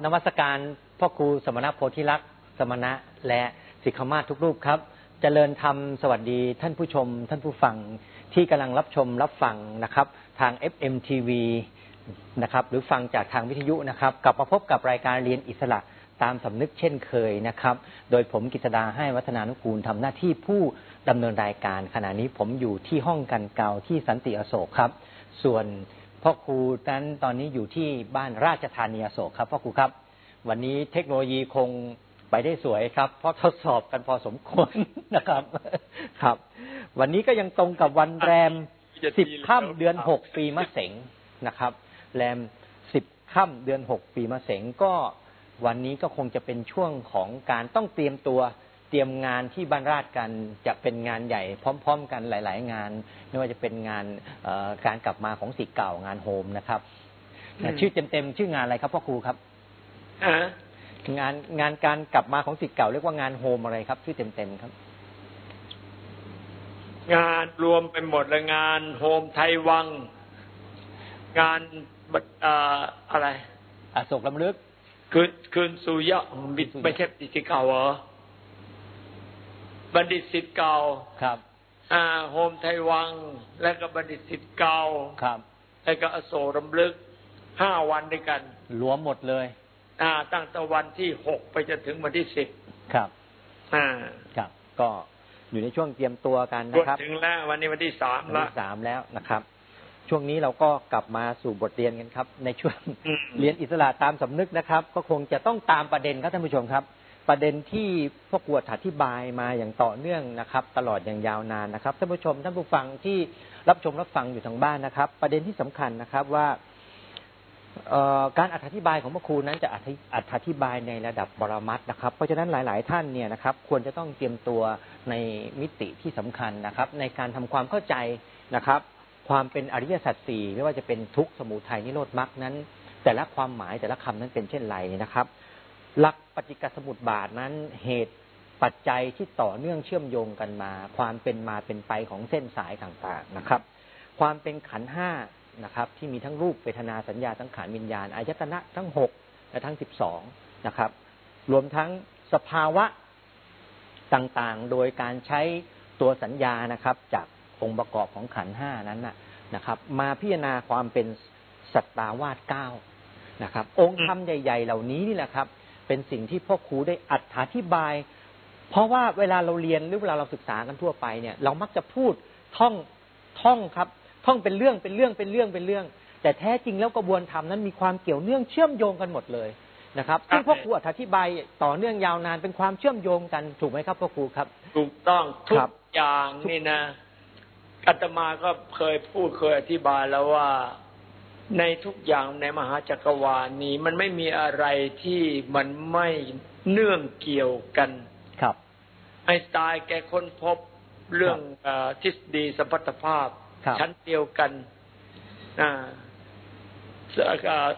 นมัสการพ่อครูสมณโพธิลักษณ์สมณะและสิกขมาทุกรูปครับเจริญธรรมสวัสดีท่านผู้ชม ท่านผู้ฟังที่กำลังรับชมรับฟังนะครับ ทาง FM TV นะครับหรือฟังจากทางวิทยุนะครับ กลับมาพบกับรายการเรียนอิสระตามสำนึกเช่นเคยนะครับ โดยผมกิษดาให้วัฒนานุกูลทำหน้าที่ผู้ดำเนินรายการ ขณะนี้ผมอยู่ที่ห้องกันเก่าที่สันติอโศกครับ ส่วน พ่อครูนั้นตอนนี้อยู่ที่บ้านราชธานีอโศกครับพ่อครูครับ วันนี้เทคโนโลยีคงไปได้สวยครับ เพราะทดสอบกันพอสมควรนะครับ ครับ วันนี้ก็ยังตรงกับวันแรมสิบค่ำเดือนหกปีมะเสงนะครับ แรมสิบค่ำเดือนหกปีมะเสงก็วันนี้ก็คงจะเป็นช่วงของการต้องเตรียมตัว เตรียมงานที่บ้านราชกันจะเป็นงานใหญ่พร้อม ๆ กันหลาย ๆ งาน ไม่ว่าจะเป็นงานเอ่อการกลับมาของสิทธิ์เก่างานโฮมนะครับอืมชื่อเต็มๆชื่องานอะไรครับพ่อครูครับอะงานงานการกลับมาของสิทธิ์เก่าเรียกว่างานโฮมอะไรครับ ชื่อเต็มๆครับ งานรวมไปหมดเลยงานโฮมไทยวัง งานบัดอ่าอะไรอโศกลำลึกคืนคืนสู่ยะบิดไม่ใช่สิทธิ์เก่าเหรอ บัณฑิตสิทธิ์เก่าครับ อ่าโฮมไทยวัง และก็บัณฑิตสิทธิ์เก่าครับและก็อโศกรำลึกห้าวันด้วยกันรวมหมดเลย อ่า ตั้งแต่วันที่หกไปจนถึงวันที่สิบครับ อ่าครับ ก็อยู่ในช่วงเตรียมตัวกันรวนะมครับถึงแล้ววันนี้วันที่สามวันละที่สามแล้วนะครับ ช่วงนี้เราก็กลับมาสู่บทเรียนกันครับ ในช่วงอืมเรียนอิสระตามสำนึกนะครับ ก็คงจะต้องตามประเด็นครับท่านผู้ชมครับ ประเด็นที่พ่อกวดอธิบายมาอย่างต่อเนื่องนะครับ ตลอดอย่างยาวนานนะครับท่านผู้ชมท่านผู้ฟังที่รับชมรับฟังอยู่ทางบ้านนะครับ ประเด็นที่สำคัญนะครับว่าการอธิบายของพระครูนั้นจะอธิอธิบายในระดับปรมัตนะครับ เพราะฉะนั้นหลาย ๆ ท่านเนี่ยนะครับ ควรจะต้องเตรียมตัวในมิติที่สำคัญนะครับ ในการทำความเข้าใจนะครับ ความเป็นอริยสัจสี่ไม่ว่าจะเป็นทุกข์สมุทัยนิโรธมรรคนั้น แต่ละความหมายแต่ละคำนั้นเป็นเช่นไรเนี่ยนะครับ หลักปฏิจจสมุปบาทนั้นเหตุปัจจัยที่ต่อเนื่องเชื่อมโยงกันมา ความเป็นมาเป็นไปของเส้นสายต่างๆนะครับ ความเป็นขันห้านะครับ ที่มีทั้งรูปเวทนาสัญญาทั้งขานวิญญาณอายตนะทั้งหกและทั้งสิบสองนะครับ รวมทั้งสภาวะต่างๆ โดยการใช้ตัวสัญญานะครับ จากองค์ประกอบของขันห้านั้นนะนะครับ มาพิจารณาความเป็นสัตตาวาสเก้านะครับ องค์ธรรมใหญ่ ๆ เหล่านี้นี่แหละครับ เป็นสิ่งที่พ่อครูได้อธิบาย เพราะว่าเวลาเราเรียนหรือเวลาเราศึกษากันทั่วไปเนี่ย เรามักจะพูดท่องท่องครับ ท่องเป็นเรื่องเป็นเรื่องเป็นเรื่องเป็นเรื่อง แต่แท้จริงแล้วกระบวนธรรมนั้นมีความเกี่ยวเนื่องเชื่อมโยงกันหมดเลยนะครับซึ่งพ่อครูอธิบายต่อเนื่องยาวนานเป็นความเชื่อมโยงกันถูกไหมครับพ่อครูครับ ถูกต้องทุครักบอย่างนี่นะอาตมาก็เคยพูดเคยอธิบายแล้วว่า ในทุกอย่างในมหาจักรวาลนี้มันไม่มีอะไรที่มันไม่เนื่องเกี่ยวกัน ครับไอน์สไตน์แกค้นพบเรื่องเออทฤษฎีสัมพัทธภาพครับชั้นเดียวกันอ่าเอ่อ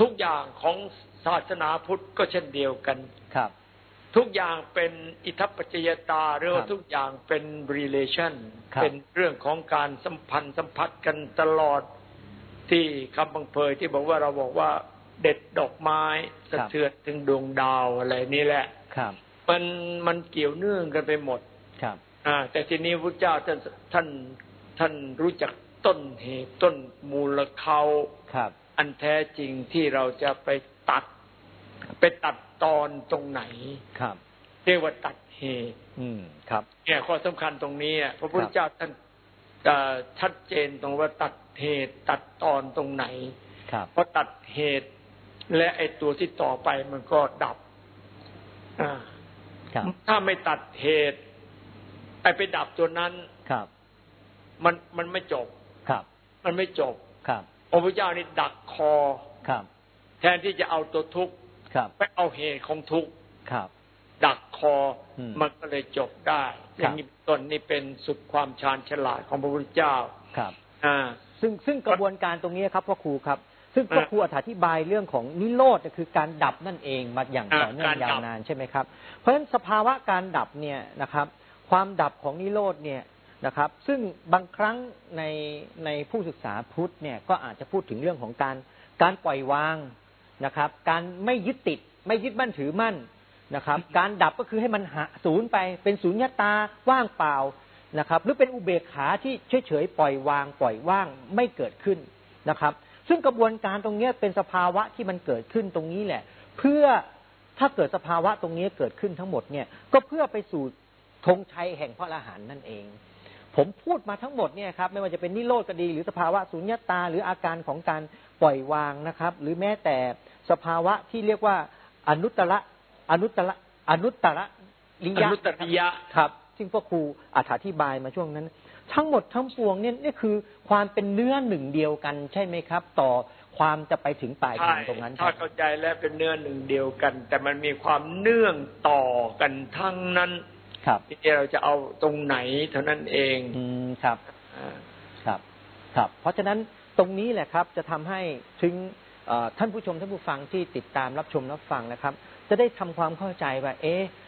ทุกอย่างของศาสนาพุทธก็เช่นเดียวกันครับ ทุกอย่างเป็นอิทัปปัจจยตาหรือว่าครับทุกอย่างเป็น relation ครับเป็นเรื่องของการสัมพันธ์สัมพัทธ์กันตลอด ที่คำบังเพยที่บอกว่าเราบอกว่าเด็ดดอกไม้สะเทือนถึงดวงดาวอะไรนี่แหละครับมันมันเกี่ยวเนื่องกันไปหมดครับ อ่า แต่ทีนี้พระเจ้าท่านท่านท่านรู้จักต้นเหตุต้นมูลเขาครับ อันแท้จริงที่เราจะไปตัด ไปตัดตอนตรงไหนครับเรียกว่าตัดเหตุ อืมครับเนี่ยข้อสำคัญตรงนี้อะพระพุทธครับเจ้าท่านเอ่อชัดเจนตรงว่าตัด เหตุตัดตอนตรงไหนครับพอตัดเหตุและไอ้ตัวที่ต่อไปมันก็ดับ อ่าครับถ้าไม่ตัดเหตุไอ้ไปดับตัวนั้นครับ มันมันไม่จบครับ มันไม่จบครับพระพุทธเจ้านี่ดักคอครับ แทนที่จะเอาตัวทุกข์ครับไปเอาเหตุของทุกข์ครับ ดักคออมมันก็เลยจบได้อย่างนี้ต้นนี่เป็นสุดความชาญฉลาดของพระพุทธเจ้าครับ อ่า ซึ่งซึ่งกระบวนการตรงนี้ครับพ่อครูครับ ซึ่งพ่ออ่าครูอธิบายเรื่องของนิโรธคือการดับนั่นเองมาอย่างต่อเนื่องอ่าการดับยาวนานใช่ไหมครับ เพราะฉะนั้นสภาวะการดับเนี่ยนะครับ ความดับของนิโรธเนี่ยนะครับ ซึ่งบางครั้งในในผู้ศึกษาพุทธเนี่ยก็อาจจะพูดถึงเรื่องของการการปล่อยวางนะครับ การไม่ยึดติดไม่ยึดมั่นถือมั่นนะครับ การดับก็คือให้มันหาศูนย์ไปเป็นศูนย์ยตาว่างเปล่า นะครับ หรือเป็นอุเบกขาที่เฉยๆปล่อยวางปล่อยว่างไม่เกิดขึ้นนะครับ ซึ่งกระบวนการตรงนี้เป็นสภาวะที่มันเกิดขึ้นตรงนี้แหละ เพื่อถ้าเกิดสภาวะตรงนี้เกิดขึ้นทั้งหมดเนี่ยก็เพื่อไปสู่ธงชัยแห่งพระอรหันต์นั่นเอง ผมพูดมาทั้งหมดเนี่ยครับไม่ว่าจะเป็นนิโรธก็ดี หรือสภาวะสุญญตา หรืออาการของการปล่อยวางนะครับ หรือแม้แต่สภาวะที่เรียกว่าอนุตตรอนุตตรอนุตตรลิยะอนุตตริยะครับ ซึ่งพ่อครูอธิบายมาช่วงนั้น ทั้งหมดทั้งปวงเนี่ยนี่คือความเป็นเนื้อหนึ่งเดียวกันใช่ไหมครับ ต่อความจะไปถึงปลายใช่ทางตรงนั้นถ้าเข้าใจแล้วเป็นเนื้อหนึ่งเดียวกัน แต่มันมีความเนื่องต่อกันทั้งนั้นครับที่เราจะเอาตรงไหนเท่านั้นเองอืมครับอ่าครับ ครับ เพราะฉะนั้นตรงนี้แหละครับจะทำให้ถึงเอ่อท่านผู้ชมท่านผู้ฟังที่ติดตามรับชมรับฟังนะครับ จะได้ทำความเข้าใจว่า เอ๊ะเอ่อ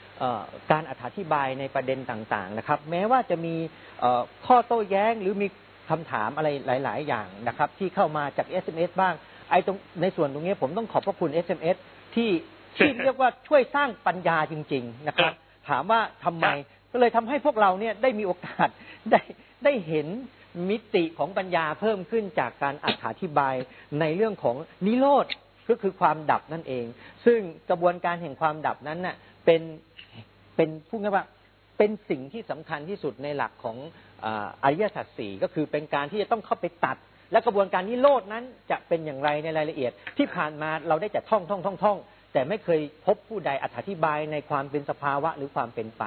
การอธิบายในประเด็นต่างๆนะครับ แม้ว่าจะมีเอ่อข้อโต้แย้งหรือมีคำถามอะไรหลาย ๆ อย่างนะครับ ที่เข้ามาจาก SMS บ้างไอ้ตรงในส่วนตรงนี้ผมต้องขอบพระคุณ SMS ที่ที่เรียกว่าช่วยสร้างปัญญาจริง ๆ นะครับ ถามว่าทำไมก็เลยทำให้พวกเราเนี่ยได้มีโอกาสได้ได้เห็นมิติของปัญญาเพิ่มขึ้นจากการอธิบายในเรื่องของนิโรธก็คือความดับนั่นเอง ซึ่งกระบวนการแห่งความดับนั้นน่ะเป็น เป็นพูดง่ายว่าเป็นสิ่งที่สำคัญที่สุดในหลักของอาอริยสัจสี่ก็คือเป็นการที่จะต้องเข้าไปตัด และกระบวนการนิโรดนั้นจะเป็นอย่างไรในรายละเอียด ที่ผ่านมาเราได้แต่ท่องท่องท่องท่องแต่ไม่เคยพบผู้ใดอธิบายในความเป็นสภาวะหรือความเป็นไป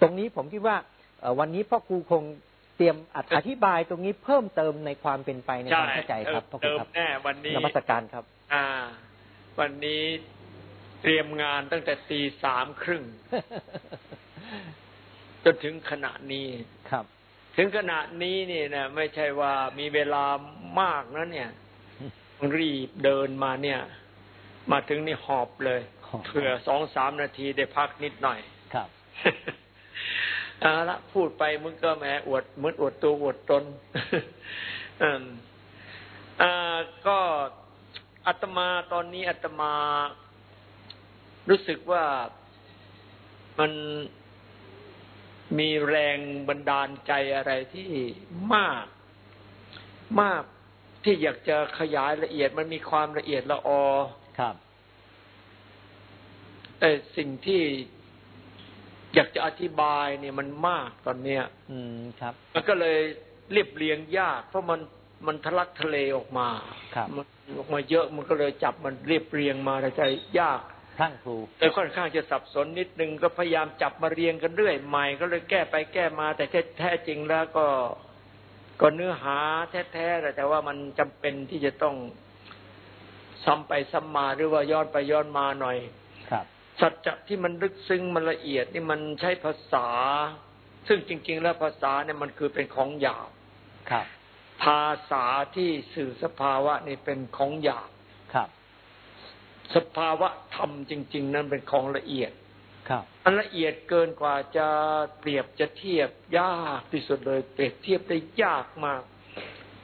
ตรงนี้ผมคิดว่าเอ่อวันนี้พ่อครูคงเตรียมอธิบายตรงนี้เพิ่มเติมในความเป็นไปในความเข้าใจครับพ่อครูเติมครับแน่วันนี้นมัสการครับ อ่า วันนี้ เตรียมงานตั้งแต่ตีสามครึ่งจนถึงขณะนี้ครับ ถึงขณะนี้นี่นะไม่ใช่ว่ามีเวลามากนะเนี่ย รีบเดินมาเนี่ย มาถึงนี่หอบเลยหอบเผื่อสองสามนาทีได้พักนิดหน่อยครับเอาละพูดไปมึงก็แหมอวดเหมือนอวดตัวอวดตนอืมอ่าก็อาตมาตอนนี้อาตมา รู้สึกว่ามันมีแรงบันดาลใจอะไรที่มากมากที่อยากจะขยายละเอียดมันมีความละเอียดละออครับแต่สิ่งที่อยากจะอธิบายเนี่ยมันมากตอนเนี้ย อืมครับ มันก็เลยเรียบเรียงยาก เพราะมันมันทะลักทะเลออกมาครับมันออกมาเยอะมันก็เลยจับมันเรียบเรียงมาแต่ใจยาก พรั่งครูแต่ค่อนข้างจะสับสนนิดนึงก็พยายามจับมาเรียงกันเรื่อยใหม่ก็เลยแก้ไปแก้มาแต่แท้แท้จริงแล้วก็ก็เนื้อหาแท้ๆแหละแต่ว่ามันจำเป็นที่จะต้องซ้ำไปซ้ำมาหรือว่าย้อนไปย้อนมาหน่อย ครับสัจจะที่มันลึกซึ้งมันละเอียดนี่มันใช้ภาษา ซึ่งจริง ๆ แล้วภาษาเนี่ยมันคือเป็นของหยาบครับ ภาษาที่สื่อสภาวะนี่เป็นของหยาบครับ สภาวะธรรมจริง ๆ นั้นเป็นของละเอียดครับมันละเอียดเกินกว่าจะเปรียบจะเทียบยากที่สุดเลย เปรียบเทียบได้ยากมาก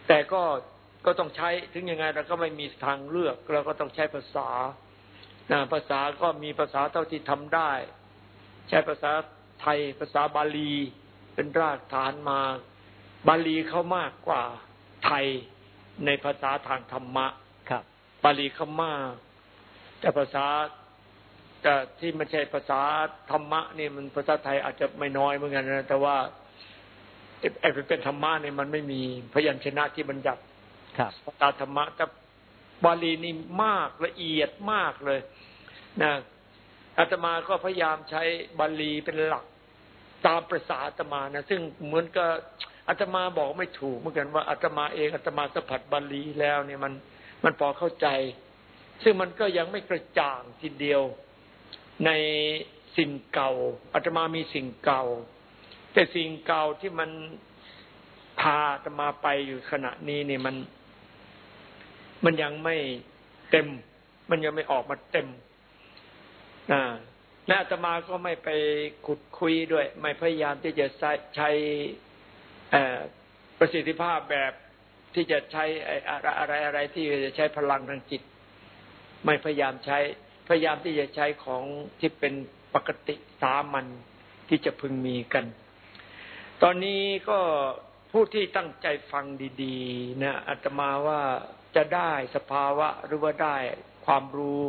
แต่ก็ก็ต้องใช้ถึงยังไงเราก็ไม่มีทางเลือกเราก็ต้องใช้ภาษานะภาษาก็มีภาษาเท่าที่ทำได้ ใช้ภาษาไทยภาษาบาลีเป็นรากฐานมา บาลีเขามากกว่าไทยในภาษาทางธรรมะครับ บาลีเขามาก แต่ภาษาแต่ที่ไม่ใช่ภาษาธรรมะนี่มันภาษาไทยอาจจะไม่น้อยเหมือนกันนะแต่ว่าไอ้ไอ้เป็นธรรมะเนี่ยมันไม่มีพยัญชนะที่บัญญัติครับภาษาธรรมะแต่บาลีนี่มากละเอียดมากเลยนะอาตมาก็พยายามใช้บาลีเป็นหลักตามประษาอาตมานะซึ่งเหมือนกับอาตมาบอกไม่ถูกเหมือนกันว่าอาตมาเองอาตมาสัมผัสบาลีแล้วเนี่ยมันมันพอเข้าใจ ซึ่งมันก็ยังไม่กระจ่างทีเดียวในสิ่งเก่าอาตมามีสิ่งเก่า แต่สิ่งเก่าที่มันพาอาตมาไปอยู่ขณะนี้เนี่ยมัน มันยังไม่เต็ม มันยังไม่ออกมาเต็มอ่าและอาตมาก็ไม่ไปขุดคุยด้วย ไม่พยายามที่จะใช้ใชประสิทธิภาพแบบที่จะใช้อะไรอะไรอะไรที่จะใช้พลังทางจิต ไม่พยายามใช้พยายามที่จะใช้ของที่เป็นปกติสามัญที่จะพึงมีกัน ตอนนี้ก็ผู้ที่ตั้งใจฟังดีๆนะอาตมาว่าจะได้สภาวะหรือว่าได้ความรู้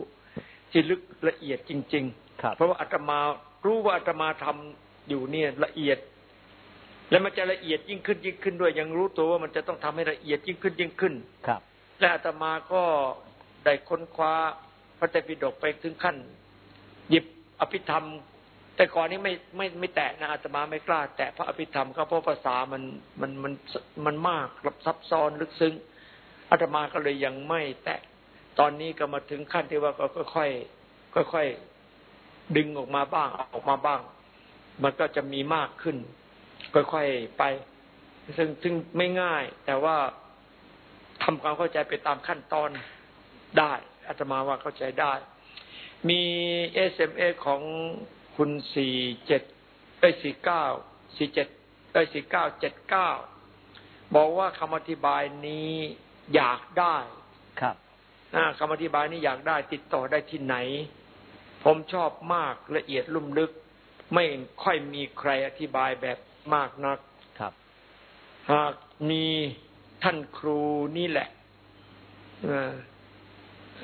ที่ลึกละเอียดจริงครับๆเพราะว่าอาตมารู้ว่าอาตมาทำอยู่เนี่ยละเอียด และมันจะละเอียดยิ่งขึ้นยิ่งขึ้นด้วยยังรู้ตัวว่ามันจะต้องทำให้ละเอียดยิ่งขึ้นยิ่งขึ้นครับ และอาตมาก็ ได้ค้นคว้าพระไตรปิฎกไปถึงขั้น หยิบอภิธรรม แต่ก่อนนี้ไม่ไม่ไม่แตะนะอาตมาไม่กล้า แตะพระอภิธรรมเขาเพราะภาษามันมันมันมันมากซับซ้อนลึกซึ้งอาตมาก็เลยยังไม่แตะตอนนี้ก็มาถึงขั้นที่ว่าก็ค่อยๆค่อยๆดึงออกมาบ้างเอาออกมาบ้าง มันก็จะมีมากขึ้น ค่อยๆไปซึ่งซึ่งไม่ง่าย แต่ว่าทำความเข้าใจไปตามขั้นตอน ได้อาตมาว่าเข้าใจได้ มี SMS ของคุณสี่เจ็ดเอ้สี่เก้าสี่เจ็ดเอ้สี่เก้าเจ็ดเก้าบอกว่าคำอธิบายนี้อยากได้ครับอ่าคำอธิบายนี้อยากได้ติดต่อได้ที่ไหน ผมชอบมากละเอียดลุ่มลึก ไม่ค่อยมีใครอธิบายแบบมากนักครับหากมีท่านครูนี่แหละเ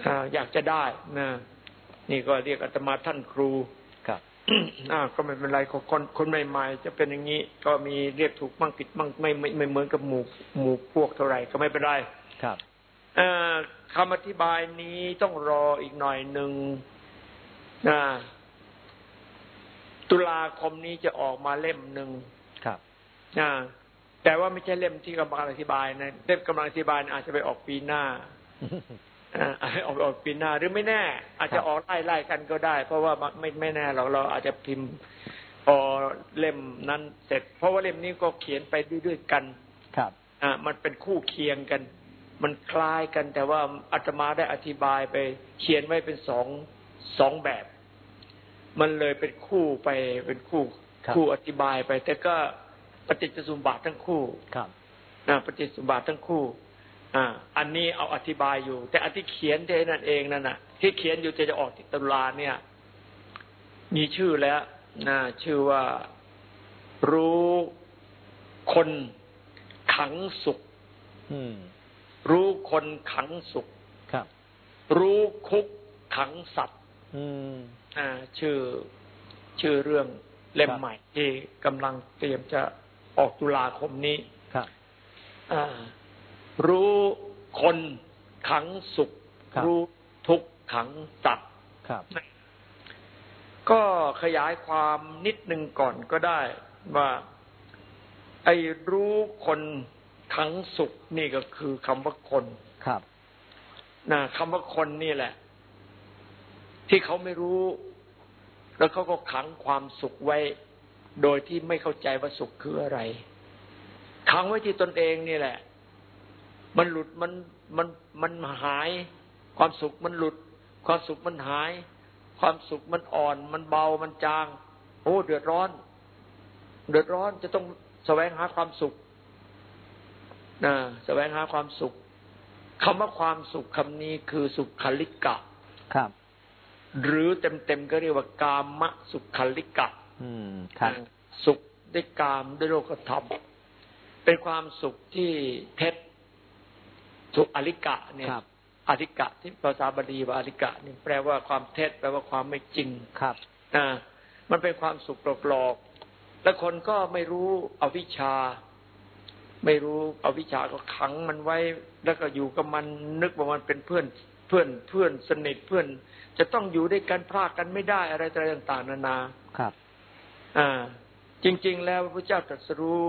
อ่ออ่าอยากจะได้นะนี่ก็เรียกอาตมาท่านครูครับอ่าก็ไม่เป็นไรคนคนคนใหม่ๆจะเป็นอย่างนี้ ก็มีเรียกถูกมั่งผิดมั่งไม่ไม่ไม่เหมือนกับหมู่หมู่พวกเท่าไหร่ก็ไม่เป็นไรครับเอ่อคำอธิบายนี้ต้องรออีกหน่อยหนึ่งนะตุลาคมนี้จะออกมาเล่มหนึ่งครับนะแต่ว่าไม่ใช่เล่มที่กำลังอธิบายนะเล่มกำลังอธิบายอาจจะไปออกปีหน้า อ่าอาจจะออกออกปีหน้าหรือไม่แน่ อาจจะออกไล่ไล่กันก็ได้ เพราะว่าไม่ไม่แน่เราเราอาจจะพิมพ์พอเล่มนั้นเสร็จ เพราะว่าเล่มนี้ก็เขียนไปด้วยๆกัน ครับอ่ามันเป็นคู่เคียงกัน มันคล้ายกันแต่ว่าอาตมาได้อธิบายไปเขียนไว้เป็นสองสองแบบ มันเลยเป็นคู่ไปเป็นคู่ครับคู่อธิบายไป แต่ก็ปฏิจจสมบัติทั้งคู่ครับนะปฏิจจสมบัติทั้งคู่ อ่าอันนี้เอาอธิบายอยู่ แต่อันที่เขียนเท่นั่นเองนั่นน่ะ ที่เขียนอยู่จะจะออกติดตุลาเนี่ย มีชื่อแล้วนะชื่อว่ารู้คนขังสุขอืมรู้คนขังสุขครับ รู้คุกขังสัตว์อืมอ่า ชื่อชื่อเรื่องเล่มครับใหม่ที่กำลังเตรียมจะออกตุลาคมนี้ครับอ่า รู้คนขังสุขครับรู้ทุกข์ขังสัตว์ครับ ก็ขยายความนิดนึงก่อนก็ได้ว่าไอ้รู้คนขังสุขนี่ก็คือคำว่าคนครับนะคำว่าคนนี่แหละ ที่เขาไม่รู้ แล้วเขาก็ขังความสุขไว้ โดยที่ไม่เข้าใจว่าสุขคืออะไร ขังไว้ที่ตนเองนี่แหละ มันหลุดมันมันมันหาย ความสุขมันหลุด ความสุขมันหาย ความสุขมันอ่อน มันเบามันจาง โอ้เดือดร้อน เดือดร้อนจะต้องแสวงหาความสุขนะแสวงหาความสุขคำว่าความสุขคำนี้คือสุขคลิกะ ครับ หรือเต็มๆก็เรียกว่ากามสุขคลิกะ อืมครับสุขด้วยกามด้วยโลกธรรมเป็นความสุขที่เท็จ สุขอลิกะเนี่ยครับอลิกะที่ภาษาบาลีว่าอลิกะนี่แปลว่าความเท็จแปลว่าความไม่จริงครับอ่ามันเป็นความสุขหลอกๆแล้วคนก็ไม่รู้อวิชชา ไม่รู้อวิชชาก็ขังมันไว้ แล้วก็อยู่กับมันนึกว่ามันเป็นเพื่อนเพื่อนเพื่อนสนิทเพื่อน จะต้องอยู่ด้วยกันพลากกันไม่ได้อะไรต่างๆนานาครับ อ่า จริง ๆ แล้วพระเจ้าตรัสรู้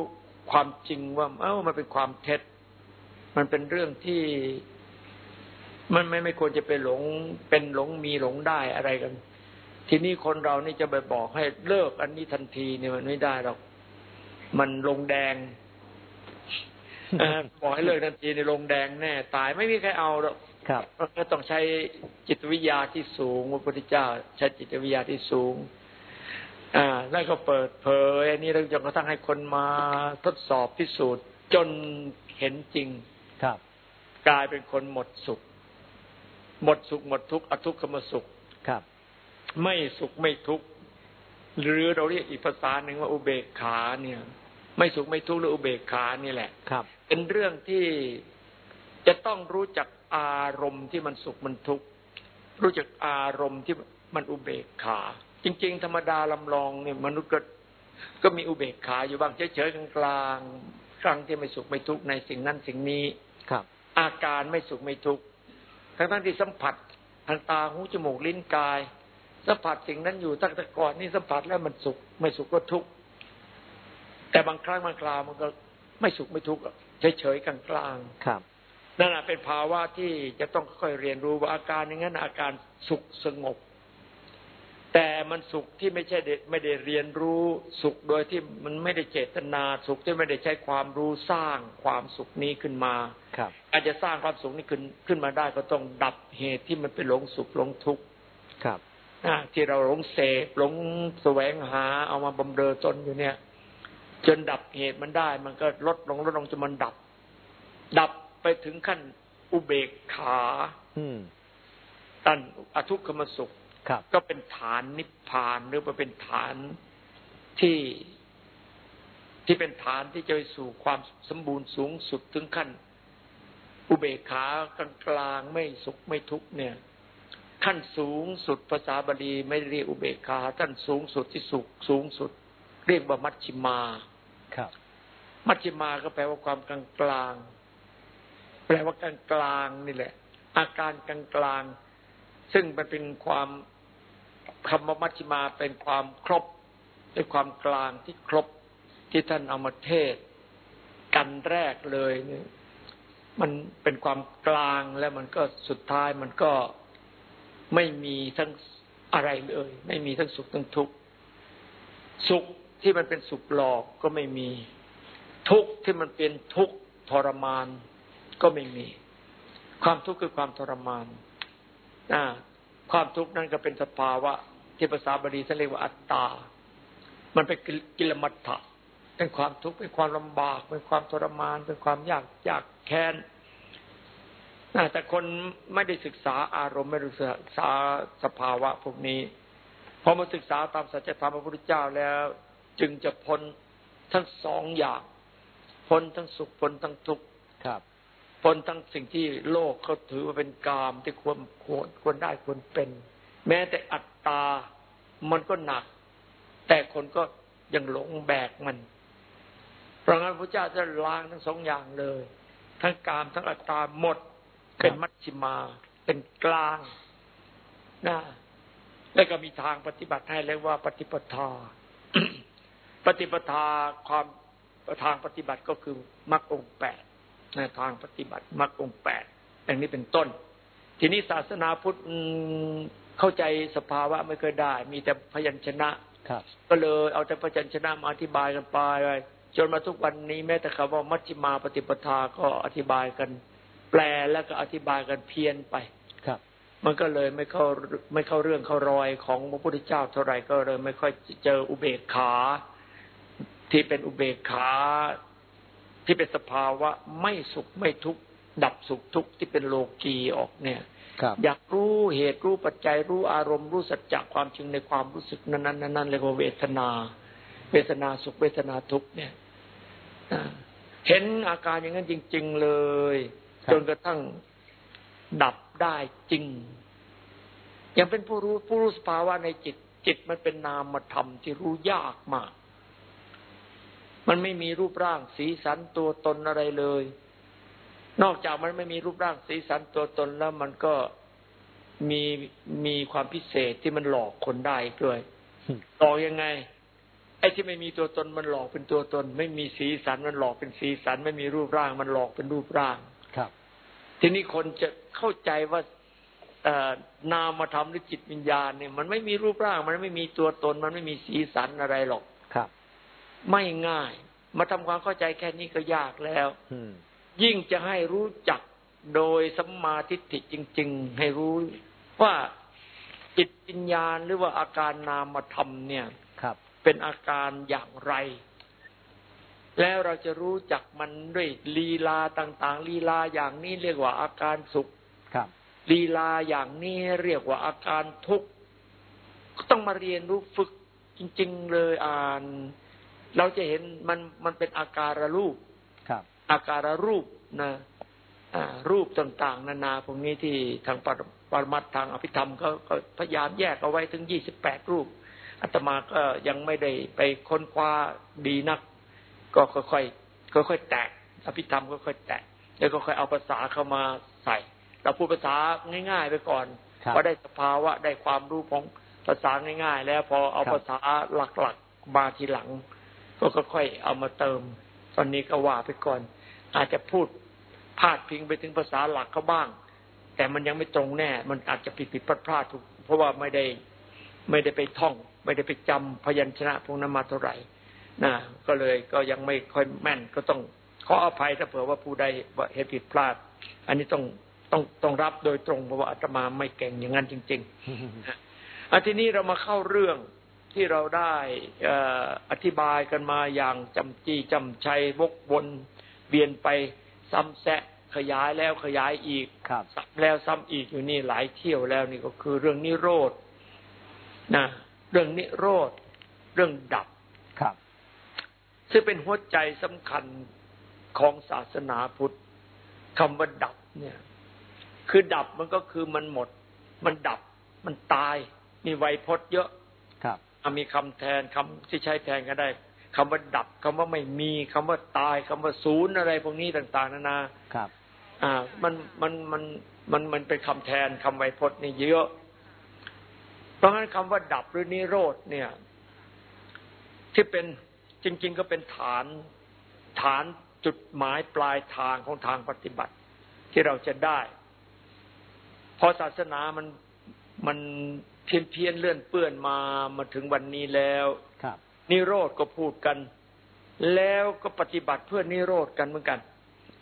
ความจริงว่า เอ้ามันเป็นความเท็จ มันเป็นเรื่องที่มันไม่ไม่ควรจะไปหลง เป็นหลงมีหลงได้อะไรกัน ทีนี้คนเรานี่จะไปบอกให้เลิกอันนี้ทันทีเนี่ยมันไม่ได้หรอกมันลงแดงเออบอกให้เลิกทันทีในลงแดงแน่ ตายไม่มีใครเอาหรอกครับก็ต้องใช้จิตวิทยาที่สูงพระพุทธเจ้า ใช้จิตวิทยาที่สูง อ่า แล้วก็เปิดเผยอันนี้เราจนกระทั่งให้คนมาทดสอบพิสูจน์จนเห็นจริง ครับ กลายเป็นคนหมดสุข หมดสุขหมดทุกข์อทุกขมสุขครับ ไม่สุขไม่ทุกข์หรือเราเรียกอีกภาษาหนึ่งว่าอุเบกขาเนี่ย ไม่สุขไม่ทุกข์หรืออุเบกขานี่แหละครับ เป็นเรื่องที่จะต้องรู้จักอารมณ์ที่มันสุขมันทุกข์รู้จักอารมณ์ที่มันอุเบกขา จริง ๆ ธรรมดาลำลองเนี่ยมนุษย์ก็ก็มีอุเบกขาอยู่บ้างเฉยๆกลางๆครั้งที่ไม่สุขไม่ทุกข์ในสิ่งนั้นสิ่งนี้ครับ อาการไม่สุขไม่ทุกข์ทั้งๆที่สัมผัสทางตาหูจมูกลิ้นกาย สัมผัสสิ่งนั้นอยู่ตั้งแต่ก่อนนี่สัมผัสแล้วมันสุขไม่สุขก็ทุกข์แต่บางครั้งบางคราวมันก็ไม่สุขไม่ทุกข์อะเฉยๆกลางๆครับนั่นแหะเป็นภาวะที่จะต้องค่อยๆเรียนรู้ว่าอาการอย่างนั้นอาการสุขสงบ แต่มันสุขที่ไม่ใช่เด็ไม่ได้เรียนรู้สุขโดยที่มันไม่ได้เจตนาสุขที่ไม่ได้ใช้ความรู้สร้างความสุขนี้ขึ้นมาครับอาจจะสร้างความสุขนี้ขึ้นขึ้นมาได้ก็ต้องดับเหตุที่มันเป็นหลงสุขหลงทุกข์ครับนะที่เราหลงเสพหลงแสวงหาเอามาบำเรอตนอยู่เนี่ย จนดับเหตุมันได้ มันก็ลดลงลดลงจนมันดับ ดับไปถึงขั้นอุเบกขา อืมตันอทุกขมสุขครับ ก็เป็นฐานนิพพานหรือว่าเป็นฐานที่ที่เป็นฐานที่จะไปสู่ความสมบูรณ์สูงสุดถึงขั้น อุเบกขากลางกลางๆไม่สุขไม่ทุกข์เนี่ย ขั้นสูงสุดภาษาบาลีไม่เรียกอุเบกขาท่านสูงสุดที่สุขสูงสุด เรียกว่ามัชชิมาครับมัชฌิมาก็แปลว่าความกลางกลางๆแปลว่ากลางกลางๆนี่แหละ อาการกลางกลางๆ ซึ่งมันเป็นความคำว่ามัชฌิมาเป็นความครบเป็นความกลางที่ครบที่ท่านเอามาเทศกันแรกเลยเนี่ยมันเป็นความกลางแล้วมันก็สุดท้ายมันก็ไม่มีทั้งอะไรเลย ไม่มีทั้งสุขทั้งทุกข์สุขที่มันเป็นสุขหลอกก็ไม่มี ทุกข์ที่มันเป็นทุกข์ทรมานก็ไม่มี ความทุกข์คือความทรมาน ความทุกข์นั้นก็เป็นสภาวะ ที่ภาษาบาลีท่านเรียกว่าอัตตา มันเป็นกิลมัฏฐะเป็นความทุกข์เป็นความลำบาก เป็นความทรมาน เป็นความยากยากแค้นแต่คนไม่ได้ศึกษาอารมณ์ไม่ได้ศึกษาสภาวะพวกนี้พอมาศึกษาตามสัจธรรมพระพุทธเจ้าแล้ว จึงจะพ้นทั้งสองอย่างพ้นทั้งสุขพ้นทั้งทุกข์ครับ พ้นทั้งสิ่งที่โลกเขาถือว่าเป็นกามที่ควรควรควรได้ควรเป็น แม้แต่อัตตา มันก็หนัก แต่คนก็ยังหลงแบกมัน เพราะงั้นพระเจ้าจะล้างทั้งสองอย่างเลย ทั้งกามทั้งอัตตาหมด เป็นมัชฌิมา เป็นกลางนะแล้วก็มีทางปฏิบัติให้เรียกว่าปฏิปทา ปฏิปทาความทางปฏิบัติก็คือมรรคองค์แปด นะทางปฏิบัติมรรคองค์แปดอย่างนี้เป็นต้น ทีนี้ศาสนาพุทธอืมเข้าใจสภาวะไม่เคอยได้ มีแต่พยัญชนะครับก็เลยเอาแต่พยัญชนะมาอธิบายกันไปจนมาทุกวันนี้แม้แต่คำว่ามัชฌิมาปฏิปทาก็อธิบายกัน แปลแล้วก็อธิบายกันเพี้ยนไปครับ มันก็เลยไม่เข้าไม่เข้าเรื่องเข้ารอยของพระพุทธเจ้าเท่าไหร่ก็เลยไม่ค่อยเจออุเบกขา ที่เป็นอุเบกขา ที่เป็นสภาวะไม่สุขไม่ทุกข์ดับสุขทุกข์ที่เป็นโลกีออกเนี่ยครับอยากรู้เหตุรู้ปัจจัยรู้อารมณ์รู้สัจจะความจริงในความรู้สึกนั้นนั้นนั้นเรียกว่าเวทนา เวทนาสุขเวทนาทุกข์เนี่ยอ่าเห็นอาการอย่างนั้นจริง ๆเลยครับจนกระทั่งดับได้จริง ยังเป็นผู้รู้ผู้รู้สภาวะในจิต จิตมันเป็นนามธรรมที่รู้ยากมาก มันไม่มีรูปร่างสีสันตัวตนอะไรเลย นอกจากมันไม่มีรูปร่างสีสันตัวตนแล้วมันก็มีมีความพิเศษที่มันหลอกคนได้อีกด้วยอืมหลอกยังไง ไอ้ที่ไม่มีตัวตนมันหลอกเป็นตัวตน ไม่มีสีสันมันหลอกเป็นสีสัน ไม่มีรูปร่าง มันหลอกเป็นรูปร่างครับ ทีนี้คนจะเข้าใจว่าเอ่อนามธรรมหรือจิตวิญญาณเนี่ย มันไม่มีรูปร่าง มันไม่มีตัวตน มันไม่มีสีสันอะไรหรอกครับ ไม่ง่าย มาทำความเข้าใจแค่นี้ก็ยากแล้วอืมยิ่งจะให้รู้จักโดยสัมมาทิฏฐิจริง ๆ ให้รู้ว่าจิตวิญญาณหรือว่าอาการนามธรรมเนี่ยครับ เป็นอาการอย่างไร แล้วเราจะรู้จักมันด้วยลีลาต่าง ๆ ลีลาอย่างนี้เรียกว่าอาการสุขครับลีลาอย่างนี้เรียกว่าอาการทุกข์ก็ต้องมาเรียนรู้ฝึกจริง ๆ เลยอ่าน เราจะเห็นมันมันเป็นอาการรูปครับ อาการรูปนะอ่ารูปต่างๆ นานาพวกนี้ที่ทางปรปรมัตถ์ทางอภิธรรมก็ก็พยายามแยกเอาไว้ถึงยี่สิบแปดรูปอาตมาก็ยังไม่ได้ไปค้นคว้าดีนัก ก็ค่อยๆค่อยๆแตกอภิธรรมก็ค่อยแตกแล้วก็ค่อยเอาภาษาเข้ามาใส่ เราพูดภาษาง่าย ๆ ไปก่อนครับพอได้สภาวะได้ความรู้ของภาษาง่าย ๆ แล้วพอเอาครับภาษาหลักๆมาทีหลัง ก็ค่อยๆเอามาเติม ตอนนี้ก็ว่าไปก่อน อาจจะพูดพาดพิงไปถึงภาษาหลักเขาบ้าง แต่มันยังไม่ตรงแน่ มันอาจจะผิดผิดพลาดพลาดๆถูกเพราะว่าไม่ได้ไม่ได้ไปท่อง ไม่ได้ไปจำพยัญชนะพวกนั้นมาเท่าไหร่นะก็เลยก็ยังไม่ค่อยแม่นก็ต้องขออภัยถ้าเผื่อว่าผู้ใดว่าเหตุผิดพลาด อันนี้ต้องต้องต้องรับโดยตรงเพราะว่าอาตมาไม่เก่งอย่างนั้นจริงๆอันทีนี้เรามาเข้าเรื่อง ที่เราได้เอ่ออธิบายกันมาอย่างจำจี้จำชัยวกวนเวียนไปซ้ำแซะขยายแล้วขยายอีกครับซ้ำแล้วซ้ำอีกอยู่นี่หลายเที่ยวแล้วนี่ก็คือเรื่องนิโรธนะเรื่องนิโรธ เรื่องดับครับ ซึ่งเป็นหัวใจสำคัญของศาสนาพุทธคำว่าดับเนี่ย คือดับมันก็คือมันหมด มันดับมันตาย มีไวยพจน์เยอะครับอะ มีคำแทนคำที่ใช้แทนก็ได้คำว่าดับคำว่าไม่มีคำว่าตายคำว่าศูนย์อะไรพวกนี้ต่าง ๆ นานาครับ อ่า มันมันมันมันมันเป็นคำแทนคำไวยพจน์นี่เยอะ เพราะงั้นคำว่าดับหรือนิโรธเนี่ย ที่เป็นจริง ๆ ก็เป็นฐานฐานจุดหมายปลายทางของทางปฏิบัติ ที่เราจะได้ พอศาสนามันมันเพี้ยนเพียนๆเลื่อนเปื้อนมามาถึงวันนี้แล้วครับ นิโรธก็พูดกัน แล้วก็ปฏิบัติเพื่อนิโรธกันเหมือนกัน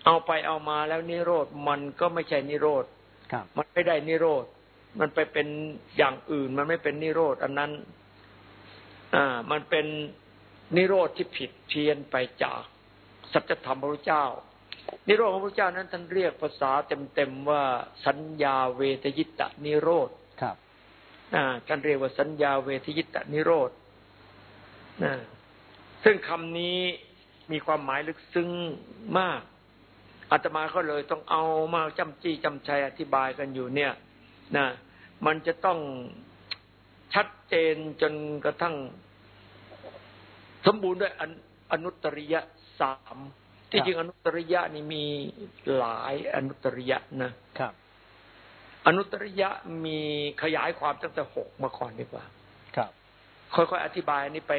เอาไปเอามาแล้วนิโรธมันก็ไม่ใช่นิโรธครับมันไม่ได้นิโรธมันไปเป็นอย่างอื่น มันไม่เป็นนิโรธอันนั้น อ่า มันเป็นนิโรธที่ผิดเพี้ยนไปจากสัจธรรมพระพุทธเจ้า นิโรธของพระพุทธเจ้านั้นท่านเรียกภาษาเต็มๆว่าสัญญาเวทยิตะนิโรธครับอ่า ท่านเรียกว่าสัญญาเวทยิตะนิโรธนะซึ่งคำนี้มีความหมายลึกซึ้งมากอาตมาก็เลยต้องเอามาจำจี้จำชัยอธิบายกันอยู่เนี่ยนะมันจะต้องชัดเจนจนกระทั่ง สมบูรณ์ด้วยอนอนุตริยะสามที่จริงอนุตริยะนี่มีหลายอนุตริยะนะครับ อนุตริยะมีขยายความตั้งแต่หกมาก่อนดีกว่า ครับ ค่อยๆอธิบายอันนี้ไป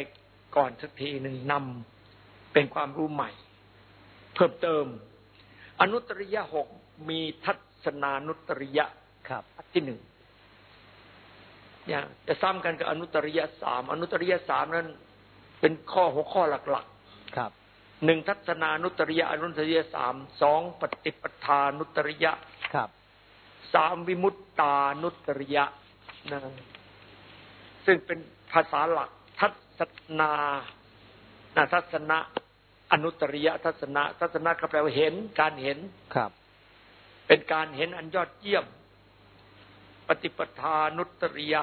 ก่อนสักทีหนึ่งนำเป็นความรู้ใหม่ เพิ่มเติม อนุตริยะหกมีทัศนานุตริยะครับที่หนึ่งเนี่ยจะซ้ำกันกับอนุตริยะสามอนุตริยะสามนั้น เป็นข้อหัวข้อหลักครับๆหนึ่งทัศนานุตริยะอนุตริยะสามสองปฏิปทานุตริยะครับ สามวิมุตตานุตริยะนะซึ่งเป็นภาษาหลักทัศนานะทัศนะอนุตริยะทัศนะทัศนะก็แปลว่าเห็น การเห็นครับ เป็นการเห็นอันยอดเยี่ยม ปฏิปทานุตริยะ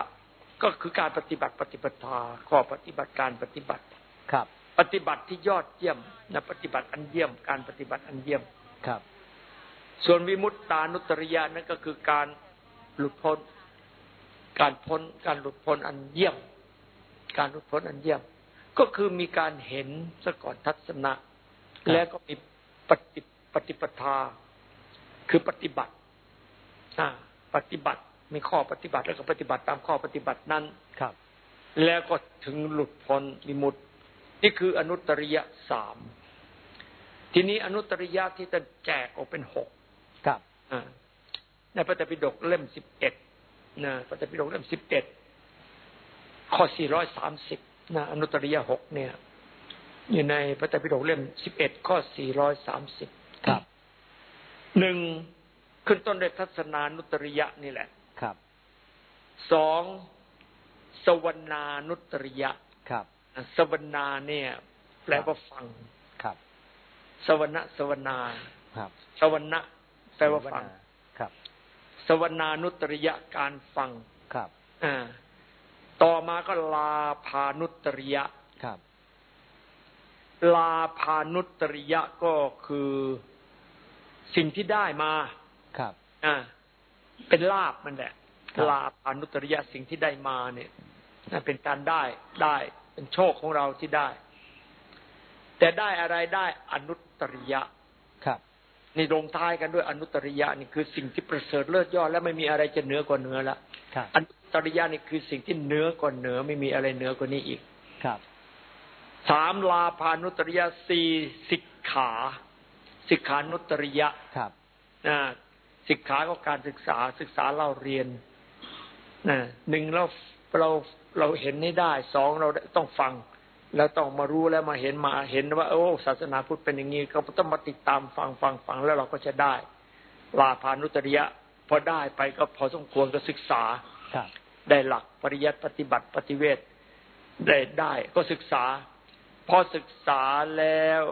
ก็คือการปฏิบัติปฏิปทาข้อปฏิบัติการปฏิบัติครับ ปฏิบัติที่ยอดเยี่ยมนะปฏิบัติอันเยี่ยม การปฏิบัติอันเยี่ยมครับ ส่วนวิมุตตานุตริยะนั่นก็คือการหลุดพ้น การพ้น การหลุดพ้นอันเยี่ยม การหลุดพ้นอันเยี่ยม ก็คือมีการเห็นซะก่อนทัศนะ แล้วก็มีปฏิปฏิปทา คือปฏิบัติอ่าปฏิบัติ มีข้อปฏิบัติแล้วก็ปฏิบัติตามข้อปฏิบัตินั้นครับ แล้วก็ถึงหลุดพ้นวิมุตตินี่คืออนุตริยะสามทีนี้อนุตริยะที่จะแจกออกเป็นหกครับอ่า ในพระไตรปิฎกเล่มสิบเอ็ดนะพระไตรปิฎกเล่มสิบเอ็ดข้อสี่ร้อยสามสิบนะอนุตริยหกเนี่ย อยู่ในพระไตรปิฎกเล่มสิบเอ็ดข้อสี่ร้อยสามสิบครับหนึ่งขึ้นต้นด้วยทัศนานุตริยะนี่แหละครับสองสวนานุตริยะครับอะสวนาเนี่ย แปลว่าฟังครับ สวนะสวนาครับ สวนะ แปลว่าฟังครับสสวนานุตริยะการฟังครับอ่าต่อมาก็ลาพานุตริยะครับ ลาพานุตริยะก็คือสิ่งที่ได้มาครับอ่าเป็นลาบมันแหละครับลาพานุตริยะสิ่งที่ได้มาเนี่ยนั่นเป็นการได้ได้เป็นโชคของเราที่ได้ แต่ได้อะไรได้อนุตริยะครับ นี่ลงท้ายกันด้วยอนุตริยะนี่คือสิ่งที่ประเสริฐเลิศยอด และไม่มีอะไรจะเหนือกว่าเหนือละครับอนุตริยะนี่คือสิ่งที่เหนือกว่าเหนือไม่มีอะไรเหนือกว่านี้อีกครับสามลาพานุตริยะสี่สิกขาสิกขานุตริยะครับนะสิกขาก็การศึกษาศึกษาเราเรียนนะหนึ่งเราเราเราเห็นให้ได้สองเราต้องฟัง แล้วต้องมารู้แล้วมาเห็นมาเห็นว่า โอ้ศาสนาพุทธเป็นอย่างนี้ก็ต้องมาติดตามฟังฟังฟังแล้วเราก็จะได้ลาพานุตริยะพอได้ไปก็พอสมควรก็ศึกษาครับได้หลักปริยัติปฏิบัติปฏิเวทได้ได้ก็ศึกษา พอศึกษาแล้ว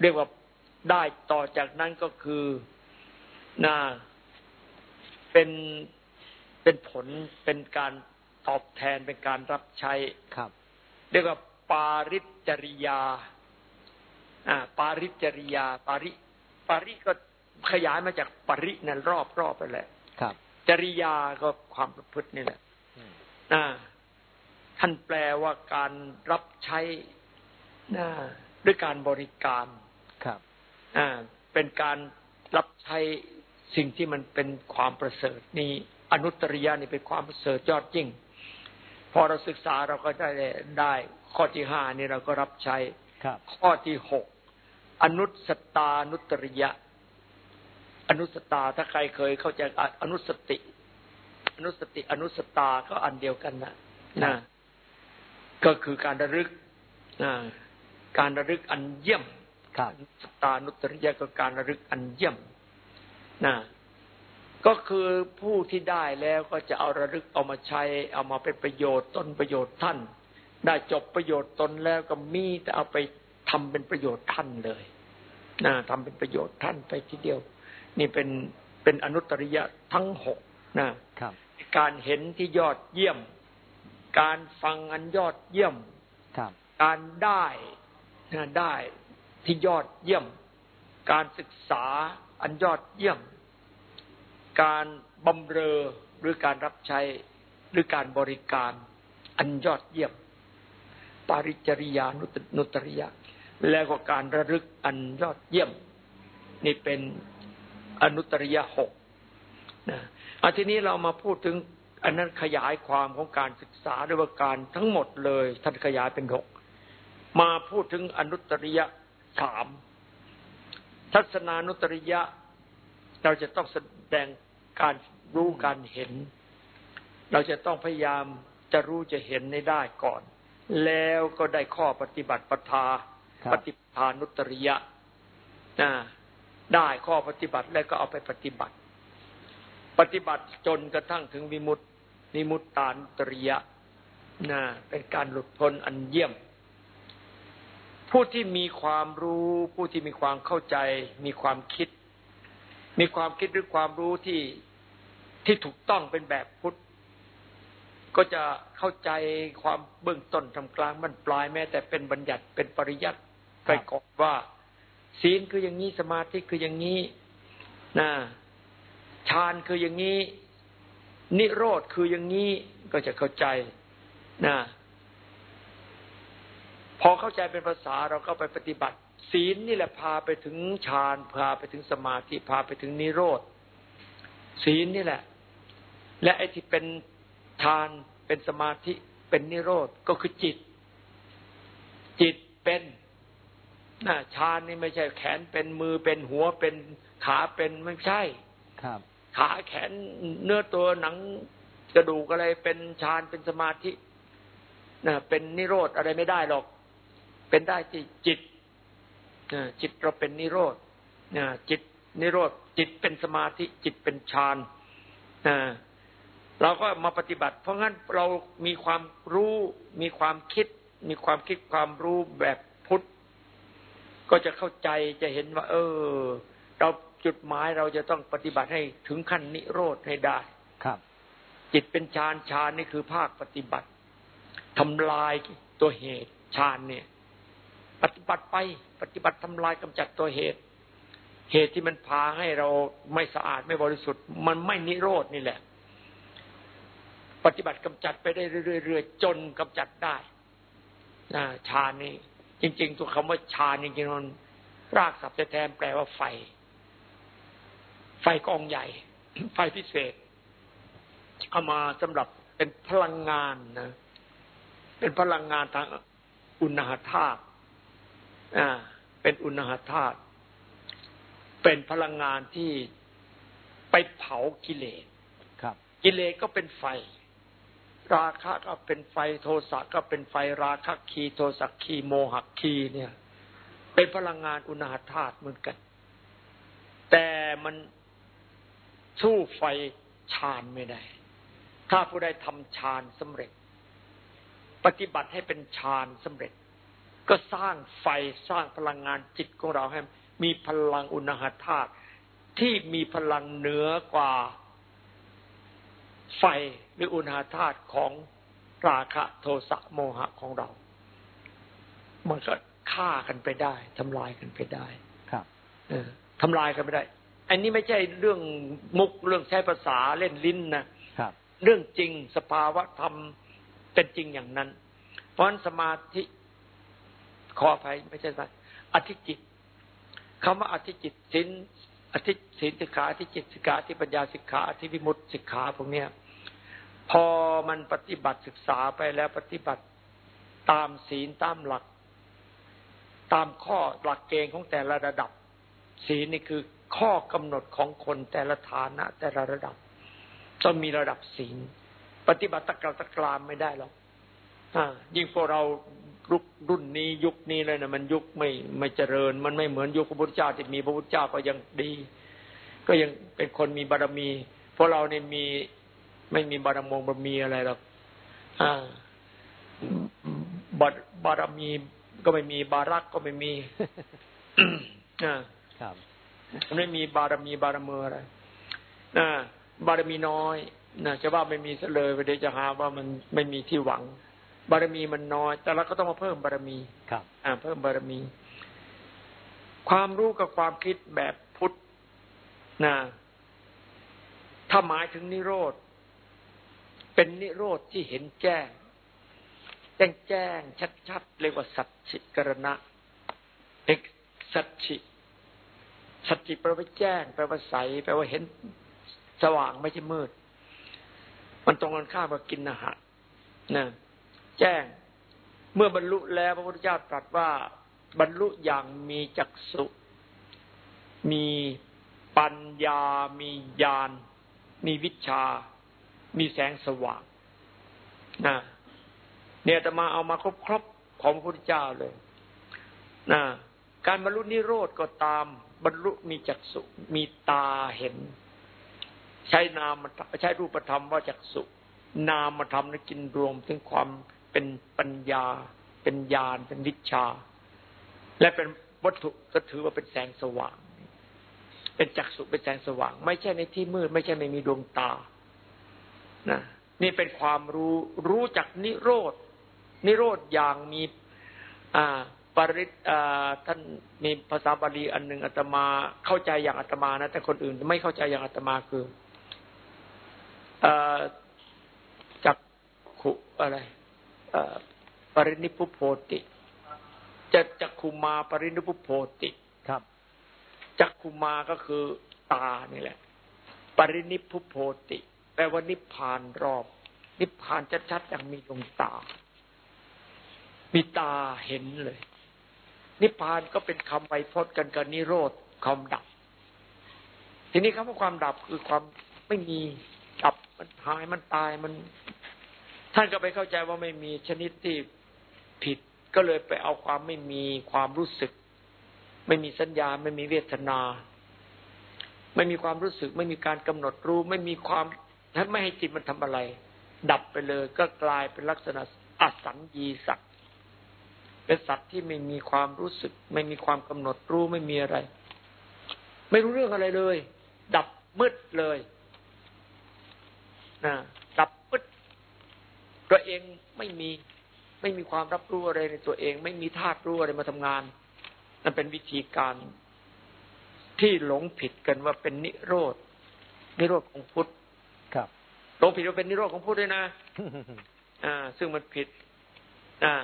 เรียกว่าได้ต่อจากนั้นก็คือนาเป็นเป็นผลเป็นการตอบแทนเป็นการรับใช้ครับ เรียกว่าปาริจริยา อ่า ปาริจริยา ปาริ ปาริก็ขยายมาจากปรินั่นรอบรอบไปแหละครับ จริยาก็ความประพฤตินี่แหละอืมอ่า ท่านแปลว่าการรับใช้นะด้วยการบริการครับ อ่า เป็นการรับใช้สิ่งที่มันเป็นความประเสริฐนี่อนุตริยานี่เป็นความประเสริฐยอดยิ่งพ อเราศึกษาเราก็ได้ได้ ข้อที่ห้านี่เราก็รับใช้ครับข้อที่หกอนุสตานุตริยะ อนุสตาถ้าใครเคยเข้าใจอะอนุสติ อนุสติ อนุสตาก็อันเดียวกันนะนะก็คือการระลึกนะการระลึกอันเยี่ยมครับอนุสตานุตริยะก็การระลึกอันเยี่ยมนะ ก็คือผู้ที่ได้แล้วก็จะเอาระลึกเอามาใช้ เอามาเป็นประโยชน์ตนประโยชน์ท่าน ได้จบประโยชน์ตนแล้วก็มีแต่เอาไปทำเป็นประโยชน์ท่านเลยนะทำเป็นประโยชน์ท่านไปทีเดียว นี่เป็นเป็นอนุตริยะทั้งหกนะครับ การเห็นที่ยอดเยี่ยม การฟังอันยอดเยี่ยมครับ การได้นะได้ที่ยอดเยี่ยม การศึกษาอันยอดเยี่ยม การบำเรอหรือการรับใช้หรือการบริการอันยอดเยี่ยม ปาริจริยานุตนตริยะ แล้วก็การระลึกอันยอดเยี่ยม นี่เป็นอนุตริยะหกนะอาทีนี้เรามาพูดถึงอันนั้นขยายความของการศึกษาด้วยว่าการทั้งหมดเลยท่านขยายเป็นหกมาพูดถึงอนุตริยะสามทัศนานุตริยะ เราจะต้องแสดง การรู้การเห็น เราจะต้องพยายามจะรู้จะเห็นในได้ก่อน แล้วก็ได้ข้อปฏิบัติปทาครับปฏิปทานุตริยะนะได้ข้อปฏิบัติแล้วก็เอาไปปฏิบัติ ปฏิบัติจนกระทั่งถึงวิมุตตินิมุตตานุตริยะนะเป็นการหลุดพ้นอันเยี่ยม ผู้ที่มีความรู้ ผู้ที่มีความเข้าใจ มีความคิด มีความคิดหรือความรู้ที่ ที่ถูกต้องเป็นแบบพุทธ ก็จะเข้าใจความเบื้องต้นทำกลางมันปลายแม้ แต่เป็นบัญญัติเป็นปริยัติไปก่อนว่า ศีลคืออย่างนี้สมาธิคืออย่างนี้นะฌานคืออย่างนี้ นิโรธคืออย่างนี้ก็จะเข้าใจนะพอเข้าใจเป็นภาษาเราก็ไปปฏิบัติ ศีลนี่แหละพาไปถึงฌานพาไปถึงสมาธิพาไปถึงนิโรธศีลนี่แหละ และไอ้ที่เป็นฌานเป็นสมาธิเป็นนิโรธก็คือจิต จิตเป็นนะฌานนี่ไม่ใช่แขนเป็นมือเป็นหัวเป็นขาเป็นไม่ใช่ ครับ ขาแขนเนื้อตัวหนังกระดูกอะไรเป็นฌานเป็นสมาธินะเป็นนิโรธอะไรไม่ได้หรอก เป็นได้ที่จิตนะจิตเราเป็นนิโรธนะจิตนิโรธจิตเป็นสมาธิ จิตเป็นฌานนะ เราก็มาปฏิบัติ เพราะงั้นเรามีความรู้มีความคิด มีความคิดความรู้แบบพุทธ ก็จะเข้าใจจะเห็นว่า เออ เราจุดหมายเราจะต้องปฏิบัติให้ถึงขั้นนิโรธให้ได้ครับ จิตเป็นฌานฌานนี่คือภาคปฏิบัติทำลายตัวเหตุฌานเนี่ย ปฏิบัติไปปฏิบัติทำลายกำจัดตัวเหตุ เหตุที่มันพาให้เราไม่สะอาดไม่บริสุทธิ์ มันไม่นิโรดนี่แหละ ปฏิบัติกำจัดไปได้เรื่อยๆจนกำจัดได้ฌานนี่จริง ๆ ตัวคำว่าฌานจริงๆมันรากศัพท์แท้ๆแปลว่าไฟ ไฟกองใหญ่ ไฟพิเศษเอามาสำหรับเป็นพลังงานนะ เป็นพลังงานทางอุณหธาตุอ่า เป็นอุณหธาตุเป็นพลังงานที่ไปเผากิเลสครับ กิเลสก็เป็นไฟ ราคะก็เป็นไฟโทสะก็เป็นไฟราคะคีโทสะคีโมหะคีเนี่ย เป็นพลังงานอุณหธาตุเหมือนกัน แต่มันสู้ไฟฌานไม่ได้ ถ้าผู้ใดทำฌานสำเร็จ ปฏิบัติให้เป็นฌานสำเร็จ ก็สร้างไฟสร้างพลังงานจิตของเราให้มีพลังอุณหธาตุที่มีพลังเหนือกว่า ไฟหรืออุณหธาตุของราคะโทสะโมหะของเรา มันก็ฆ่ากันไปได้ทำลายกันไปได้ ครับ เออทำลายกันไปได้ อันนี้ไม่ใช่เรื่องมุกเรื่องใช้ภาษาเล่นลิ้นนะครับ เรื่องจริงสภาวะธรรมเป็นจริงอย่างนั้น เพราะฉะนั้นสมาธิขออภัยไม่ใช่สักอธิจิตคำว่าอธิจิตสินอธิสินสิกขาอธิจิตสิกขาอธิปัญญาสิกขาอธิวิมุตติสิกขาพวกเนี้ย พอมันปฏิบัติศึกษาไปแล้วปฏิบัติตามศีลตามหลัก ตามข้อหลักเกณฑ์ของแต่ละระดับ ศีลนี่คือข้อกำหนดของคนแต่ละฐานะ แต่ละระดับต้องมีระดับศีล ปฏิบัติตะกรตะกรามไม่ได้หรอกอ่ายิ่งพวกเรารุกรุ่นนี้ยุคนี้เลยนะมันยุคไม่ไม่เจริญ มันไม่เหมือนยุคพระพุทธเจ้าที่มีพระพุทธเจ้าก็ยังดี ก็ยังเป็นคนมีบารมีพวกเราเนี่ยมี ไม่มีบารมงบารมีอะไรหรอกอ่าบารบารมีก็ไม่มีบารักก็ไม่มีอ่าครับมันไม่มีบารมีบารมืออะไรนะบารมีน้อยนะจะว่าไม่มีซะเลยเดี๋ยวจะหาว่ามันไม่มีที่หวัง บารมีมันน้อย แต่เราก็ต้องมาเพิ่มบารมีครับ อ่า เพิ่มบารมี ความรู้กับความคิดแบบพุทธนะถ้าหมายถึงนิโรธ เป็นนิโรธที่เห็นแจ้ง แจ้งแจ้งชัดๆเรียกว่าสัจฉิกรณะเอกสัจฉิสัจจิแปลว่าแจ้งแปลว่าใสแปลว่าเห็นสว่างไม่ใช่มืด มันตรงกันข้ามกับกินอาหารนะแจ้ง เมื่อบรรลุแล้วพระพุทธเจ้าตรัสว่าบรรลุอย่างมีจักสุมีปัญญา มีญาณ มีวิชา มีแสงสว่างนะเนี่ยจะมาเอามาครบๆของพระพุทธเจ้าเลยนะการบรรลุนิโรธก็ตาม บรรลุมีจักสุมีตาเห็น ใช้นามใช้รูปธรรมว่าจักสุนามธรรมนั้นกินรวมถึงความเป็นปัญญา เป็นญาณเป็นวิชา และเป็นวัตถุก็ถือว่าเป็นแสงสว่าง เป็นจักสุเป็นแสงสว่าง ไม่ใช่ในที่มืด ไม่ใช่ไม่มีดวงตา นะนี่เป็นความรู้รู้จักนิโรธนิโรธอย่างมีอ่าปริตท่านมีภาษาบาลีอันหนึ่งอาตมาเข้าใจอย่างอาตมานะแต่คนอื่นไม่เข้าใจอย่างอาตมาคืออจักขุอะไรปรินิพุโพติจะจักขุมาปรินิพุโพติครับจักขุมาก็คือตานี่แหละ ปรินิพุโพติ แปลว่านิพพานรอบ นิพพานชัดๆอย่างมีดวงตา มีตาเห็นเลย นิพพานก็เป็นคำไวยพจน์กันกับนิโรธความดับ ทีนี้คำว่าความดับคือความไม่มีดับมันหายมันตายมัน ท่านก็ไปเข้าใจว่าไม่มีชนิดที่ผิดก็เลยไปเอาความไม่มีความรู้สึก ไม่มีสัญญา ไม่มีเวทนา ไม่มีความรู้สึก ไม่มีการกำหนดรู้ ไม่มีความ ถ้าไม่ให้จิตมันทำอะไร ดับไปเลยก็กลายเป็นลักษณะอสัญญีสัตว์เป็นสัตว์ที่ไม่มีความรู้สึก ไม่มีความกำหนดรู้ไม่มีอะไร ไม่รู้เรื่องอะไรเลย ดับมืดเลยนะดับมืดตัวเองไม่มีไม่มีความรับรู้อะไรในตัวเอง ไม่มีธาตุรู้อะไรมาทำงานนั่นเป็นวิธีการที่หลงผิดกันว่าเป็นนิโรธนิโรธของพุทธ หลงผิดว่าเป็นนิโรธของพุทธด้วยนะอ่า ซึ่งมันผิดอ่า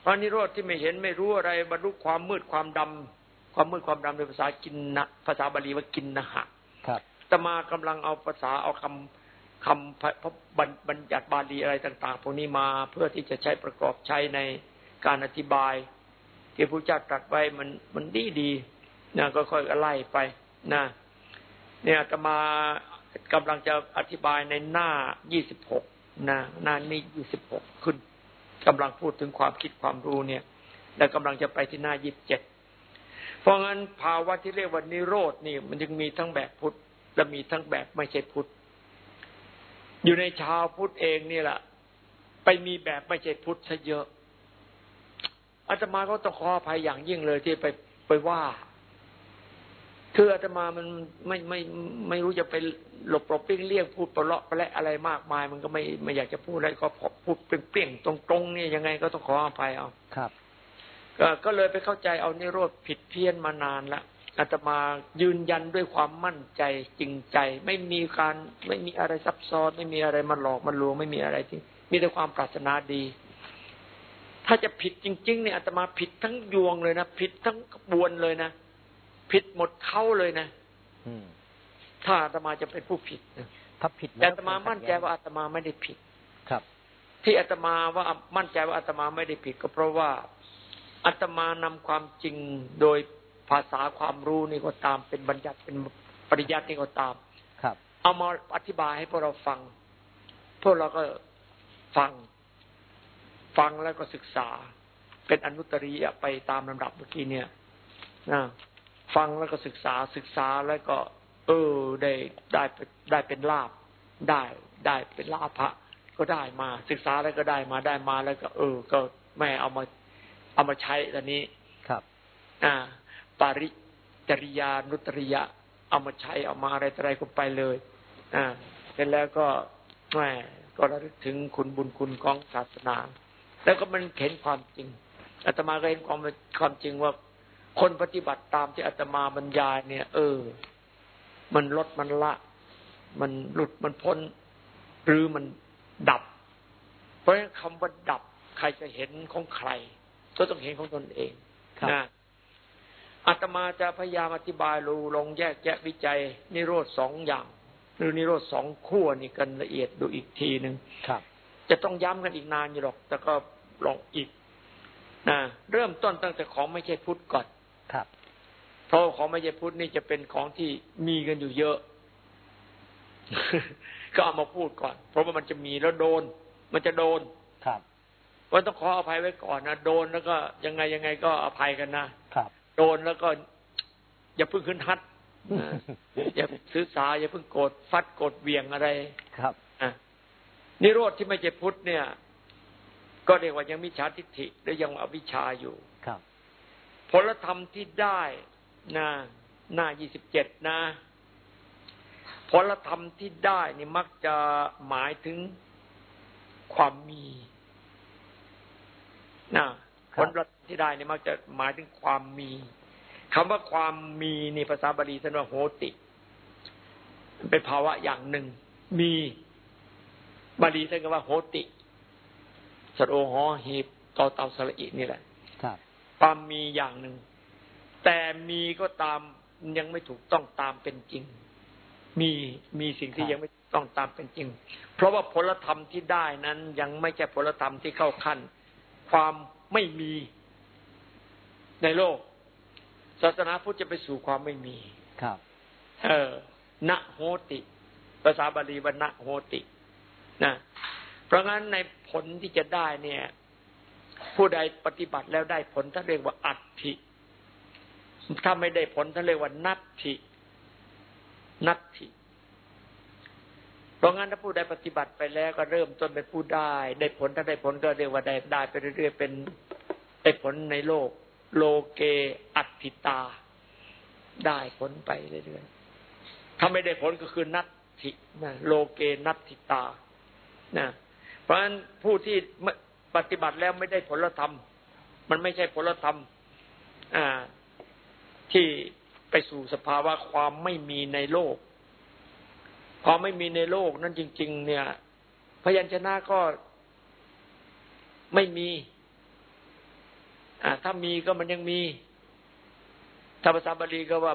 เพราะนิโรธที่ไม่เห็นไม่รู้อะไร บรรลุความมืดความดำความมืดความดำในภาษากินนะภาษาบาลีว่ากินนะหะครับตมากำลังเอาภาษาเอาคำคำพระบัญบัญญัติบาลีอะไรต่าง ๆ พวกนี้มาเพื่อที่จะใช้ประกอบใช้ในการอธิบาย ที่พระเจ้าตรัสไว้มันมันดีดีนะก็ค่อยๆไล่ไปนะเนี่ยอาตมา กำลังจะอธิบายในหน้ายี่สิบหกนะหน้านี้ยี่สิบหกขึ้นกำลังพูดถึงความคิดความรู้เนี่ย แล้วกำลังจะไปที่หน้ายี่สิบเจ็ดเพราะงั้นภาวะที่เรียกว่านิโรธนี่ มันจึงมีทั้งแบบพุทธและมีทั้งแบบไม่ใช่พุทธอยู่ในชาวพุทธเองนี่แหละไปมีแบบไม่ใช่พุทธซะเยอะอาตมาก็ต้องขออภัยอย่างยิ่งเลยที่ไปไปว่า คืออาตมามันไม่ไม่ไม่รู้จะไปหลบหลบเลี่ยงเลี่ยงพูดประเลาะประและอะไรมากมาย มันก็ไม่ไม่อยากจะพูดอะไรก็พูดเปรี้ยงๆตรงๆเนี่ยยังไงก็ต้องขออภัยเอาครับ ก็ก็เลยไปเข้าใจเอานิโรธผิดเพี้ยนมานานละอาตมายืนยันด้วยความมั่นใจจริงใจ ไม่มีการไม่มีอะไรซับซ้อน ไม่มีอะไรมาหลอกมาลวงไม่มีอะไรที่มีแต่ความปรารถนาดี ถ้าจะผิดจริง ๆ เนี่ยอาตมาผิดทั้งยวงเลยนะผิดทั้งกระบวนเลยนะ ผิดหมดเข้าเลยนะอืมถ้าอาตมาจะเป็นผู้ผิดนะถ้าผิดแต่อาตมามั่นใจว่าอาตมาไม่ได้ผิดครับ ที่อาตมาว่ามั่นใจว่าอาตมาไม่ได้ผิด ก็เพราะว่าอาตมานำความจริงโดยภาษาความรู้นี่ก็ตามเป็นบัญญัติเป็นปริยัตินี่ก็ตาม ครับ เอามาอธิบายให้พวกเราฟัง พวกเราก็ฟัง ฟังแล้วก็ศึกษา เป็นอนุตริยไปตามลำดับเมื่อกี้เนี่ยนะ ฟังแล้วก็ศึกษาศึกษาแล้วก็ เออได้ได้ได้เป็นลาบได้ได้เป็นลาภะก็ได้มาศึกษาแล้วก็ได้มาได้มาแล้วก็ เออ ก็แม่เอามาเอามาใช้ตอนนี้ครับ อ่า ปาริจริยานุตริยะ เอามาใช้เอามาอะไรต่ออะไรก็ไปเลย อ่าเสร็จแล้วก็แหมก็ระลึกถึงคุณบุญคุณของศาสนา แล้วก็มันเห็นความจริงอาตมาก็เห็นความความจริงว่า คนปฏิบัติตามที่อาตมาบรรยายเนี่ย เออ มันลดมันละ มันหลุดมันพ้น หรือมันดับ เพราะฉะนั้นคำว่าดับ ใครจะเห็นของใคร ก็ต้องเห็นของตนเองครับนะอาตมาจะพยายามอธิบายรูลงแยกแยะวิจัย นิโรธสองอย่าง หรือนิโรธสองขั้วนี่กันละเอียดดูอีกทีหนึ่งครับ จะต้องย้ำกันอีกนานอยู่หรอก แต่ก็ลองอีกนะเริ่มต้นตั้งแต่ของไม่ใช่พุทธก่อน ครับ เพราะของไม่ใช่พุทธนี่จะเป็นของที่มีกันอยู่เยอะ ก็เอามาพูดก่อน เพราะว่ามันจะมีแล้วโดน มันจะโดนครับว่าต้องขออภัยไว้ก่อนนะโดนแล้วก็ยังไงยังไงก็อภัยกันนะครับ โดนแล้วก็ อย่าเพิ่งขึ้นฮัดนะอย่าซื้อสาอย่าเพิ่งโกรธฟัดโกรธเวียงอะไรครับอะนิโรธที่ไม่ใช่พุทธเนี่ย ก็เรียกว่ายังมิจฉาทิฏฐิและยังอวิชชาอยู่ครับ ผลธรรมที่ได้นะหน้ายี่สิบเจ็ดนะผลธรรมที่ได้นี่มักจะหมายถึงความมีนะผลลัพธ์ที่ได้นี่มักจะหมายถึงความมีคำว่าความมีนี่ภาษาบาลีท่านว่าโหติมันเป็นภาวะอย่างหนึ่ง มีบาลีท่านก็ว่าโหติสระโอหอหีบต่อเตาสระอินี่แหละ ครับความมีอย่างหนึ่ง แต่มีก็ตามยังไม่ถูกต้องตามเป็นจริง มีมีสิ่งที่ครับยังไม่ถูกต้องตามเป็นจริง เพราะว่าผลธรรมที่ได้นั้นยังไม่ใช่ผลธรรมที่เข้าขั้น ความไม่มีในโลก ศาสนาพุทธจะไปสู่ความไม่มีครับ เออณโหติ ภาษาบาลีว่าณโหติ นะ เพราะงั้นในผลที่จะได้เนี่ย ผู้ใดปฏิบัติแล้วได้ผลท่านเรียกว่าอัตถิถ้าไม่ได้ผลท่านเรียกว่านัตถินัตถิเพราะงั้นถ้าผู้ใดปฏิบัติไปแล้วก็เริ่มต้นเป็นผู้ได้ ได้ผลถ้าได้ผลก็เรียกว่าได้ได้ไปเรื่อยๆเป็นได้ผลในโลก โลเกอัตถิตา ได้ผลไปเรื่อยๆถ้าไม่ได้ผลก็คือนัตถินะโลเกนัตถิตานะเพราะฉะนั้นผู้ที่ ปฏิบัติแล้วไม่ได้ผลธรรม มันไม่ใช่ผลธรรม อ่า ที่ไปสู่สภาวะความไม่มีในโลก ความไม่มีในโลกนั้นจริง ๆ เนี่ย พยัญชนะก็ไม่มี อ่า ถ้ามีก็มันยังมีถ้าภาษาบาลีก็ว่า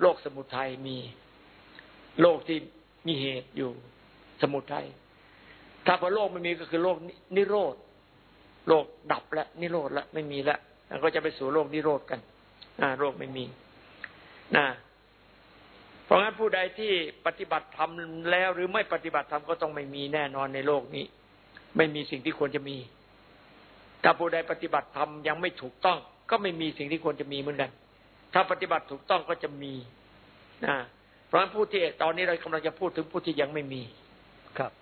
โลกสมุทัยมี โลกที่มีเหตุอยู่ สมุทัยถ้าพอโลกไม่มีก็คือโลกนิโรธ โลกดับแล้วนิโรธแล้วไม่มีแล้วแล้วก็จะไปสู่โลกนิโรธกันอ่าโลกไม่มีนะเพราะงั้นผู้ใดที่ปฏิบัติธรรมแล้ว หรือไม่ปฏิบัติธรรมก็ต้องไม่มีแน่นอนในโลกนี้ ไม่มีสิ่งที่ควรจะมี ถ้าผู้ใดปฏิบัติธรรมยังไม่ถูกต้อง ก็ไม่มีสิ่งที่ควรจะมีเหมือนกัน ถ้าปฏิบัติถูกต้องก็จะมีนะเพราะฉะนั้นผู้ที่ตอนนี้เรากำลังจะพูดถึงผู้ที่ยังไม่มี ครับ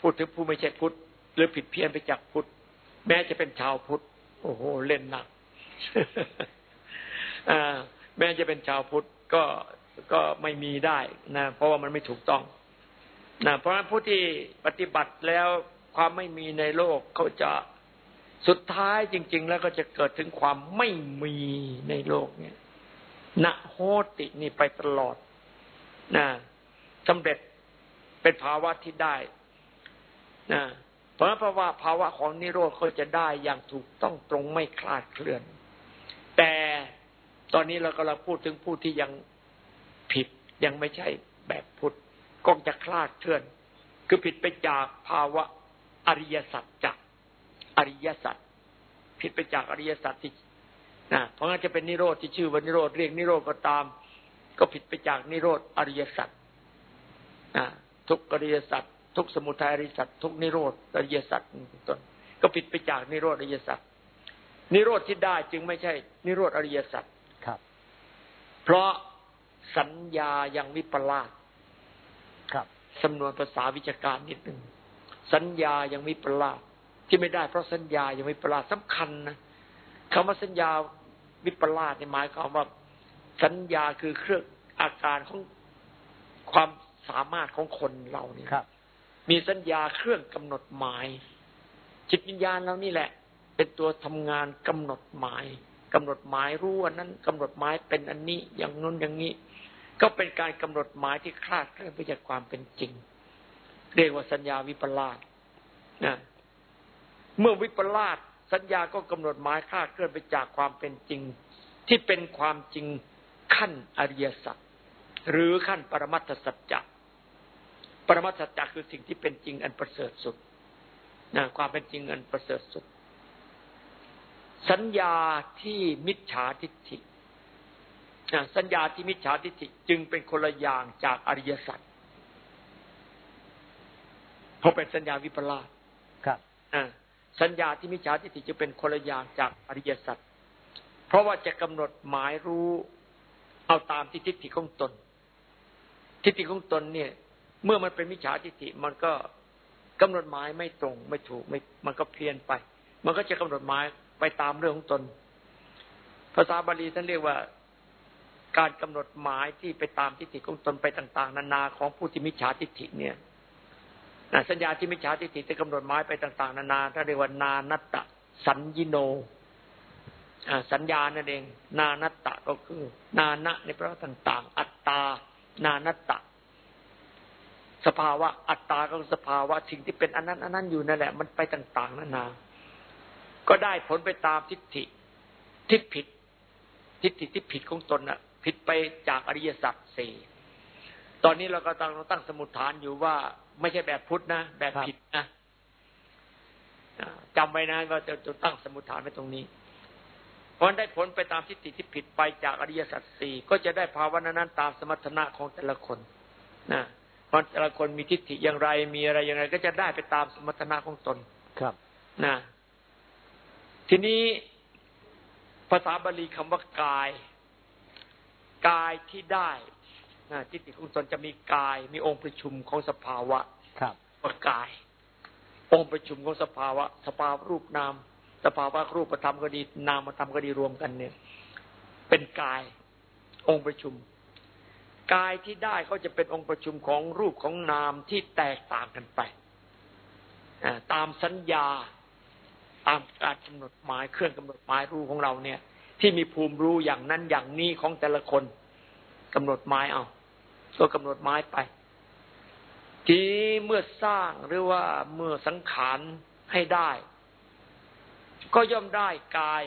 พูดถึงผู้ไม่ใช่พุทธหรือผิดเพี้ยนไปจากพุทธ แม้จะเป็นชาวพุทธโอ้โหเล่นหนักแม้จะเป็นชาวพุทธก็ก็ไม่มีได้นะเพราะว่ามันไม่ถูกต้องนะเพราะฉะนั้นผู้ที่ปฏิบัติแล้วความไม่มีในโลกเขาจะสุดท้ายจริง ๆ แล้วก็จะเกิดถึงความไม่มีในโลกเนี่ยนะโหตินี่ไปตลอดนะสำเร็จเป็นภาวะที่ได้นะ เพราะเพราะว่าภาวะของนิโรธก็จะได้อย่างถูกต้องตรงไม่คลาดเคลื่อน แต่ตอนนี้เรากำลังพูดถึงผู้ที่ยังผิดยังไม่ใช่แบบพุทธก็จะคลาดเคลื่อน คือผิดไปจากภาวะอริยสัจจากอริยสัจผิดไปจากอริยสัจที่นะเพราะงั้นจะเป็นนิโรธที่ชื่อว่านิโรธเรียกนิโรธก็ตาม ก็ผิดไปจากนิโรธอริยสัจนะทุกอริยสัจ ทุกสมุทัยอริยสัจทุกนิโรธอริยสัจเป็นต้นก็ผิดไปจากนิโรธอริยสัจนิโรธที่ได้จึงไม่ใช่ นิโรธอริยสัจครับ เพราะสัญญายังวิปลาสครับสำนวนภาษาวิชาการนิดหนึ่งสัญญายังวิปลาสที่ไม่ได้เพราะสัญญายังวิปลาสสำคัญนะคำว่าสัญญาวิปลาสในหมายความว่าสัญญาคือเครื่องอาการของความสามารถของคนเราเนี่ย มีสัญญาเครื่องกำหนดหมาย จิตวิญญาณเรานี่แหละ เป็นตัวทำงานกำหนดหมายกำหนดหมายรู้ว่านั้นกำหนดหมายเป็นอันนี้อย่างนู้นอย่างนี้ ก็เป็นการกำหนดหมายที่คลาดเคลื่อนไปจากความเป็นจริง เรียกว่าสัญญาวิปลาสนะเมื่อวิปลาสสัญญาก็กำหนดหมายคลาดเคลื่อนไปจากความเป็นจริง ที่เป็นความจริงขั้นอริยสัจหรือขั้นปรมัตถสัจจะ ปรมัตถสัจจะคือสิ่งที่เป็นจริงอันประเสริฐสุดนะความเป็นจริงอันประเสริฐสุด สัญญาที่มิจฉาทิฏฐินะสัญญาที่มิจฉาทิฏฐิจึงเป็นคนละอย่างจากอริยสัจเพราะเป็นสัญญาวิปลาสครับสัญญาที่มิจฉาทิฏฐิจะเป็นคนละอย่างจากอริยสัจเพราะว่าจะกำหนดหมายรู้เอาตามที่ทิฏฐิของตน ทิฏฐิของตนเนี่ย เมื่อมันเป็นมิจฉาทิฏฐิมันก็กำหนดหมายไม่ตรง ไม่ถูกไม่มันก็เพี้ยนไป มันก็จะกำหนดหมายไปตามเรื่องของตน ภาษาบาลีท่านเรียกว่าการกำหนดหมายที่ไปตามทิฏฐิของตนไปต่าง ๆ นานาของผู้ที่มิจฉาทิฏฐิเนี่ยสัญญาที่มิจฉาทิฏฐิจะกำหนดหมายไปต่าง ๆ นานาท่านเรียกว่านานัตตะสัญญิโนสัญญานั่นเอง นานัตตะก็คือ นานะในพระต่าง ๆ อัตตา นานัตตะ สภาวะอัตตาก็สภาวะสิ่งที่เป็นอันนั้นอันนั้นอยู่นั่นแหละมันไปต่าง ๆนานา ก็ได้ผลไปตามทิฏฐิที่ผิด ทิฏฐิที่ผิดของตนน่ะ ผิดไปจากอริยสัจสี่ตอนนี้เราก็ต้องตั้งสมุดฐานอยู่ว่า ไม่ใช่แบบพุทธนะแบบผิดนะจำไว้นะว่าจะจะตั้งสมุดฐานไว้ตรงนี้พอได้ผลไปตามทิฏฐิที่ผิดไปจากอริยสัจสี่ก็จะได้ภาวะนั้นตามสมรรถนะของแต่ละคนนะ เพราะแต่ละคนมีทิฏฐิอย่างไรมีอะไรอย่างไร ก็จะได้ไปตามสมรรถนะของตนครับนะทีนี้ภาษาบาลีคำว่ากาย กายที่ได้นะทิฏฐิของตนจะมีกาย มีองค์ประชุมของสภาวะ ครับว่ากาย องค์ประชุมของสภาวะ สภาวะรูปนาม สภาวะรูปธรรมก็ดี นามธรรมก็ดีรวมกันเนี่ย เป็นกายอองค์ประชุม กายที่ได้ก็จะเป็นองค์ประชุมของรูปของนามที่แตกต่างกันไปตามสัญญาตามการกำหนดหมายเครื่องกำหนดหมายรู้ของเราเนี่ย ที่มีภูมิรู้อย่างนั้นอย่างนี้ของแต่ละคนกำหนดหมายเอาก็กำหนดหมายไป ทีเมื่อสร้างหรือว่าเมื่อสังขารให้ได้ ก็ย่อมได้กาย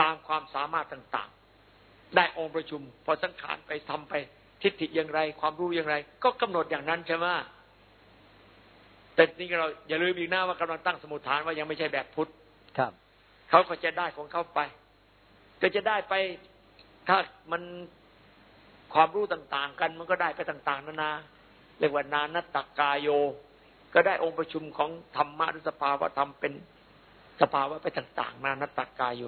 ตามความสามารถต่าง ๆ ได้องค์ประชุม พอสังขารไปทำไป ทิฏฐิอย่างไร ความรู้อย่างไร ก็กำหนดอย่างนั้นใช่ไหมแต่นี่เราอย่าลืมอีกหน้าว่ากำลังตั้งสมุทฐานว่ายังไม่ใช่แบบพุทธครับเขาก็จะได้ของเขาไป ก็จะได้ไปถ้ามันความรู้ต่างๆ กัน มันก็ได้ไปต่าง ๆ นานาเรียกว่านานัตตกายโย ก็ได้องค์ประชุมของธรรมะหรือสภาวะธรรมเป็นสภาวะไปต่าง ๆ นานัตตกายโย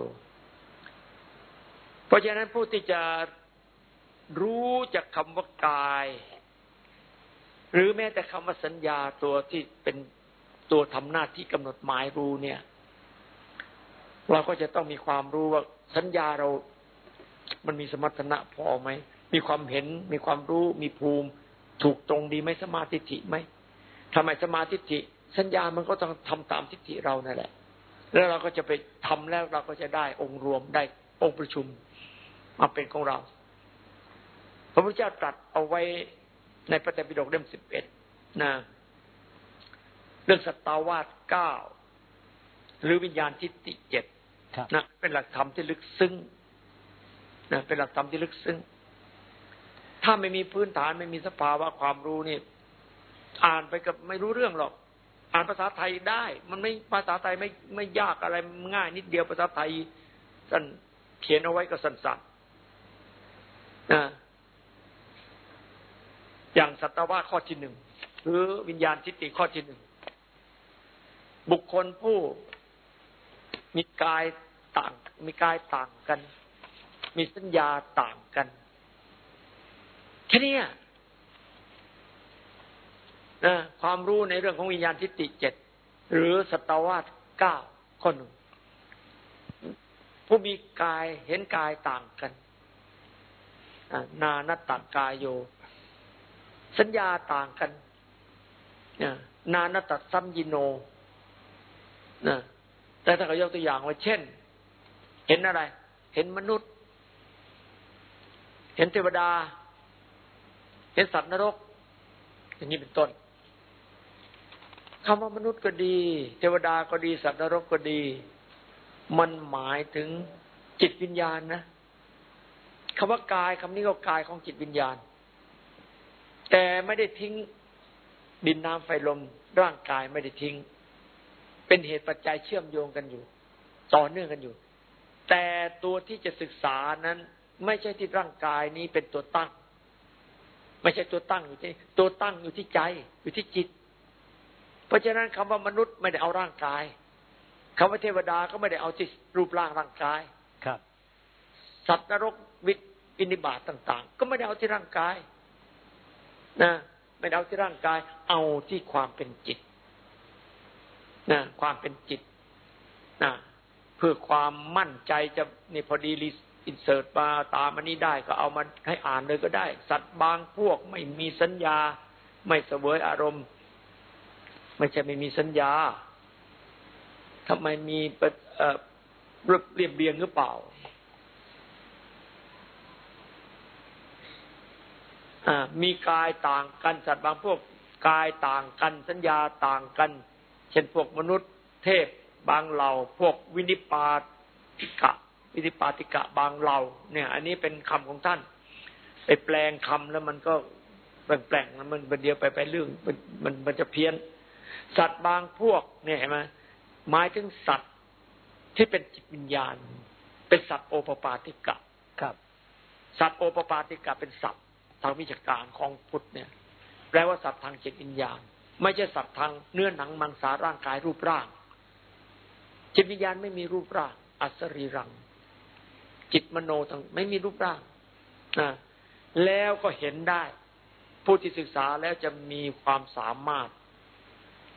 เพราะฉะนั้นผู้ที่จะ รู้จากคำว่ากาย หรือแม้แต่คำว่าสัญญาตัวที่เป็นตัวทำหน้าที่กำหนดหมายรู้เนี่ย เราก็จะต้องมีความรู้ว่าสัญญาเรา มันมีสมรรถนะพอไหม มีความเห็น มีความรู้ มีภูมิ ถูกตรงดีไหมสมาธิิไหมทำไมสมาธิิสัญญามันก็ต้องทำตามทิฏฐิเรานั่นแหละ แล้วเราก็จะไปทำแล้วเราก็จะได้องค์รวมได้องค์ประชุมมาเป็นของเรา ระพุทธเจ้าตรัสเอาไว้ในพระไตรปิฎกเล่มสิบเอ็ดนะเรื่องสัตวาสเก้าหรือวิญญาณทิฏฐิเจ็ดนะเป็นหลักธรรมที่ลึกซึ้งนะเป็นหลักธรรมที่ลึกซึ้ง ถ้าไม่มีพื้นฐานไม่มีสภาวะความรู้นี่ อ่านไปกับไม่รู้เรื่องหรอก อ่านภาษาไทยได้ มันไม่ภาษาไทยไม่ไม่ยากอะไรง่ายนิดเดียวภาษาไทยสั้นเขียนเอาไว้ก็สั้นๆนะ อย่างสัตวะข้อที่หนึ่งหรือวิญญาณทิฏฐิข้อที่หนึ่งบุคคลผู้มีกายต่าง มีกายต่างกัน มีสัญญาต่างกันแค่นี้นะความรู้ในเรื่องของวิญญาณทิฏฐิเจ็ดหรือสัตวาสเก้าข้อหนึ่งผู้มีกายเห็นกายต่างกันนานัตตกายโย สัญญาต่างกันนานาตัดซัมยิโนนะแต่ถ้าเขายกตัวอย่างว่าเช่น เห็นอะไร เห็นมนุษย์ เห็นเทวดา เห็นสัตว์นรก อย่างนี้เป็นต้นคำว่ามนุษย์ก็ดี เทวดาก็ดีสัตว์นรกก็ดี มันหมายถึงจิตวิญญาณนะคำว่ากายคำนี้ก็กายของจิตวิญญาณ แต่ไม่ได้ทิ้งดินน้ำไฟลมร่างกายไม่ได้ทิ้ง เป็นเหตุปัจจัยเชื่อมโยงกันอยู่ ต่อเนื่องกันอยู่ แต่ตัวที่จะศึกษานั้น ไม่ใช่ที่ร่างกายนี้เป็นตัวตั้ง ไม่ใช่ตัวตั้งอยู่ที่ตัวตั้งอยู่ที่ใจอยู่ที่จิต เพราะฉะนั้นคำว่ามนุษย์ไม่ได้เอาร่างกายคำว่าเทวดาก็ไม่ได้เอาที่รูปร่างร่างกายครับ สัตว์นรกวิอินิบาตต่าง ๆ ก็ไม่ได้เอาที่ร่างกาย นะไม่เอาที่ร่างกาย เอาที่ความเป็นจิตนะความเป็นจิตนะเพื่อความมั่นใจจะนี่พอดีรีอินเสิร์ตมาตามอันนี้ได้ก็เอามาให้อ่านเลยก็ได้ สัตว์บางพวกไม่มีสัญญา ไม่เสวยอารมณ์ ไม่ใช่ไม่มีสัญญาทำไมมีเรียบเรียงหรือเปล่า มีกายต่างกันสัตว์บางพวกกายต่างกันสัญญาต่างกัน เช่นพวกมนุษย์ เทพบางเหล่า พวกวินิปาติกะ วินิปาติกะบางเหล่า เนี่ย อันนี้เป็นคำของท่านไปแปลงคำแล้วมันก็แปลงๆมันเป็นเดียวไปไปเรื่องมันมันมันจะเพี้ยน สัตว์บางพวก เนี่ยเห็นไหมหมายถึงสัตว์ที่เป็นจิตวิญญาณ เป็นสัตว์โอปปาติกะครับ สัตว์โอปปาติกะเป็นสัตว์ ทางวิชาการของพุทธเนี่ย แปลว่าสัตว์ทางจิตวิญญาณ ไม่ใช่สัตว์ทางเนื้อหนังมังสาร่างกายรูปร่าง จิตวิญญาณไม่มีรูปร่าง อัศรีรัง จิตมโนทั้งไม่มีรูปร่างนะแล้วก็เห็นได้ ผู้ที่ศึกษาแล้วจะมีความสามารถ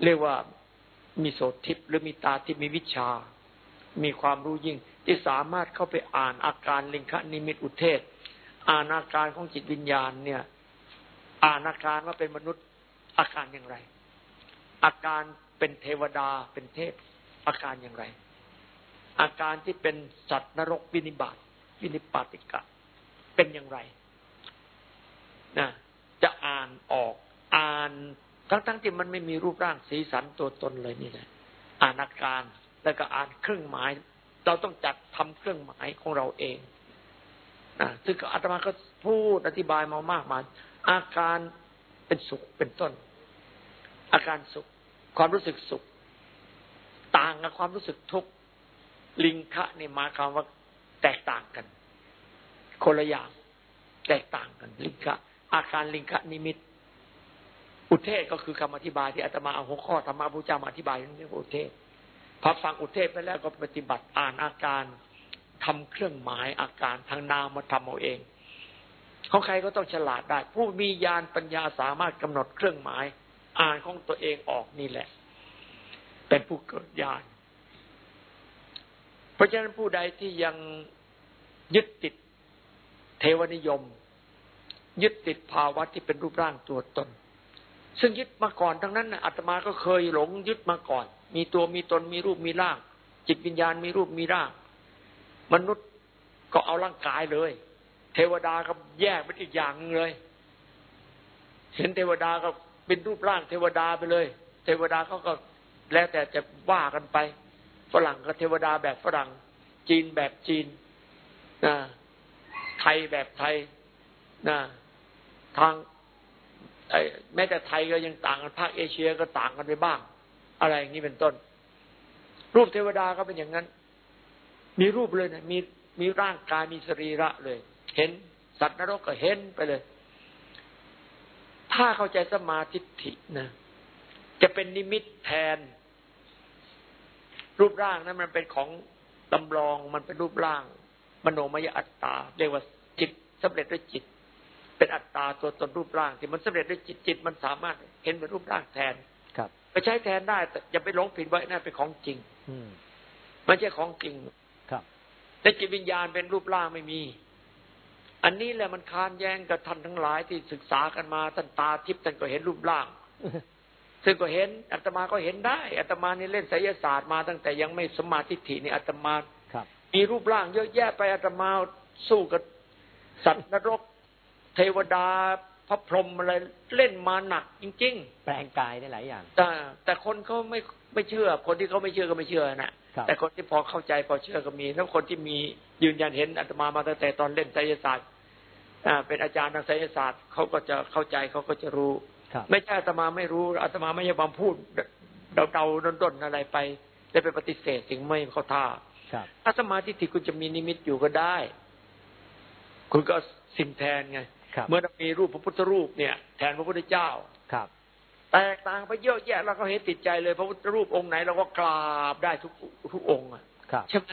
เรียกว่ามีโสทิพหรือมีตาที่มีวิชา มีความรู้ยิ่ง ที่สามารถเข้าไปอ่านอาการลิงคนิมิตอุเทศ อ่านาการของจิตวิญญาณเนี่ยอ่านาการว่าเป็นมนุษย์อาการอย่างไร อาการเป็นเทวดาเป็นเทพอาการอย่างไร อาการที่เป็นสัตว์นรกวินิบาตวินิปาติกะ เป็นอย่างไรนะจะอ่านออกอ่านทั้งๆทที่มันไม่มีรูปร่างสีสันตัวตนเลยนี่แหละอ่านอาการแล้วก็อ่านเครื่องหมาย เราต้องจัดทำเครื่องหมายของเราเอง นะซึ่งอาตมาก็พูดอธิบายมามากมายอาการเป็นสุขเป็นต้น อาการสุข ความรู้สึกสุข ต่างกับความรู้สึกทุกข์ลิงคะนี่มาคำว่าแตกต่างกัน คนละอย่างแตกต่างกัน ลิงคะ อาการลิงคะนิมิต อุเทศก็คือคำอธิบายที่อาตมาเอาหัวข้อธรรมะพุทธเจ้ามาอธิบายเรื่องอุเทศพอฟังอุเทศไปแล้วก็ปฏิบัติอ่านอาการ ทำเครื่องหมายอาการทางนามมาทำเอาเอง ของใครก็ต้องฉลาดได้ ผู้มีญาณปัญญาสามารถกำหนดเครื่องหมาย อ่านของตัวเองออกนี่แหละ เป็นผู้เกิดญาณเพราะฉะนั้นผู้ใดที่ยังยึดติดเทวนิยม ยึดติดภาวะที่เป็นรูปร่างตัวตน ซึ่งยึดมาก่อนทั้งนั้นนะอาตมาก็เคยหลงยึดมาก่อน มีตัวมีตนมีรูปมีร่าง จิตวิญญาณมีรูปมีร่าง มนุษย์ก็เอาร่างกายเลย เทวดาก็แยกเป็นอีกอย่างนึงเลย เห็นเทวดาก็เป็นรูปร่างเทวดาไปเลย เทวดาเขาก็แล้วแต่จะว่ากันไป ฝรั่งก็เทวดาแบบฝรั่ง จีนแบบจีนนะไทยแบบไทยนะทางแม้แต่ไทยก็ยังต่างกันภาคเอเชียก็ต่างกันไปบ้าง อะไรอย่างนี้เป็นต้น รูปเทวดาก็เป็นอย่างนั้น มีรูปเลยนะมีมีร่างกายมีสรีระเลย เห็นสัตว์นรกก็เห็นไปเลย ถ้าเข้าใจสมาธิินะจะเป็นนิมิตแทน รูปร่างนั้นมันเป็นของตำลองมันเป็นรูปร่าง มโนมยอัตตา เรียกว่าจิตสำเร็จด้วยจิต เป็นอัตตาตัวตนรูปร่าง ที่มันสำเร็จด้วยจิตจิต มันสามารถเห็นเป็นรูปร่างแทน ครับไปใช้แทนได้แต่อย่าไปหลงผิดไว้นั่นเป็นของจริง อืมไม่ใช่ของจริงครับ แต่จิตวิญญาณเป็นรูปร่างไม่มี อันนี้แหละมันค้านแย้งกับท่านทั้งหลายที่ศึกษากันมาท่านตาทิพย์ท่านก็เห็นรูปร่าง ซึ่งก็เห็นอาตมาก็เห็นได้อาตมานี่เล่นไสยศาสตร์มาตั้งแต่ยังไม่สมมาธิฏฐินี่อาตมาครับมีรูปร่างเยอะแยะไปอาตมาสู้กับสัตว์นรก เทวดาพระพรหมอะไรเล่นมาหนักจริงแปลงกายได้หลายอย่างๆแต่แต่คนเขาไม่ไม่เชื่อ คนที่เขาไม่เชื่อก็ไม่เชื่อนะครับ แต่คนที่พอเข้าใจพอเชื่อก็มี แล้วคนที่มียืนยันเห็นอาตมามาตั้งแต่ตอนเล่นไสยศาสตร์อ่าเป็นอาจารย์ทางไสยศาสตร์เขาก็จะเข้าใจเขาก็จะรู้ครับไม่ใช่อาตมาไม่รู้อาตมาไม่ใช่มาพูดเดาๆด้นๆอะไรไปได้ไปปฏิเสธสิ่งไม่เข้าท่าครับถ้าสมาธิที่คุณจะมีนิมิตอยู่ก็ได้ คุณก็สิ่งแทนไงครับเมื่อเรามีรูปพระพุทธรูปเนี่ย แทนพระพุทธเจ้าครับ แตกต่างไปเยอะแยะเราก็เห็นติดใจเลยพระพุทธรูปองค์ไหนเราก็กราบได้ทุกทุกองค์อะครับใช่ไหม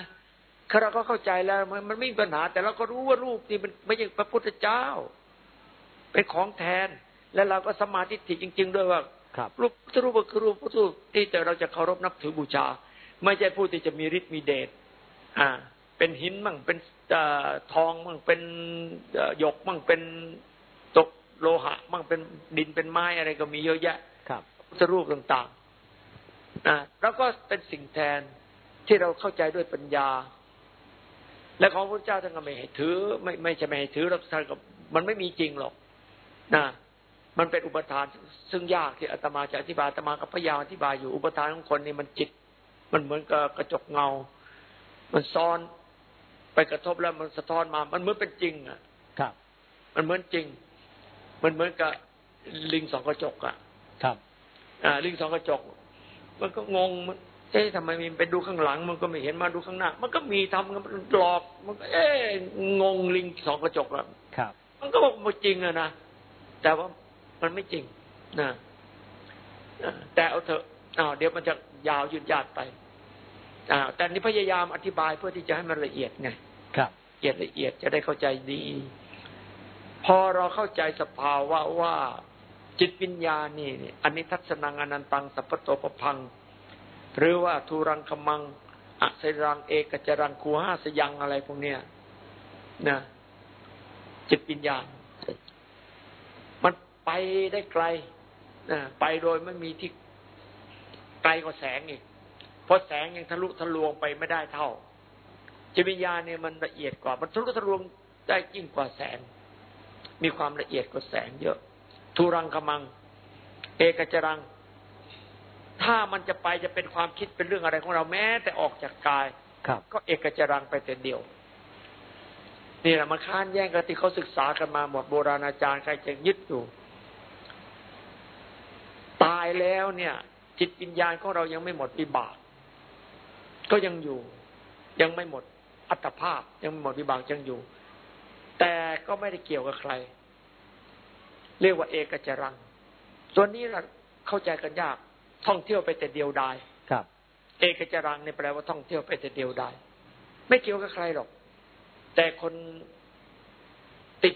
คือเราก็เข้าใจแล้วมันมันไม่มีปัญหา แต่เราก็รู้ว่ารูปนี่มันไม่ใช่พระพุทธเจ้า เป็นของแทน และเราก็สมาธิจริง ๆ ด้วยว่าครับรูปพุทธรูปก็คือรูปพุทธรูปที่แต่เราจะเคารพนับถือบูชา ไม่ใช่ผู้ที่จะมีฤทธิ์มีเดชอ่า เป็นหินมั่งเป็นเอ่อทองมั่งเป็นเอ่อหยกมั่งเป็นตกโลหะ มั่งเป็นดินเป็นไม้อะไรก็มีเยอะแยะครับ พุทธรูปต่างๆนะแล้วก็เป็นสิ่งแทนที่เราเข้าใจด้วยปัญญา และของพระเจ้าท่านก็ไม่ให้ถือ ไม่ไม่ใช่ไม่ให้ถือแล้วท่านก็มันไม่มีจริงหรอกนะมันเป็นอุปทานซึ่งยากที่อาตมาจะอธิบายอาตมาก็พยายามอธิบายอยู่อุปทานของคนนี่มันจิต มันเหมือนกับกระจกเงา มันซ้อนไปกระทบแล้วมันสะท้อนมา มันเหมือนเป็นจริง อะ ครับ มันเหมือนจริง มันเหมือนกับลิงสองกระจกอะ ครับ อ่า ลิงสองกระจก มันก็งงมันเอ๊ะทำไมมันไปดูข้างหลัง มันก็ไม่เห็นมาดูข้างหน้า มันก็มีทำมันหลอก มันก็ เอ๊ะงงลิงสองกระจกอะครับ มันก็บอกว่าจริงอะนะแต่ว่ามันไม่จริงนะอ่าแต่เอาเถอะอ้าวเดี๋ยวมันจะยาวยืดยาดไปอ่าแต่นี่พยายามอธิบายเพื่อที่จะให้มันละเอียดไงครับละเอียดละเอียดจะได้เข้าใจดี พอเราเข้าใจสภาวะว่า จิตวิญญาณนี่อันนี้ทัศนังอนันตังสัพพโตปพัง หรือว่าทูรังคมังอสรังเอกจรังคูห้าสยังอะไรพวกเนี้ยนะจิตวิญญาณ มันไปได้ไกลนะไปโดยไม่มีที่ไกลกว่าแสงอีกเพราะแสงยังทะลุทะลวงไปไม่ได้เท่า จิตวิญญาณเนี่ยมันละเอียดกว่า มันทะลุทะลวงได้ยิ่งกว่าแสง มีความละเอียดกว่าแสงเยอะ ทุรังกมัง เอกจรัง ถ้ามันจะไปจะเป็นความคิดเป็นเรื่องอะไรของเราแม้ แต่ออกจากกายครับก็เอกจรังไปแต่เดียวนี่แหละมันค้านแย้งกันที่เขาศึกษากันมาหมดโบราณอาจารย์ใครจะยึดอยู่ ตายแล้วเนี่ย จิตวิญญาณของเรายังไม่หมดวิบาก ก็ยังอยู่ ยังไม่หมดอัตภาพ ยังไม่หมดวิบากยังอยู่ แต่ก็ไม่ได้เกี่ยวกับใคร เรียกว่าเอกจรัง ตัวนี้เราเข้าใจกันยาก ท่องเที่ยวไปแต่เดียวดายครับ เอกจรังเนี่ยแปลว่าท่องเที่ยวไปแต่เดียวดาย ไม่เกี่ยวกับใครหรอก แต่คนติด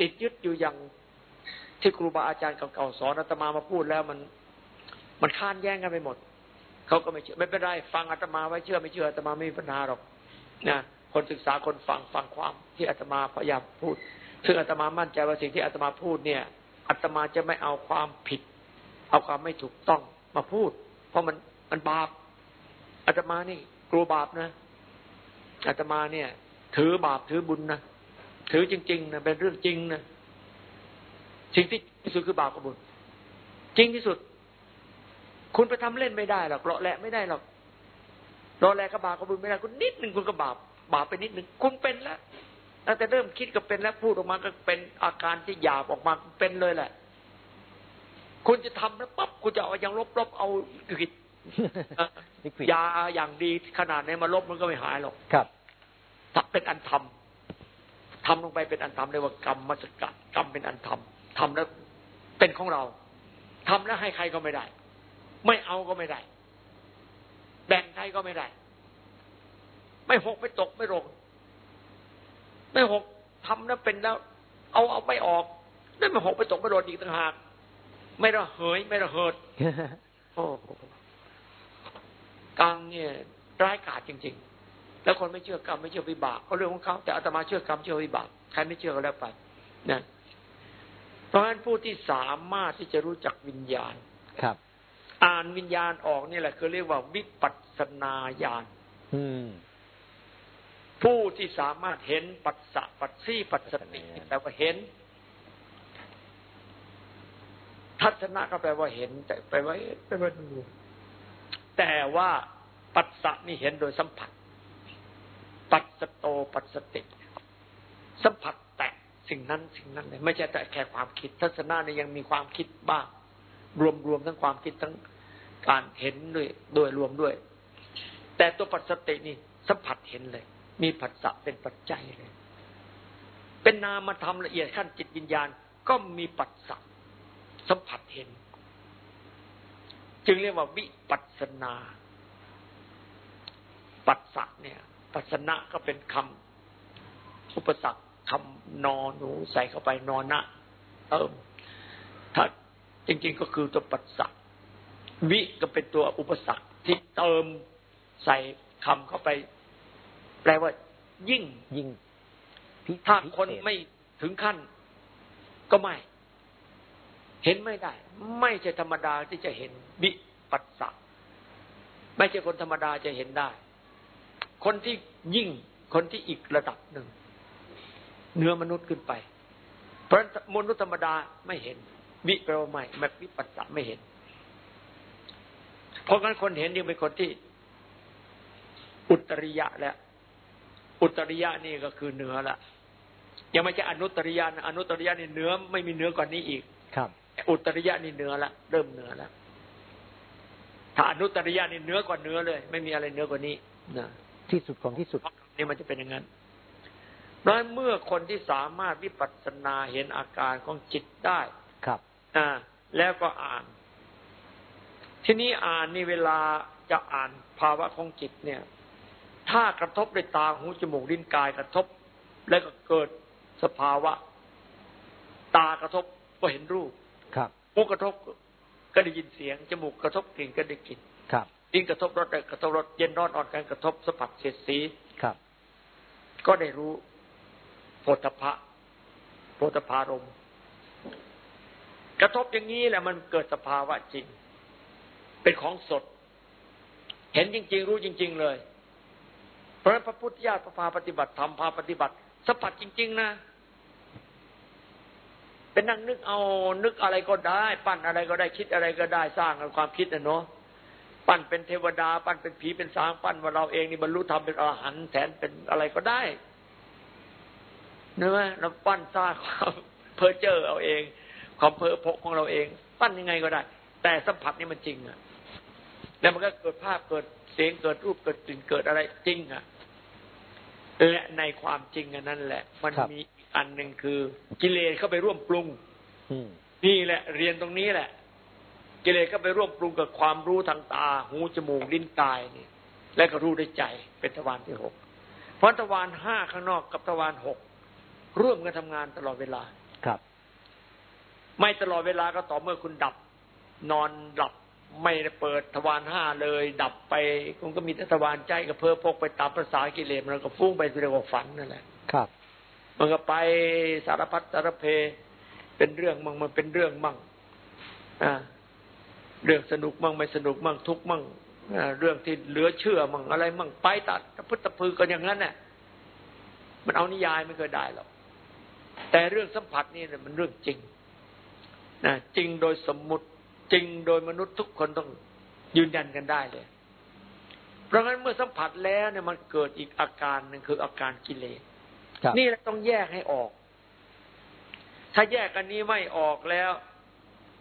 ติดยึดอยู่อย่างที่ครูบาอาจารย์เก่าๆสอนอาตมามาพูดแล้วมันมันค้านแย้งกันไปหมด เขาก็ไม่เชื่อ ไม่เป็นไร ฟังอาตมาไว้เชื่อไม่เชื่ออาตมาไม่มีปัญหาหรอกนะคนศึกษาคนฟังฟังความที่อาตมาพยายามพูด ซึ่งอาตมามั่นใจว่าสิ่งที่อาตมาพูดเนี่ยอาตมาจะไม่เอาความผิด เอาความไม่ถูกต้องมาพูด เพราะมันมันบาปอาตมานี่กลัวบาปนะอาตมาเนี่ย ถือบาปถือบุญนะถือจริงๆนะเป็นเรื่องจริงนะสิ่งที่ที่สุดคือบาปกับบุญ จริงที่สุด คุณไปทำเล่นไม่ได้หรอกเลาะแหละไม่ได้หรอกเลาะแหละกับบาปกับบุญไม่ได้คุณนิดหนึ่งคุณก็บาปบาปไปนิดหนึ่งคุณเป็นแล้ว ตั้งแต่เริ่มคิดก็เป็นแล้วพูดออกมาก็เป็นอาการที่หยาบออกมาเป็นเลยแหละ คุณจะทำแล้วปั๊บคุณจะเอาอย่างลบๆเอาผิดลิควิดยาอย่างดีขนาดไหนมาลบมันก็ไม่หายหรอกครับถ้าเป็นอันทำทำลงไปเป็นอันทำเรียกว่ากรรมมัสกัดกรรมเป็นอันทำทำแล้วเป็นของเราทำแล้วให้ใครก็ไม่ได้ ไม่เอาก็ไม่ได้ แบ่งใครก็ไม่ได้ ไม่หกไม่ตกไม่ลง ไม่หกทำแล้วเป็นแล้ว เอาเอาไม่ออกนั่นไม่หกไม่ตกไม่หล่นอีกต่างหากไม่ระเหยไม่ระเหิดโอ้โหกรรมเนี่ยร้ายกาจจริง ๆ แล้วคนไม่เชื่อกรรมไม่เชื่อวิบากก็เรื่องของเขาแต่อาตมาเชื่อกรรมเชื่อวิบากใครไม่เชื่อก็แล้วไปนะเพราะฉะนั้นผู้ที่สามารถที่จะรู้จักวิญญาณครับ อ่านวิญญาณออกนี่แหละคือเรียกว่าวิปัสสนาญาณอืม ผู้ที่สามารถเห็นปัสสะปัสซี่ปัสสติแปลว่าเห็น ทัศนะก็แปลว่าเห็น แต่แปลว่าแปลว่าดู แต่ว่าปัสสะนี่เห็นโดยสัมผัส ปัสสโตปัสสติ สัมผัสแตะสิ่งนั้นสิ่งนั้นเลยไม่ใช่แต่แค่ความคิด ทัศนะนี่ยังมีความคิดบ้าง รวมรวมทั้งความคิดทั้งการเห็นด้วยด้วยรวมด้วย แต่ตัวปัสสตินี่สัมผัสเห็นเลย มีผัสสะเป็นปัจจัยเลย เป็นนามธรรมละเอียดขั้นจิตวิญญาณ ก็มีปัสสะสัมผัสเห็น จึงเรียกว่าวิปัสนา ปัสสะเนี่ย ปัสสนะก็เป็นคำอุปสรรคคำนอหนูใส่เข้าไปนอนะเติมถ้าจริงๆก็คือตัวปัสสะวิก็เป็นตัวอุปสรรคที่เติมใส่คำเข้าไป แปลว่า ยิ่งยิ่งพิถ้าพิคนเศษไม่ถึงขั้น ก็ไม่ เห็นไม่ได้ ไม่ใช่ธรรมดาที่จะเห็นวิปัสสะไม่ใช่คนธรรมดาจะเห็นได้ คนที่ยิ่งคนที่อีกระดับหนึ่งเนื้อมนุษย์ขึ้นไป เพราะฉะนั้นมนุษย์ธรรมดาไม่เห็นวิแปลว่าไม่แบบวิปัสสะไม่เห็น เพราะงั้นคนเห็นยังเป็นคนที่อุตริยะแล้ว อุตริยะนี่ก็คือเหนือละยังไม่ใช่อนุตริยะนะอนุตริยะนี่เหนือไม่มีเหนือกว่านี้อีกครับ อุตริยะนี่เหนือละเริ่มเหนือแล้วถ้าอนุตริยะนี่เหนือกว่าเหนือเลย ไม่มีอะไรเหนือกว่านี้นะที่สุดของที่สุดนี่มันจะเป็นอย่างนั้นน้อยเมื่อคนที่สามารถวิปัสสนาเห็นอาการของจิตได้ครับอ่าแล้วก็อ่าน ทีนี้อ่านนี่เวลาจะอ่านภาวะของจิตเนี่ย ถ้ากระทบด้วยตาหูจมูกลิ้นกายกระทบ แล้วก็เกิดสภาวะ ตากระทบก็เห็นรูป ครับหูกระทบก็ได้ยินเสียงจมูกกระทบกลิ่นก็ได้กลิ่นครับลิ้นกระทบรสได้กระทบรสเย็นร้อนอ่อนกันกระทบสัมผัสเสียดสีครับ ก็ได้รู้โพธพะโพธพารมณ์กระทบอย่างนี้แหละมันเกิดสภาวะจริง เป็นของสด เห็นจริง ๆ รู้จริง ๆ เลยเพ ราะฉะนั้นพระพุทธญาติพาปฏิบัติธรรมพาปฏิบัติสัมผัสจริง ๆ นะ เป็นนั่งนึกเอานึกอะไรก็ได้ ปั้นอะไรก็ได้คิดอะไรก็ได้สร้างความคิดนะเนาะปั้นเป็นเทวดา ปั้นเป็นผีเป็นสางปั้นว่าเราเองนี่บรรลุธรรมเป็นอรหันต์แทนเป็นอะไรก็ได้เนื้อเราปั้นสร้างความเพ้อเจ้อเอาเอง ความเพ้อพกของเราเอง ปั้นยังไงก็ได้ แต่สัมผัสนี่มันจริงอะแล้วมันก็เกิดภาพเกิดเสียงเกิดรูปเกิดกลิ่นเกิดอะไรจริงอะ และในความจริงอันนั้นแหละ มันมีอันหนึ่งคือ กิเลสเข้าไปร่วมปรุงนี่แหละ เรียนตรงนี้แหละ กิเลสก็ไปร่วมปรุงกับความรู้ทางตา หูจมูกลิ้นกายนี่และก็รู้ได้ใจเป็นทวารที่หกเพราะทวารห้าข้างนอกกับทวารหกร่วมกันทำงานตลอดเวลาครับ ไม่ตลอดเวลาก็ต่อเมื่อคุณดับ นอนหลับ ไม่ได้เปิดทวารห้าเลย ดับไปคุณก็มีแต่ทวารใจกับเพ้อพกไปตามภาษากิเลสมันก็ฟุ้งไปเรียกว่าฝันนั่นแหละครับ มันก็ไปสารพัดสารเพ เป็นเรื่องมั่งมันเป็นเรื่องมั่งอ่าเรื่องสนุกมั่งไม่สนุกมั่งทุกมั่งเรื่องที่เหลือเชื่อมั่งอะไรมั่งไปตัดพุทธพือก็อย่างนั้นแหละมันเอานิยายไม่เคยได้หรอกแต่เรื่องสัมผัสนี่มันเรื่องจริงนะจริงโดยสมมุติ จริงโดยมนุษย์ทุกคนต้องยืนยันกันได้เลย เพราะงั้นเมื่อสัมผัสแล้วเนี่ยมันเกิดอีกอาการหนึ่งคืออาการกิเลสนี่แหละต้องแยกให้ออก ถ้าแยกกันนี้ไม่ออกแล้ว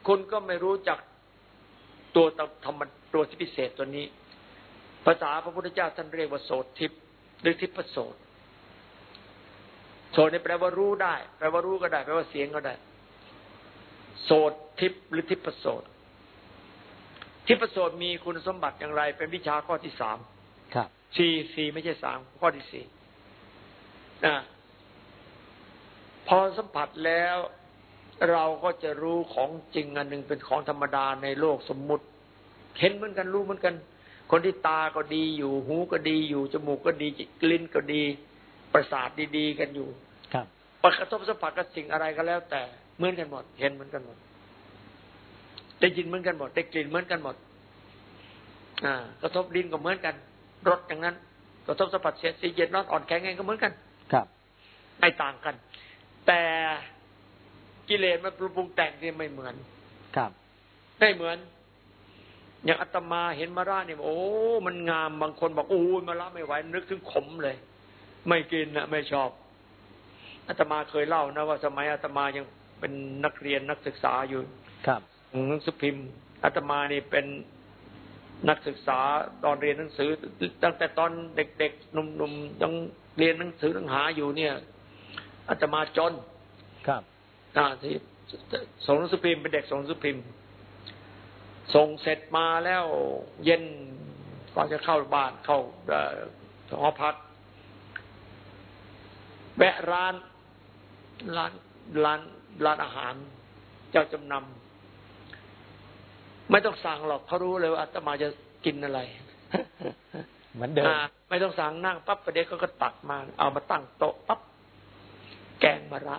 คุณก็ไม่รู้จักตัวธรรมตัวที่พิเศษตัวนี้ ภาษาพระพุทธเจ้าท่านเรียกว่าโสตทิพย์หรือทิพย์โสตโสตนี่แปลว่ารู้ได้ แปลว่ารู้ก็ได้ แปลว่าเสียงก็ได้ โสตทิพย์หรือทิพย์โสต ทิพย์โสตมีคุณสมบัติอย่างไร เป็นวิชาข้อที่สามครับสี่สี่ไม่ใช่สามข้อที่สี่นะพอสัมผัสแล้วเราก็จะรู้ของจริงอันหนึ่งเป็นของธรรมดาในโลกสมมุติ เห็นเหมือนกันรู้เหมือนกัน คนที่ตาก็ดีอยู่ หูก็ดีอยู่ จมูกก็ดีกลิ้นก็ดี ประสาทดีๆกันอยู่ ครับประกระทบสัมผัสกับสิ่งอะไรก็แล้วแต่เหมือนกันหมด เห็นเหมือนกันหมด ได้ยินเหมือนกันหมดได้กลิ่นเหมือนกันหมด อ่ากระทบดินก็เหมือนกันรสอย่างนั้น กระทบสัมผัสเสียสีเย็นร้อนอ่อนแข็งไงก็เหมือนกัน ครับไม่ต่างกัน แต่กิเลสมันปรุงแต่งนี่ไม่เหมือน ครับ ไม่เหมือน อย่างอาตมาเห็นมะระเนี่ยโอ้ มันงามบางคนบอกโอ้ยมะระไม่ไหวนึกถึงขมเลย ไม่กินนะไม่ชอบอาตมาเคยเล่านะว่าสมัยอาตมายังเป็นนักเรียนนักศึกษาอยู่ ครับ หนังสือพิมพ์อาตมานี่เป็นนักศึกษาตอนเรียนหนังสือ ตั้งแต่ตอนเด็กๆหนุ่มๆยังเรียนหนังสือหนังหาอยู่เนี่ยอาตมาจน ครับอ่าที่ส่งหนังสือพิมพ์เป็นเด็กส่งหนังสือพิมพ์ส่งเสร็จมาแล้วเย็นก่อนจะเข้าบ้านเข้าหอพักแวะร้านร้านร้านร้านอาหาร เจ้าจำนำ ไม่ต้องสั่งหรอกเขารู้เลยว่าอาตมาจะกินอะไรเหมือนเดิมไม่ต้องสั่งนั่งปั๊บประเดี๋ยวเขาก็ตักมา เอามาตั้งโต๊ะปั๊บแกงมะระ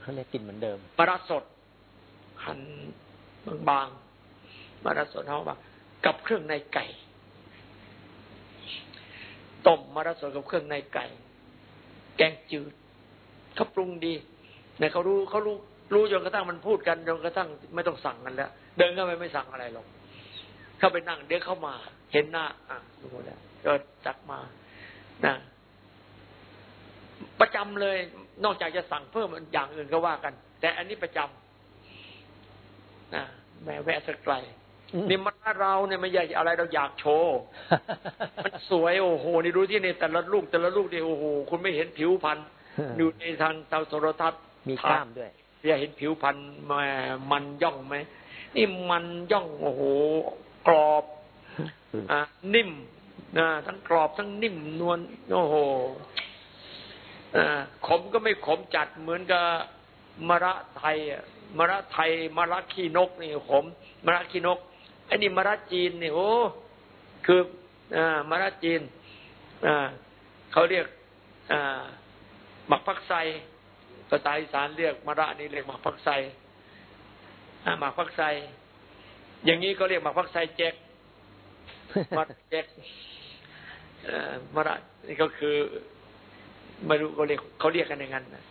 เขาเรียกกินเหมือนเดิมมะระสดหั่นบางๆมะระสดเขาบอกกับเครื่องในไก่ต้มมะระสดกับเครื่องในไก่ แกงจืดเขาปรุงดีเนี่ยเขารู้เขารู้ รู้จนกระทั่งมันพูดกันจนกระทั่งไม่ต้องสั่งกันแล้ว เดินเข้าไปไม่สั่งอะไรหรอกเข้าไปนั่งเดี๋ยวเข้ามา เห็นหน้า อะดูแล้วก็จัดมานะประจำเลย นอกจากจะสั่งเพิ่มอย่างอื่นก็ว่ากัน แต่อันนี้ประจำนะแม่แวะสักไกลนี่มันเราเนี่ยไม่ใช่อะไรเราอยากโชว์ มันสวยโอ้โหนี่ดูที่ในแต่ละลูกแต่ละลูกนี่โอ้โหคุณไม่เห็นผิวพรรณอยู่ในทางทางโทรทัศน์มีกล้ามด้วย อยากเห็นผิวพรรณมามันย่องไหมนี่มันย่องโอ้โหกรอบอะนิ่มนะทั้งกรอบทั้งนิ่มนวลโอ้โหขมก็ไม่ขมจัดเหมือนกับมะระไทยมะระไทยมะระขี้นกนี่ขมมะระขี้นกไอ้นี่มะระจีนนี่โอ้คืออ่ามะระจีนอ่าเขาเรียกอ่าหมักพักไซผ ภาษาอีสานเรียกมะระนี่เรียกหมากฟักไซหมากฟักไซอย่างนี้ก็เรียกหมากฟักไซเจ๊กมะเจ๊กมะระนี่ก็คือไม่รู้เขาเรียกเขาเรียกกันอย่างนั้นนะ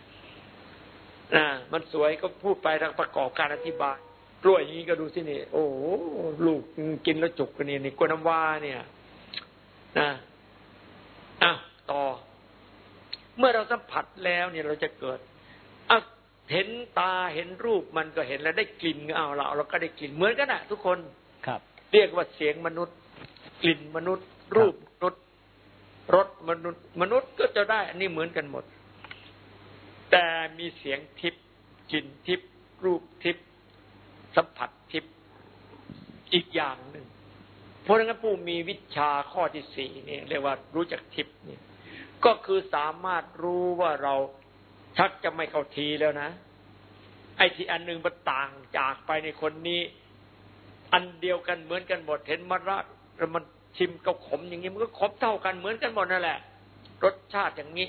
นะมันสวยก็พูดไปทางประกอบการอธิบายกล้วยอย่างนี้ก็ดูสินี่ โอ้ลูกกินแล้วจุกกันนี่นี่กล้วยน้ำว้าเนี่ย นะอะต่อ เมื่อเราสัมผัสแล้วเนี่ยเราจะเกิด เห็นตาเห็นรูปมันก็เห็นแล้วได้กลิ่นเอาเราเราก็ได้กลิ่นเหมือนกันนะทุกคนครับ เรียกว่าเสียงมนุษย์ กลิ่นมนุษย์ รูปมนุษย์รสมนุษย์ มนุษย์ก็จะได้อันนี้เหมือนกันหมด แต่มีเสียงทิพย์กลิ่นทิพย์รูปทิพย์สัมผัสทิพย์อีกอย่างหนึ่งเพราะงั้นผู้มีวิชาข้อที่สี่นี่เรียกว่ารู้จักทิพย์นี่ก็คือสามารถรู้ว่าเรา ชักจะไม่เข้าทีแล้วนะ ไอ้ที่อันหนึ่งมันต่างจากไปในคนนี้ อันเดียวกันเหมือนกันหมดเห็นมะระแล้วมันชิมกับขมอย่างนี้มันก็ขมเท่ากันเหมือนกันหมดนั่นแหละ รสชาติอย่างนี้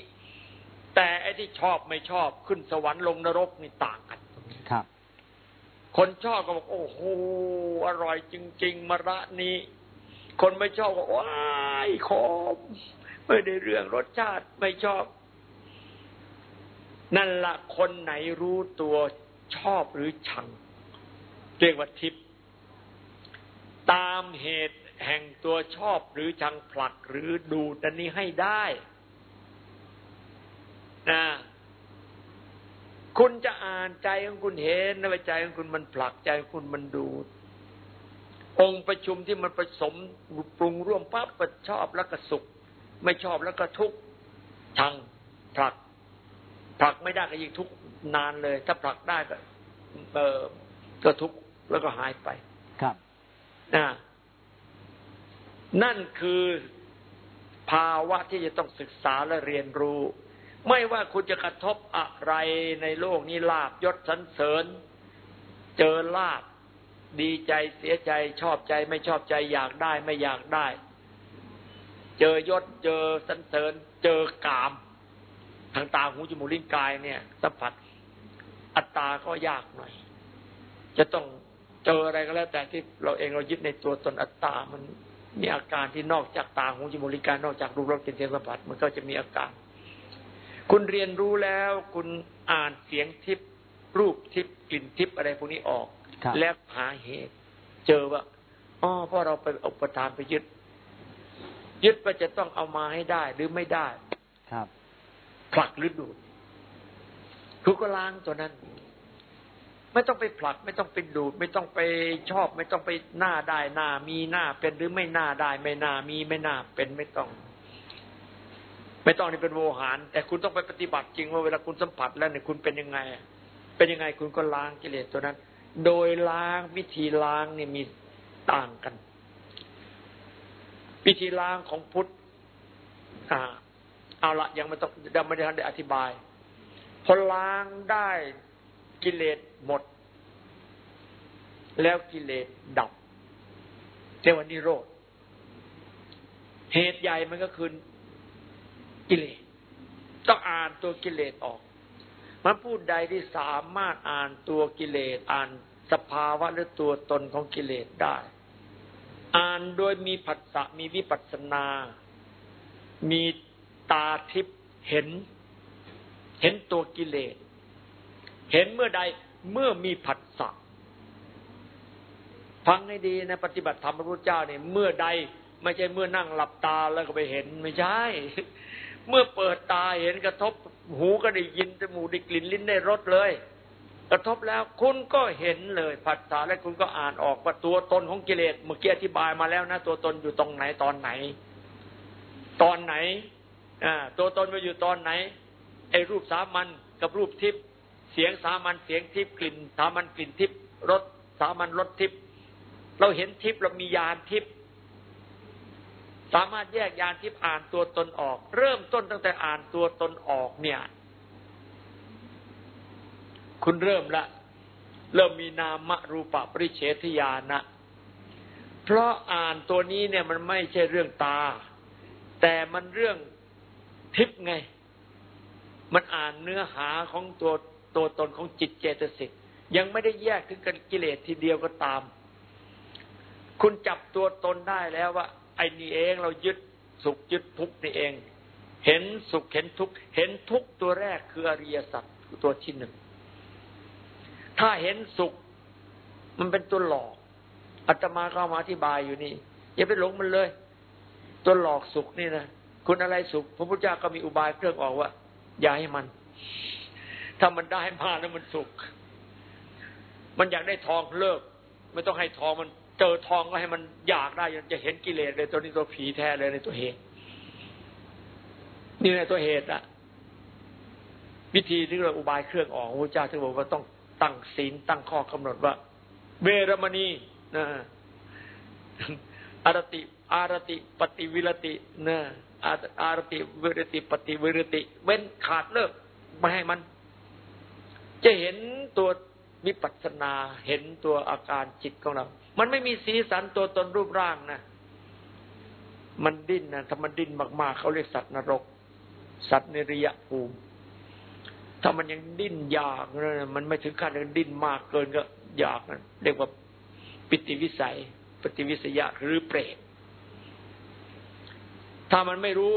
แต่ไอ้ที่ชอบไม่ชอบขึ้นสวรรค์ลงนรกนี่ต่างกันครับ คนชอบก็บอกโอ้โหอร่อยจริง ๆมะระนี้คนไม่ชอบก็ว้ายขมไม่ได้เรื่องรสชาติไม่ชอบ นั่นละคนไหนรู้ตัวชอบหรือชัง เรียกว่าทิพย์ตามเหตุแห่งตัวชอบหรือชังผลักหรือดูดันนี้ให้ได้นะคุณจะอ่านใจของคุณเห็นนะใจของคุณมันผลักใจของคุณมันดูดองค์ประชุมที่มันผสมปรุงร่วมปั๊บก็ชอบแล้วก็สุข ไม่ชอบแล้วก็ทุกข์ชังผลัก ผลักไม่ได้ก็ยิ่งทุกข์นานเลย ถ้าผลักได้ก็เออก็ทุกข์แล้วก็หายไป ครับนะนั่นคือภาวะที่จะต้องศึกษาและเรียนรู้ ไม่ว่าคุณจะกระทบอะไรในโลกนี้ลาบยศสันเสริญ เจอลาบดีใจเสียใจชอบใจไม่ชอบใจอยากได้ไม่อยากได้ เจอยศเจอสันเสริญ เจอกาม ทางตาหูจมูกลิ้นกายเนี่ยสัมผัสอัตตาก็ยากหน่อย จะต้องเจออะไรก็แล้ว แต่ที่เราเองเรายึดในตัวตนอัตตา มันมีอาการที่นอกจากตาหูจมูกลิ้นกายนอกจากรูปรสกลิ่นเสียงสัมผัสมันก็จะมีอาการ คุณเรียนรู้แล้ว คุณอ่านเสียงทิพย์รูปทิพย์กลิ่นทิพย์อะไรพวกนี้ออกครับแล้วหาเหตุ เจอว่าอ๋อเพราะเราไปอุปทานไปยึดยึดว่าจะต้องเอามาให้ได้หรือไม่ได้ ครับ ผลักหรือดูดคือก็ล้างตัวนั้น ไม่ต้องไปผลัก ไม่ต้องไปดูด ไม่ต้องไปชอบ ไม่ต้องไปหน้าได้หน้ามีหน้าเป็นหรือไม่หน้าได้ ไม่หน้ามีไม่หน้าเป็นไม่ต้อง ไม่ต้องนี่เป็นโวหาร แต่คุณต้องไปปฏิบัติจริงว่าเวลาคุณสัมผัสแล้วเนี่ยคุณเป็นยังไง เป็นยังไงคุณก็ล้างกิเลสตัวนั้น โดยล้างวิธีล้างเนี่ยมีต่างกัน วิธีล้างของพุทธอ่า เอาละยังไม่ต้องยังไม่ได้ทันได้อธิบายพอล้างได้กิเลสหมด แล้วกิเลสดับเรียกว่านิโรธเหตุใหญ่มันก็คือกิเลสต้องอ่านตัวกิเลสออก มันพูดใดที่สามารถอ่านตัวกิเลสอ่านสภาวะหรือตัวตนของกิเลสได้ อ่านโดยมีผัสสะมีวิปัสสนา มี ตาทิพย์เห็น เห็นตัวกิเลส เห็นเมื่อใดเมื่อมีผัสสะฟังให้ดีนะปฏิบัติธรรมพระพุทธเจ้าเนี่ยเมื่อใดไม่ใช่เมื่อนั่งหลับตาแล้วก็ไปเห็นไม่ใช่ เมื่อเปิดตาเห็นกระทบหูก็ได้ยินจมูกได้กลิ่นลิ้นได้รสเลย กระทบแล้วคุณก็เห็นเลยผัสสะและคุณก็อ่านออกว่าตัวตนของกิเลสเมื่อกี้อธิบายมาแล้วนะ ตัวตนอยู่ตรงไหนตอนไหน ตอนไหน ตัวตนมาอยู่ตอนไหนไอ้รูปสามัญกับรูปทิพย์เสียงสามัญเสียงทิพย์กลิ่น สามัญกลิ่นทิพย์รสสามัญรสทิพย์เราเห็นทิพย์เรามียานทิพย์สามารถแยกยานทิพย์อ่านตัวตนออก เริ่มต้นตั้งแต่อ่านตัวตนออกเนี่ย คุณเริ่มละ เริ่มมีนามรูปะปริเฉทญาณะเพราะอ่านตัวนี้เนี่ยมันไม่ใช่เรื่องตา แต่มันเรื่อง ทิพย์ไง มันอ่านเนื้อหาของตัวตัวตนของจิตเจตสิกยังไม่ได้แยกถึงกันกิเลสทีเดียวก็ตาม คุณจับตัวตนได้แล้วว่า ไอ้นี่เองเรายึดสุขยึดทุกข์นี่เอง เห็นสุขเห็นทุกข์เห็นทุกข์ตัวแรกคืออริยสัจตัวที่หนึ่งถ้าเห็นสุข มันเป็นตัวหลอกอาตมาก็มาอธิบายอยู่นี่ อย่าไปหลงมันเลย ตัวหลอกสุขนี่นะ คุณอะไรสุข พระพุทธเจ้าก็มีอุบายเครื่องออกว่า อย่าให้มัน ถ้ามันได้มาแล้วมันสุข มันอยากได้ทองเลิก ไม่ต้องให้ทองมันเจอทองก็ให้มันอยากได้จะเห็นกิเลสเลยตัวนี้ตัวผีแท้เลยในตัวเหตุ นี่ในตัวเหตุอะวิธีที่เราอุบายเครื่องออกพระเจ้าถึงบอกว่าต้องตั้งศีลตั้งข้อกำหนดว่าเวรมณีนะอารติอารติปฏิวิรตินะ อารติวิรติปฏิวิรติ เว้นขาดเลิกไม่ให้มัน จะเห็นตัววิปัสสนาเห็นตัวอาการจิตของเรา มันไม่มีสีสันตัวตนรูปร่างนะ มันดิ้นนะถ้ามันดิ้นมากๆเขาเรียกสัตว์นรก สัตว์ในริยภูมิ ถ้ามันยังดิ้นอยากนะมันไม่ถึงขั้นดิ้นมากเกินก็อยากนะเรียกว่าปิติวิสัย ปฏิวิสยะหรือเปรต ถ้ามันไม่รู้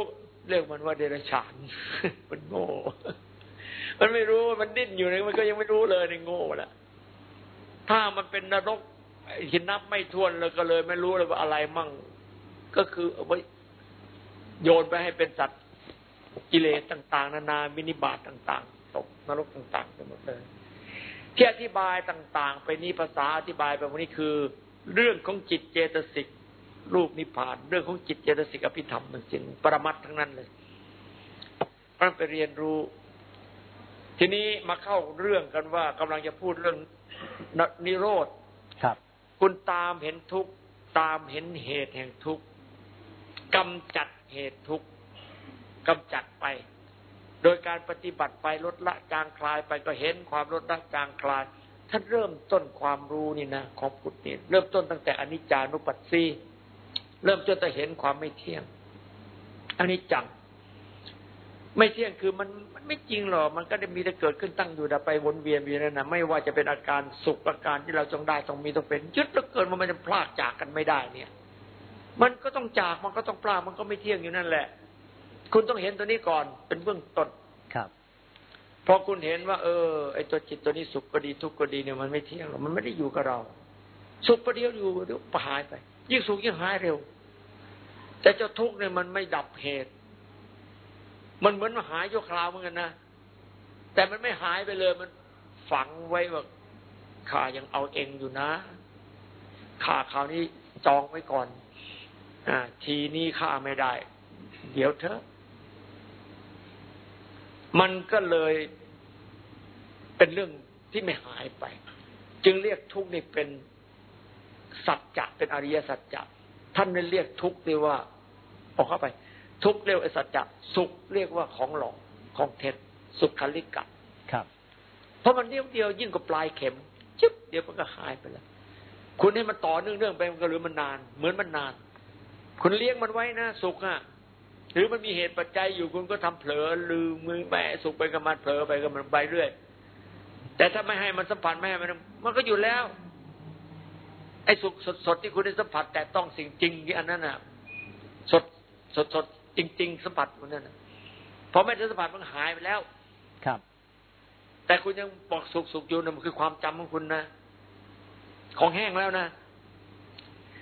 เรียกมันว่าเดรัจฉาน มันโง่ มันไม่รู้มันดิ้นอยู่เนี่ยมันก็ยังไม่รู้เลยในโง่ละถ้ามันเป็นนรกหินนับไม่ทวนเลยก็เลย ไม่รู้เลยว่าอะไรมั่ง ก็คือเอาไว้โยนไปให้เป็นสัตว์กิเลสต่าง ๆ นานามินิบาตต่าง ๆ ตกนรกต่างๆไปหมดเลยที่อธิบายต่าง ๆ ไปนี้ภาษาอธิบายไปวันนี้คือ เรื่องของจิตเจตสิก รูปนิพพาน เรื่องของจิตเจตสิกอภิธรรมมันสิ่งปรมัตทั้งนั้นเลยมันไปเรียนรู้ ทีนี้มาเข้าเรื่องกันว่ากำลังจะพูดเรื่องนิโรธครับ คุณตามเห็นทุกตามเห็นเหตุแห่งทุกกำจัดเหตุทุกกำจัดไป โดยการปฏิบัติไปลดละจางคลายไปก็เห็นความลดละจางคลายท่านเริ่มต้นความรู้นี่นะของพุทธนี่เริ่มต้นตั้งแต่อนิจจานุปัสสี เริ่มจนจะเห็นความไม่เที่ยงอนิจจัง ไม่เที่ยงคือมันมันไม่จริงหรอกมันก็ได้มีแต่เกิดขึ้นตั้งอยู่ดับไปวนเวียนอยู่นั่นนะไม่ว่าจะเป็นอาการสุขอาการที่เราจงได้ต้องมีต้องเป็นยึดแล้วเกินมันจะพลากจากกันไม่ได้เนี่ย มันก็ต้องจากมันก็ต้องพลากมันก็ไม่เที่ยงอยู่นั่นแหละ คุณต้องเห็นตัวนี้ก่อนเป็นเบื้องต้นครับพอคุณเห็นว่า เออไอตัวจิตตัวนี้สุขก็ดีทุกข์ก็ดีเนี่ยมันไม่เที่ยงหรอกมันไม่ได้อยู่กับเรา สุขประเดียวอยู่เดี๋ยวหายไป ยิ่งสุขยิ่งหายเร็ว แต่เจ้าทุกข์เนี่ยมันไม่ดับเหตุ มันเหมือนมาหายโยคราวเหมือนกันนะแต่มันไม่หายไปเลย มันฝังไว้ว่าข้ายังเอาเองอยู่นะข้าคราวนี้จองไว้ก่อนอ่าทีนี้ข้าไม่ได้ เดี๋ยวเถอะมันก็เลยเป็นเรื่องที่ไม่หายไป จึงเรียกทุกข์นี่เป็น สัจจะเป็นอริยสัจจะท่านไม่เรียกทุกข์ที่ว่าออกเข้าไป ทุกข์เรียกว่าสัจจะสุขเรียกว่าของหลอกของเท็จสุขคลิกะครับ เพราะมันเดียวเดียวยิ่งกว่าปลายเข็มจึ๊บเดี๋ยวมันก็หายไปแล้วคุณให้มันต่อเนื่องเนื่องไปมันก็หรือมันนาน เหมือนมันนาน คุณเลี้ยงมันไว้นะสุขอะหรือมันมีเหตุปัจจัยอยู่คุณก็ทำเผลอลืมมือแม่สุขไปกับมันเผลอไปกับมันไปเรื่อย แต่ถ้าไม่ให้มันสัมผัสไม่ให้มันมันก็อยู่แล้วไอ้สุขสดๆที่คุณได้สัมผัส แต่ต้องสิ่งจริงที่อันนั้นน่ะ สดสดสดจริง ๆ สัมผัสมันนั่นพอไม่ได้สัมผัสมันหายไปแล้ว ครับ แต่คุณยังบอกสุขสุขอยู่นะมันคือความจำของคุณนะของแห้งแล้วนะ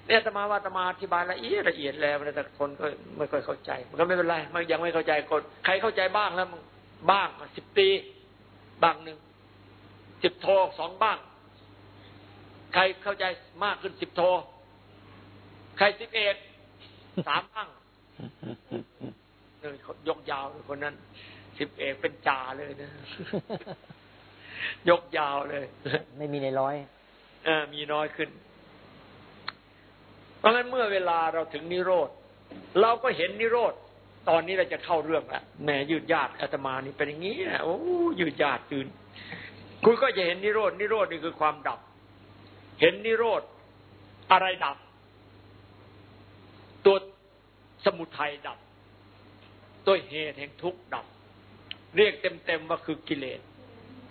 เนี่ยตมาว่าตมาอธิบายละเอียดละเอียดแล้วแต่คนก็ไม่ค่อยเข้าใจ มันก็ไม่เป็นไรมันยังไม่เข้าใจคนใครเข้าใจบ้างแล้วบ้างสิบปีบางหนึ่งสิบโทสองบ้างใครเข้าใจมากขึ้นสิบโท ใครสิบเอกสามบ้างยกยาวคนนั้นสิบเอกเป็นจ่าเลยนะ ยกยาวเลย ไม่มีในร้อยเออมีน้อยขึ้น เพราะงั้นเมื่อเวลาเราถึงนิโรธ เราก็เห็นนิโรธ ตอนนี้เราจะเข้าเรื่องแล้วแหมยืดยาดอาตมานี่เป็นอย่างนี้นะโอ้ยืดยาดตื่นคุณก็จะเห็นนิโรธนิโรธนี่คือความดับ เห็นนิโรธอะไรดับ ตัวสมุทัยดับ ตัวเหตุแห่งทุกข์ดับ เรียกเต็มๆว่าคือกิเลส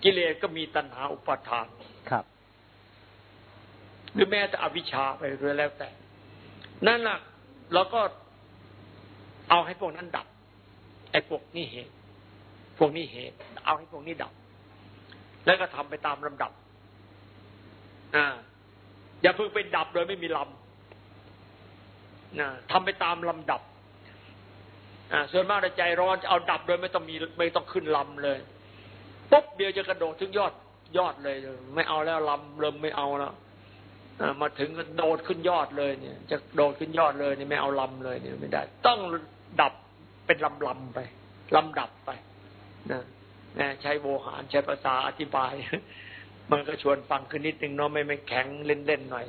กิเลสก็มีตัณหาอุปาทานครับ หรือแม้แต่อวิชชาไปเรื่อยแล้วแต่ นั่นน่ะเราก็เอาให้พวกนั้นดับ ไอ้พวกนี้เหตุ พวกนี้เหตุ เอาให้พวกนี้ดับ แล้วก็ทำไปตามลำดับ อ่า อย่าเพิ่งไปดับโดยไม่มีลำนะทำไปตามลำดับอ่าส่วนมากใจร้อนจะเอาดับโดยไม่ต้องมีไม่ต้องขึ้นลำเลยปุ๊บเดียวจะกระโดดถึงยอดยอดเลย ไม่เอาแล้วลำเริ่มไม่เอาแล้วมาถึงก็โดดขึ้นยอดเลยเนี่ย จะโดดขึ้นยอดเลยเนี่ยไม่เอาลำเลยเนี่ยไม่ได้ ต้องดับเป็นลำลำไปลำดับไปนะใช้โวหารใช้ภาษาอธิบาย มันก็ชวนฟังขึ้นนิดนึงเนาะไม่ไม่แข็งเล่นๆหน่อย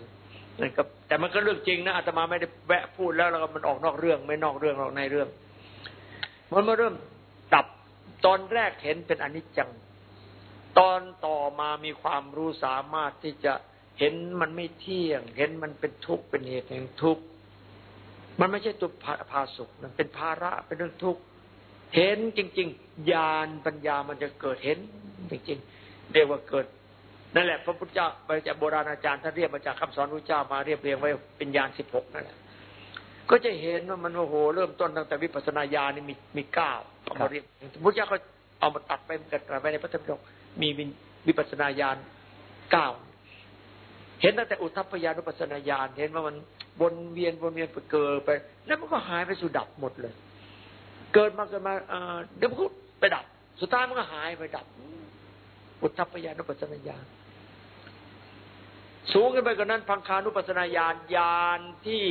นั่นก็แต่มันก็เรื่องจริงนะอาตมาไม่ได้แวะพูดแล้วแล้วก็มันออกนอกเรื่องไม่นอกเรื่องหรอกในเรื่อง มันมาเริ่มดับตอนแรกเห็นเป็นอนิจจัง ตอนต่อมามีความรู้สามารถที่จะเห็นมันไม่เที่ยง เห็นมันเป็นทุกข์เป็นเหตุแห่งทุกข์มันไม่ใช่ตัวพาสุขมันเป็นภาระเป็นเรื่องทุกข์เห็นจริง ๆ ญาณปัญญามันจะเกิดเห็นจริงๆเรียกว่าเกิด นั่นแหละพระพุทธเจ้าไปจากโบราณอาจารย์ท่านเรียกมาจากคำสอนพระเจ้ามาเรียบเรียงไว้เป็นญาณสิบหกนั่นแหละก็จะเห็นว่ามันโอ้โหเริ่มต้นตั้งแต่วิปัสสนาญาณนี่มีมีเก้าเอามาเรียกพระพุทธเจ้าก็เอามาตัดไปกันไปในพระธรรมปิฎกมีวิปัสสนาญาณเก้าเห็นตั้งแต่อุทัพยานุปัสนาญาณเห็นว่ามันวนเวียนวนเวียนไปเกิดไป แล้วมันก็หายไปสู่ดับหมดเลย เกิดมาเกิดมาเดี๋ยวมันก็ไปดับ สุดท้ายมันก็หายไปดับ อุทัพยานุปัสนาญาณสูงขึ้นไปกว่านั้น พังคานุปัสนาญาณญาณที่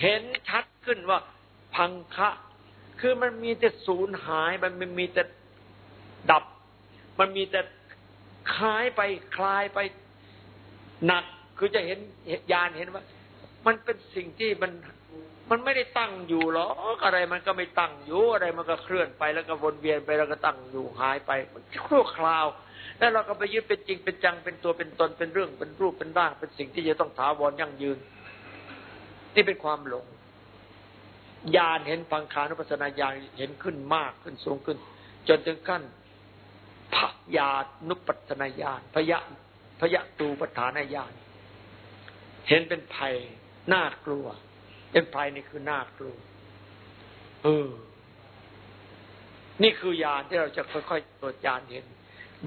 เห็นชัดขึ้นว่าพังคะ คือมันมีแต่สูญหาย มันมีแต่ดับ มันมีแต่คลายไปคลายไปหนัก คือจะเห็นญาณเห็นว่า มันเป็นสิ่งที่มันมันไม่ได้ตั้งอยู่หรอกอะไรมันก็ไม่ตั้งอยู่อะไรมันก็เคลื่อนไปแล้วก็วนเวียนไปแล้วก็ตั้งอยู่หายไปมันชั่วคราว แล้วเราก็ไปยึดเป็นจริงเป็นจังเป็นตัวเป็นตนเป็นเรื่องเป็นรูปเป็นร่างเป็นสิ่งที่จะต้องถาวรยั่งยืน นี่เป็นความหลงญาณเห็นฟังคานุปัสนาญาณเห็นขึ้นมากขึ้นสูงขึ้น จนถึงขั้นพยานุปัสนาญาณพยะพยะตูปฐานญาณเห็นเป็นภัยน่ากลัว เป็นภัยนี่คือน่ากลัวเออนี่คือญาณที่เราจะค่อยๆตัวจญาณเห็น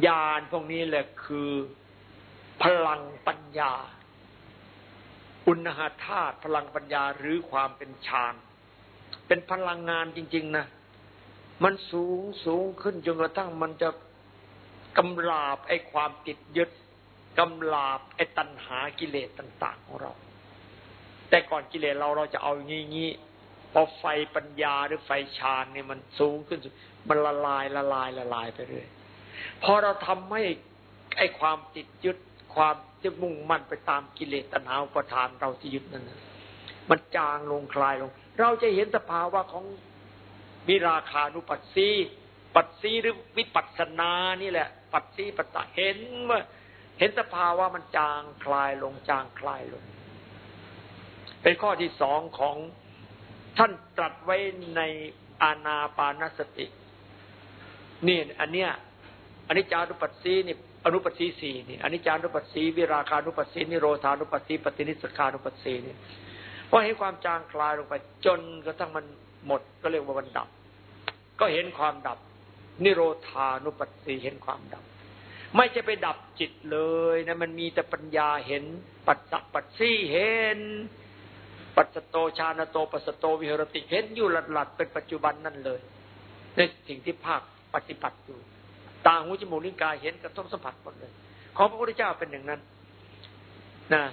ญาณพวกนี้แหละคือ พลังปัญญา อุณหธาตุพลังปัญญาหรือความเป็นฌานเป็นพลังงานจริง ๆ นะ มันสูงสูงขึ้นจนกระทั่งมันจะกำราบไอ้ความติดยึดกำลาบไอ้ตัณหากิเลสต่าง ๆ ของเรา แต่ก่อนกิเลสเราเราจะเอางี้งี้พอไฟปัญญาหรือไฟฌานเนี่ยมันสูงขึ้น มันละลายละลายละลายไปเรื่อย พอเราทำให้ไอ้ความติดยึดความที่มุ่งมั่นไปตามกิเลสตัณหาอุปทานเราที่ยึดนั้นมันจางลงคลายลง เราจะเห็นสภาวะของวิราคานุปัสสีปัสสีหรือวิปัสสนานี่แหละ ปัสสีปัสสะเห็นว่าเห็นสภาวะมันจางคลายลงจางคลายลง เป็นข้อที่สองของท่านตรัสไว้ในอาณาปานสติ นี่อันเนี้ย อันนี้จารุปัสสีนี่อนุปัสสีสี่นี่อันนี้จารุปัสสีวิราคานุปัสสีนิโรธานุปัสสีปฏินิสขานุปัสสีนี่พอเห็นความจางคลายลงไปจนกระทั่งมันหมดก็เรียกว่ามันดับ ก็เห็นความดับ นิโรธานุปัสสีเห็นความดับ ไม่จะไปดับจิตเลยนะมันมีแต่ปัญญาเห็นปัจจัปัจซี่เห็น ปัจจโตชาณโตปัสโตวิหรติเห็นอยู่หลัดๆเป็นปัจจุบันนั่นเลย ในสิ่งที่ภาคปฏิบัติอยู่ ตาหูจมูกลิ้นกายเห็นกระทบสัมผัสหมดเลย ของพระพุทธเจ้าเป็นอย่างนั้นนะ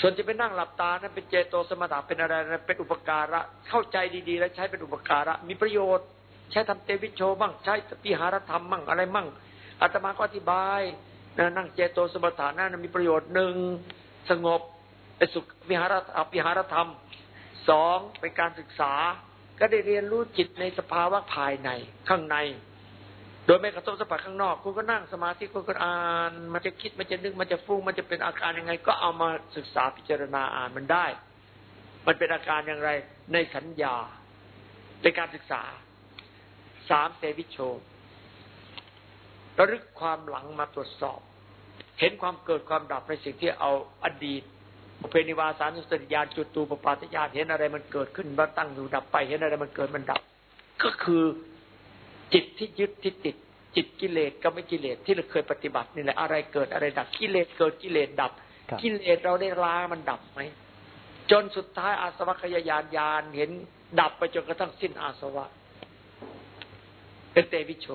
ส่วนจะไปนั่งหลับตานั้นเป็นเจโตสมถะเป็นอะไรนะเป็นอุปการะเข้าใจดี ๆ แล้วใช้เป็นอุปการะ มีประโยชน์ ใช้ทำเตวิโชบ้างใช้ปิหารธรรมบ้างอะไรมั่งอาตมาก็อธิบายนะนั่งเจโตสมถานั้นมีประโยชน์หนึ่งสงบเป็นสุขวิหารอภิหารธรรมสองเป็นการศึกษา ก็ได้เรียนรู้จิตในสภาวะภายในข้างใน ดยไม่กระทบสัมผัสข้างนอก คุณก็นั่งสมาธิคุณก็อ่าน มันจะคิดมันจะนึกมันจะฟุ้งมันจะเป็นอาการยังไง ก็เอามาศึกษาพิจารณาอ่านมันได้ มันเป็นอาการอย่างไร ในสัญญาในการศึกษาสามเตวิโชระลึกความหลังมาตรวจสอบ เห็นความเกิดความดับในสิ่งที่เอาอดีตเพนิวาสานุสติญาณจุตูปปาตญาณเห็นอะไรมันเกิดขึ้นมาตั้งอยู่ดับไป เห็นอะไรมันเกิดมันดับ ก็คือ จิตที่ยึดที่ติด จิตกิเลสก็ไม่กิเลสที่เราเคยปฏิบัตินี่แหละอะไรเกิดอะไรดับกิเลสเกิดกิเลสดับ กิเลสเราได้ล้ามันดับไหมจนสุดท้ายอาสวะขยายานยานเห็นดับไปจนกระทั่งสิ้นอาสวะ เป็นเตวิโช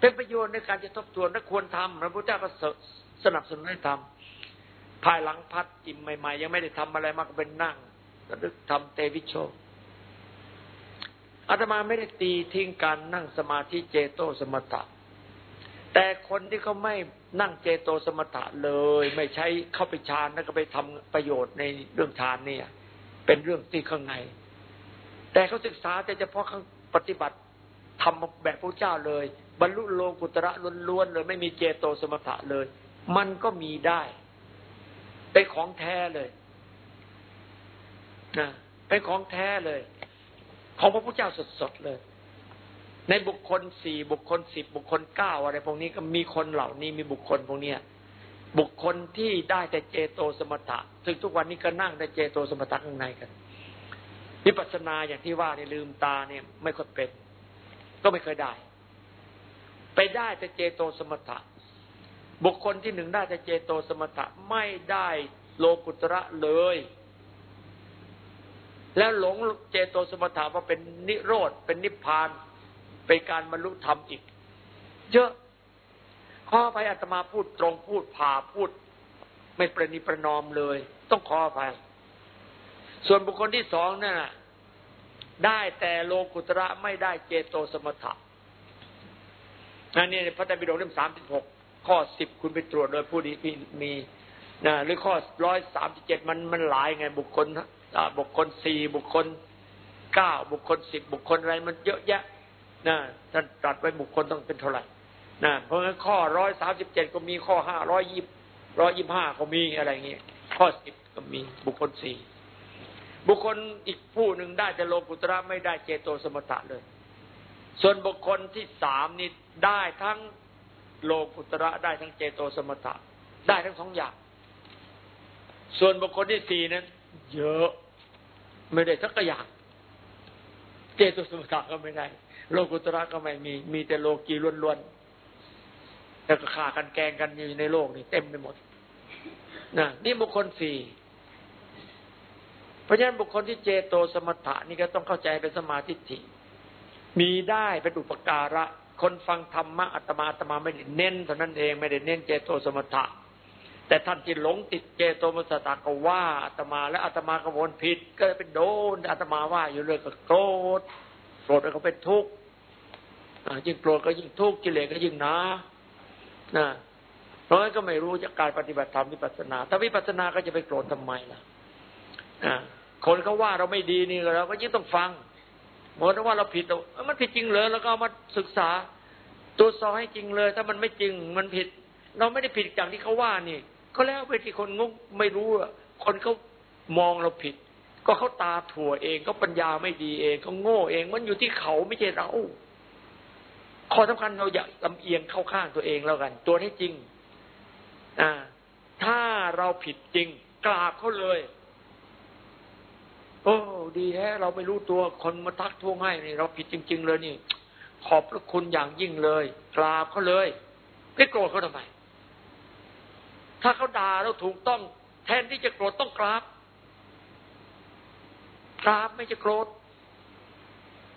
เป็นประโยชน์ในการจะทบทวนและควรทำพระพุทธเจ้าก็สนับสนุนให้ทำภายหลังพัดจิมใหม่ ๆ ยังไม่ได้ทำอะไรมากเป็นนั่งระลึกทำเตวิโช อาตมาไม่ได้ตีทิ้งการนั่งสมาธิเจโตสมถะ แต่คนที่เขาไม่นั่งเจโตสมถะเลย ไม่ใช้เข้าไปฌานแล้วก็ไปทำประโยชน์ในเรื่องฌานเนี่ย เป็นเรื่องที่ข้างใน แต่เขาศึกษาแต่เฉพาะข้างปฏิบัติทำแบบพระเจ้าเลย บรรลุโลกุตระล้วนๆเลย ไม่มีเจโตสมถะเลย มันก็มีได้เป็นของแท้เลยนะเป็นของแท้เลย ของพระพุทธเจ้าสดๆเลย ในบุคคลสี่บุคคลสิบบุคคลเก้าอะไรพวกนี้ก็มีคนเหล่านี้มีบุคคลพวกเนี้ยบุคคลที่ได้แต่เจโตสมถะซึ่งทุกวันนี้ก็นั่งได้เจโตสมถะข้างในกันวิปัสสนาอย่างที่ว่าเนี่ยลืมตาเนี่ย ไม่ค่อยเป็น ก็ไม่เคยได้ ไปได้แต่เจโตสมถะ บุคคลที่หนึ่งได้แต่เจโตสมถะไม่ได้โลกุตระเลย แล้วหลงเจโตสมถะว่าเป็นนิโรธเป็นนิพพาน เป็นการบรรลุธรรมอีก เยอะขออภัยอาตมาพูดตรงพูดผ่าพูด ไม่ประนีประนอมเลย ต้องขออภัยส่วนบุคคลที่สองนั่นน่ะได้แต่โลกุตระไม่ได้เจโตสมถะนั่นนี่พระไตรปิฎกเล่มสามสิบหกข้อสิบคุณไปตรวจโดยผู้ดีมีนะหรือข้อร้อยสามสิบเจ็ดมันมันหลายไงบุคคล บุคคลสี่บุคคลเก้าบุคคลสิบบุคคลอะไรมันเยอะแยะนะท่านตรัสไว้บุคคลต้องเป็นเท่าไหร่นะเพราะงั้นข้อร้อยสามสิบเจ็ดก็มีข้อห้าร้อยยี่ร้อยยี่ห้าก็มีอะไรเงี้ยข้อสิบก็มีบุคคลสี่บุคคลอีกผู้หนึ่งได้แต่โลกุตระไม่ได้เจโตสมถะเลย ส่วนบุคคลที่สามนี่ได้ทั้งโลกุตระได้ทั้งเจโตสมถะได้ทั้งสองอย่าง ส่วนบุคคลที่สี่นั้น เยอะไม่ได้สักอย่าง เจโตสมถะก็ไม่ได้ โลกุตระก็ไม่มี มีแต่โลกีล้วนๆแล้วก็ฆ่ากันแกงกันอยู่ในโลกนี่เต็มไปหมดนะนี่บุคคลสี่เพราะฉะนั้นบุคคลที่เจโตสมถะนี่ก็ต้องเข้าใจเป็นสมาธิิมีได้เป็นอุปการะ คนฟังธรรมะอัตมาอัตมาไม่ได้เน้นเท่านั้นเองไม่ได้เน้นเจโตสมถะ แต่ท่านที่หลงติดเจโตมสตะก็ว่าอาตมาและอาตมาก็วนผิด ก็เป็นโดนอาตมาว่าอยู่เลยก็โกรธโกรธแล้วก็เป็นทุกข์ยิ่งโกรธก็ยิ่งทุกข์กิเลสก็ยิ่งหนานะเพราะงั้นก็ไม่รู้จากการปฏิบัติธรรมวิปัสสนา ถ้าวิปัสสนาก็จะไปโกรธทำไมล่ะคนเขาว่าเราไม่ดีนี่เราก็ยิ่งต้องฟังหมดว่าเราผิดมันผิดจริงเลยแล้วก็มาศึกษาตรวจสอบให้จริงเลย ถ้ามันไม่จริงมันผิด เราไม่ได้ผิดอย่างที่เขาว่านี่ ก็แล้วไปที่คนงงไม่รู้คนเขามองเราผิด ก็เขาตาถั่วเองเขาปัญญาไม่ดีเองเขาโง่เอง มันอยู่ที่เขาไม่ใช่เราข้อสำคัญเราอย่าลำเอียงเข้าข้างตัวเองแล้วกัน ตัวที่จริง อ่า ถ้าเราผิดจริง กราบเขาเลย โอ้ดีแฮะ เราไม่รู้ตัวคนมาทักท้วงให้นี่เราผิดจริง ๆ เลยนี่ ขอบพระคุณอย่างยิ่งเลย กราบเขาเลยไม่โกรธเขาทำไม ถ้าเขาด่าเราถูกต้อง แทนที่จะโกรธต้องกราบ กราบไม่จะโกรธ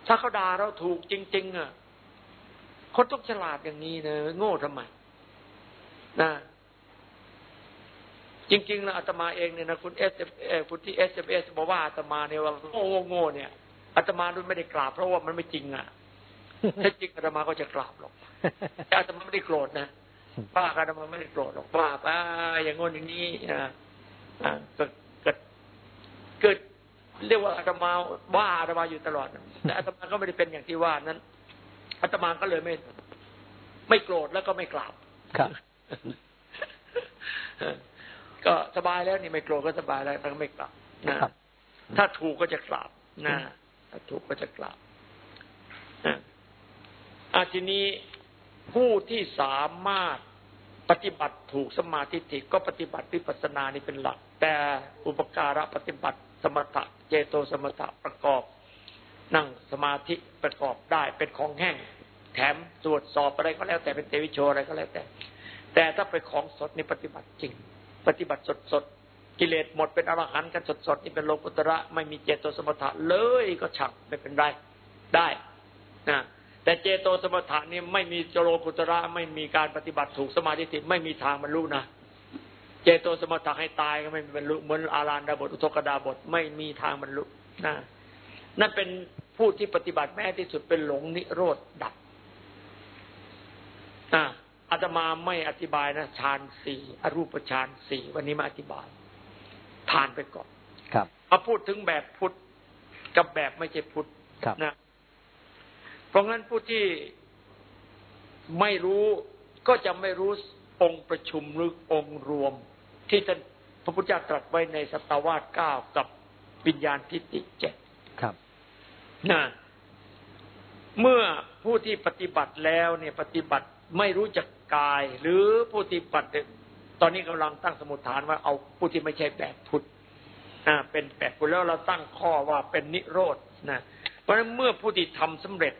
ถ้าเขาด่าเราถูกจริง ๆ อะ คนต้องฉลาดอย่างนี้นะโง่ทำไมนะจริงๆนะอาตมาเองเนี่ยนะคุณเอสเอคุณที่เอสเอสบอกว่าอาตมาเนี่ยว่าโง่โง่เนี่ยอาตมาด้วยไม่ได้กราบเพราะว่ามันไม่จริงอะถ้าจริงอาตมาก็จะกราบหรอกแต่อาตมาไม่ได้โกรธนะ ป้าอาตมาไม่ได้โกรธหรอกป้าป้าอย่างงนอย่างนี้นะก็เกิดเกิดเรียกว่าอาตมาว่าอาตมาอยู่ตลอดแต่อาตมาก็ไม่ได้เป็นอย่างที่ว่านั้นอาตมาก็เลยไม่ ไม่โกรธแล้วก็ไม่กราบครับก็สบายแล้วนี่ไม่โกรธก็สบายแล้วทั้งไม่กราบนะถ้าถูกก็จะกราบนะถ้าถูกก็จะกราบนะอาทีนี้ ผู้ที่สามารถปฏิบัติถูกสมาธิิก็ปฏิบัติวิปัสสนานี่เป็นหลัก แต่อุปการะปฏิบัติสมถะเจโตสมถะประกอบ นั่งสมาธิประกอบได้เป็นของแห้ง แถมตรวจสอบอะไรก็แล้วแต่เป็นเตวิโชอะไรก็แล้วแต่ แต่ถ้าเป็นของสดนี่ปฏิบัติจริง ปฏิบัติสดสดกิเลสหมดเป็นอรหันต์กันสดสดนี่เป็นโลกุตระไม่มีเจโตสมถะเลยก็ฉักไม่เป็นไรได้นะ แต่เจโตสมถะนี่ไม่มีจโลกุตระไม่มีการปฏิบัติถูกสมาธิิไม่มีทางบรรลุนะเจโตสมถะให้ตายก็ไม่บรรลุเหมือนอารานดาบทอุทกดาบทไม่มีทางบรรลุนะนั่นเป็นผู้ที่ปฏิบัติแม้ที่สุดเป็นหลงนิโรธดับอ่าอาตมาไม่อธิบายนะฌานสี่อรูปฌานสี่วันนี้มาอธิบายผ่านไปก่อน ครับมาพูดถึงแบบพุทธกับแบบไม่ใช่พุทธนะ เพราะงั้นผู้ที่ไม่รู้ก็จะไม่รู้องค์ประชุมหรือองค์รวม ที่ท่านพระพุทธเจ้าตรัสไว้ในสตวาสเก้ากับวิญญาณทิฏฐิเจ็ดครับนะเมื่อผู้ที่ปฏิบัติแล้วเนี่ยปฏิบัติไม่รู้จักกาย หรือผู้ที่ปฏิตอนนี้กำลังตั้งสมุทฐานว่าเอาผู้ที่ไม่ใช่แบบพุทธอ่าเป็นแบบพุทธแล้วเราตั้งข้อว่าเป็นนิโรธนะเพราะฉะนั้นเมื่อผู้ที่ทำสำเร็จ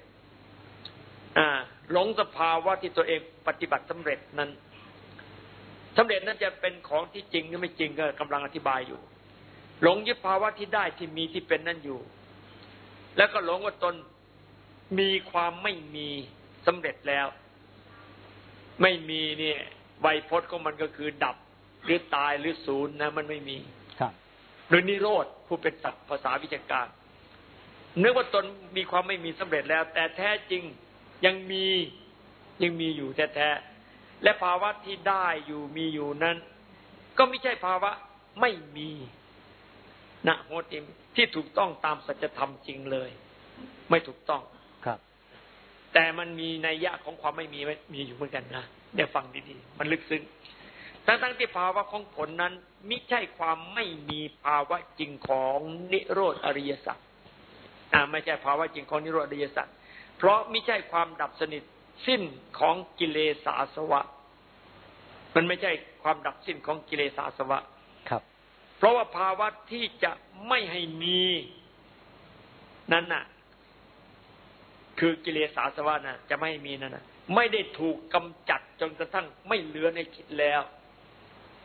หลงสภาวะที่ตัวเองปฏิบัติสำเร็จนั้นสำเร็จนั้นจะเป็นของที่จริงหรือไม่จริงก็กำลังอธิบายอยู่ หลงยึดภาวะที่ได้ที่มีที่เป็นนั่นอยู่ แล้วก็หลงว่าตนมีความไม่มีสำเร็จแล้ว ไม่มีเนี่ยไวยพจน์ของมันก็คือดับหรือตายหรือศูนย์นะ มันไม่มีครับหรือนิโรธผู้เป็นศัพท์ภาษาวิชาการนึกว่าตนมีความไม่มีสำเร็จแล้ว แต่แท้จริง ยังมียังมีอยู่แท้ๆและภาวะที่ได้อยู่มีอยู่นั้น ก็ไม่ใช่ภาวะไม่มีนะโหติมที่ถูกต้องตามสัจธรรมจริงเลย ไม่ถูกต้องครับ แต่มันมีนัยยะของความไม่มีมีอยู่เหมือนกันนะเดี๋ยวฟังดีๆมันลึกซึ้งทั้งทั้งที่ภาวะของผลนั้นไม่ใช่ความไม่มีภาวะจริงของนิโรธอริยสัจอ่าไม่ใช่ภาวะจริงของนิโรธอริยสัจ เพราะไม่ใช่ความดับสนิทสิ้นของกิเลสาสวะ มันไม่ใช่ความดับสิ้นของกิเลสาสวะครับ เพราะว่าภาวะที่จะไม่ให้มีนั้นน่ะ คือกิเลสาสวะน่ะ จะไม่มีนั่นน่ะ ไม่ได้ถูกกำจัดจนกระทั่งไม่เหลือในจิตแล้ว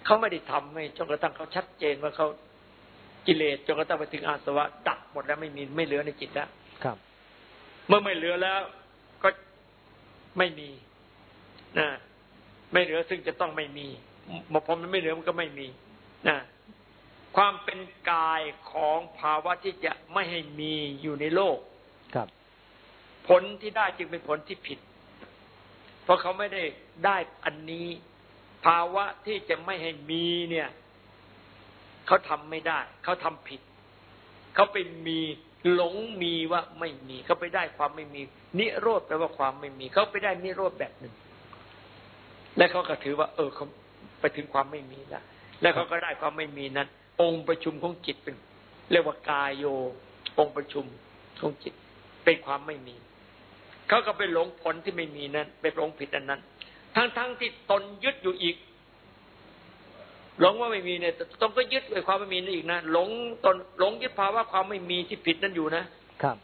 เขาไม่ได้ทำให้จนกระทั่งเขาชัดเจนว่าเขากิเลสจนกระทั่งไปถึงอาสวะดับหมดแล้วไม่มีไม่เหลือในจิตแล้วครับ เมื่อไม่เหลือแล้วก็ไม่มีนะไม่เหลือซึ่งจะต้องไม่มีพอมันไม่เหลือมันก็ไม่มีนะความเป็นกายของภาวะที่จะไม่ให้มีอยู่ในโลกครับ ผลที่ได้จึงเป็นผลที่ผิด เพราะเขาไม่ได้ได้อันนี้ ภาวะที่จะไม่ให้มีเนี่ย เขาทำไม่ได้ เขาทำผิด เขาไปมี หลงมีว่าไม่มี เขาไปได้ความไม่มี นิโรธแปลว่าความไม่มี เขาไปได้นิโรธแบบหนึ่ง และเขาก็ถือว่า เออเขาไปถึงความไม่มีแล้วและเขาก็ได้ความไม่มีนั้น องค์ประชุมของจิตเป็น เรียกว่ากายโย องค์ประชุมของจิต เป็นความไม่มี เขาก็ไปหลงผลที่ไม่มีนั้นไปหลงผิดอันนั้น ทั้งๆทที่ตนยึดอยู่อีก หลงว่าไม่มีเนี่ยต้องก็ยึดไว้ความไม่มีนั่นอีกนะหลงตนหลงยึดภาวะความไม่มีที่ผิดนั่นอยู่นะครับ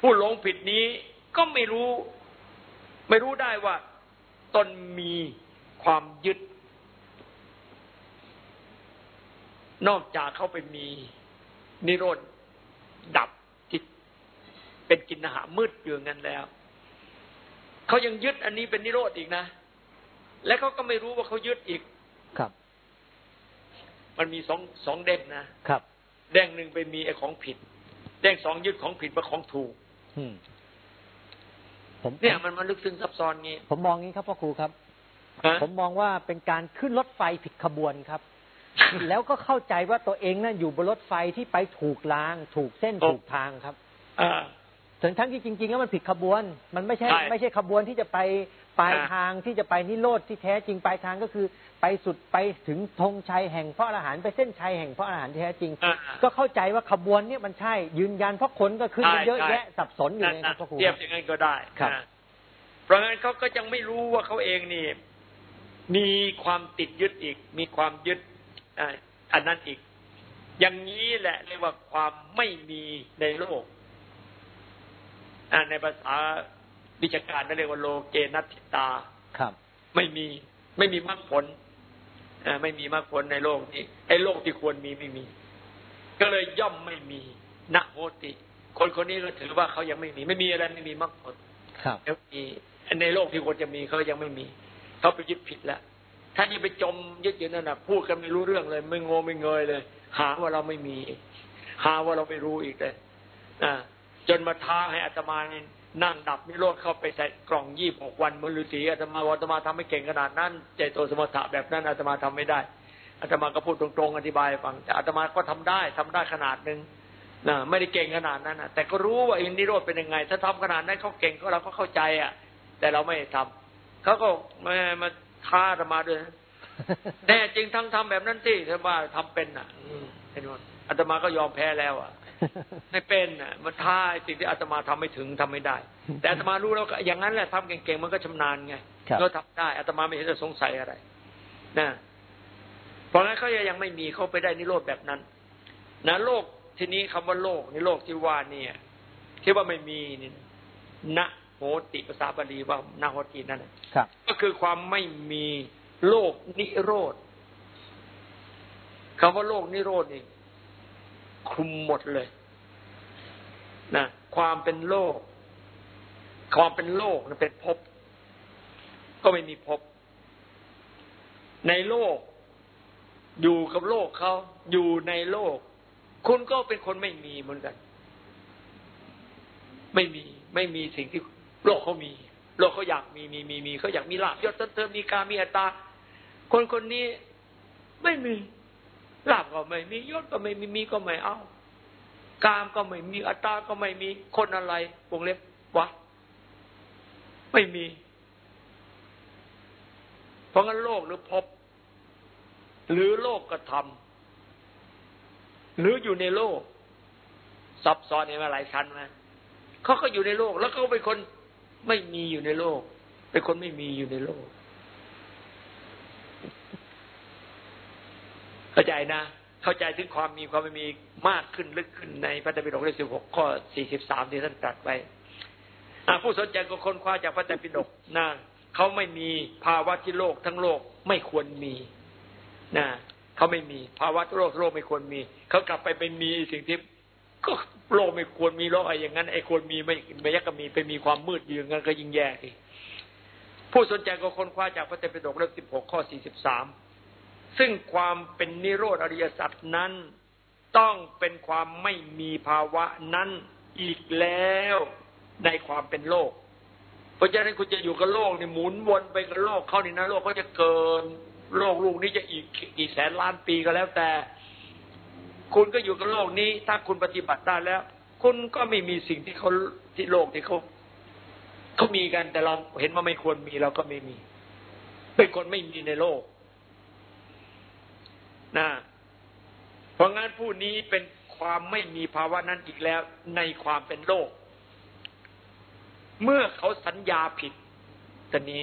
ผู้หลงผิดนี้ก็ไม่รู้ ไม่รู้ได้ว่า ตนมีความยึด นอกจากเขาไปมีนิโรธดับจิตเป็นกินอาหารมืดอยู่งั้นแล้วเขายังยึดอันนี้เป็นนิโรธอีกนะ และเขาก็ไม่รู้ว่าเขายึดอีกครับ มันมีสองสองเด้งนะครับ เด้งหนึ่งไปมีไอ้ของผิด เด้งสองยึดของผิดมาของถูกผมเนี่ยมันมันลึกซึ้งซับซ้อนงี้ ผมมองงี้ครับพ่อครูครับ ผมมองว่าเป็นการขึ้นรถไฟผิดขบวนครับ แล้วก็เข้าใจว่าตัวเองนั่นอยู่บนรถไฟที่ไปถูกราง ถูกเส้นถูกทางครับถึงทั้งที่จริง ๆ แล้วมันผิดขบวน มันไม่ใช่ ไม่ใช่ขบวนที่จะไป ปลายทางที่จะไปนิโรธที่แท้จริงปลายทางก็คือไปสุดไปถึงธงชัยแห่งพระอรหันต์ไปเส้นชัยแห่งพระอรหันต์ที่แท้จริง ก็เข้าใจว่าขบวนนี้มันใช่ยืนยันเพราะคนก็ขึ้นเยอะแยะสับสนอยู่เลยครับพ่อครูเทียบอย่างนั้นก็ได้ครับเพราะงั้นเขาก็ยังไม่รู้ว่าเขาเองนี่ มีความติดยึดอีก มีความยึดอันนั้นอีก อย่างนี้แหละเรียกว่าความไม่มีในโลกในภาษา วิชาการนั่นเรียกว่าโลเกนัตติตา ครับ ไม่มีไม่มีมรรคผลไม่มีมรรคผลในโลกนี้ไอ้โลกที่ควรมีไม่มี ก็เลยย่อมไม่มีนโหติ คนคนนี้ก็ถือว่าเขายังไม่มี ไม่มีอะไรไม่มีมรรคผลครับแล้วมีในโลกที่ควรจะมีเขายังไม่มี เขาไปยึดผิดแล้วถ้านี่ไปจมยึดอยู่นั่นน่ะพูดกันไม่รู้เรื่องเลย ไม่งงไม่เงยเลย หาว่าเราไม่มี หาว่าเราไม่รู้อีกเลยอ่าจนมาท้าให้อัตมานี่ นั่งดับนิโรธเข้าไปใส่กล่องยี่บหกวันมือฤาษีอาตมาอาตมาทำไม่เก่งขนาดนั้นใจโตสมถะแบบนั้นอาตมาทำไม่ได้อาตมาก็พูดตรงๆอธิบายฟังแต่อาตมาก็ทำได้ทำได้ขนาดหนึ่งนะไม่ได้เก่งขนาดนั้นนะแต่ก็รู้ว่าอินนิโรธเป็นยังไง ถ้าทำขนาดนั้นเขาเก่งก็เราก็เข้าใจอะ แต่เราไม่ทำเขาก็มามาท้าอาตมาด้วยแน่จริงทั้งทำแบบนั้นที่ถ้าว่าทำเป็นอะเห็นไหมอาตมาก็ยอมแพ้แล้วอะ ไม่เป็นอะมันท้าสิ่งที่อาตมาทำไม่ถึงทำไม่ได้ แต่อาตมารู้แล้วอย่างนั้นแหละทำเก่งๆมันก็ชำนาญไงก็ทำได้อาตมาไม่เห็นจะสงสัยอะไรนะเพราะงั้นเขายังไม่มีเขาไปได้นิโรธแบบนั้น นะโลกทีนี้คำว่าโลกในโลกที่ว่าเนี่ยที่ว่าไม่มีนี่นะโหติภาษาบาลีว่านาโหตินั่นก็คือความไม่มีโลกนิโรธคำว่าโลกนิโรธนี่ คุมหมดเลยนะความเป็นโลก ความเป็นโลกเป็นภพก็ไม่มีภพในโลก อยู่กับโลกเขาอยู่ในโลก คุณก็เป็นคนไม่มีเหมือนกัน ไม่มีไม่มีสิ่งที่โลกเขามี โลกเขาอยากมีมีมีมีเขาอยากมีลาบยศเติมมีการมีอัตตาคนคนนี้ไม่มี ลาบก็ไม่มียศก็ไม่มีมีก็ไม่เอากามก็ไม่มีอัตตาก็ไม่มีคนอะไรวงเล็บวะไม่มี เพราะงั้นโลกหรือพบ หรือโลกกระทำหรืออยู่ในโลก ซับซ้อนในมาหลายชั้นไหมเขาก็อยู่ในโลก แล้วเขาเป็นคนไม่มีอยู่ในโลก เป็นคนไม่มีอยู่ในโลก เข้าใจนะ เข้าใจถึงความมีความไม่มีมากขึ้นลึกขึ้นในพระธรรมปิฎกเล่มสิบหกข้อสี่สิบสามที่ท่านตรัสไว้ผู้สนใจก็ค้นคว้าจากพระธรรมปิฎกนะเขาไม่มีภาวะที่โลกทั้งโลกไม่ควรมีนะเขาไม่มีภาวะโลกโลกไม่ควรมีเขากลับไปเป็นมีสิ่งที่ก็โลกไม่ควรมีโลกอะไรอย่างนั้นไอ้ควรมีไม่ไม่ยักก็มีไปมีความมืดอยู่งั้นก็ยิ่งแย่ทีผู้สนใจก็ค้นคว้าจากพระธรรมปิฎกเล่มสิบหกข้อสี่สิบสาม ซึ่งความเป็นนิโรธอริยสัจนั้น ต้องเป็นความไม่มีภาวะนั้นอีกแล้วในความเป็นโลก เพราะฉะนั้นคุณจะอยู่กับโลกนี่หมุนวนไปกับโลกเขานี่นะโลกเขาจะเกินโลกลูกนี้จะอีกกี่แสนล้านปีก็แล้วแต่ คุณก็อยู่กับโลกนี้ ถ้าคุณปฏิบัติได้แล้ว คุณก็ไม่มีสิ่งที่เขาที่โลกที่เขาเขามีกันแต่เราเห็นว่าไม่ควรมีเราก็ไม่มี เป็นคนไม่มีในโลก นะเพราะงั้นผู้นี้เป็นความไม่มีภาวะนั้นอีกแล้วในความเป็นโลก เมื่อเขาสัญญาผิดตอนนี้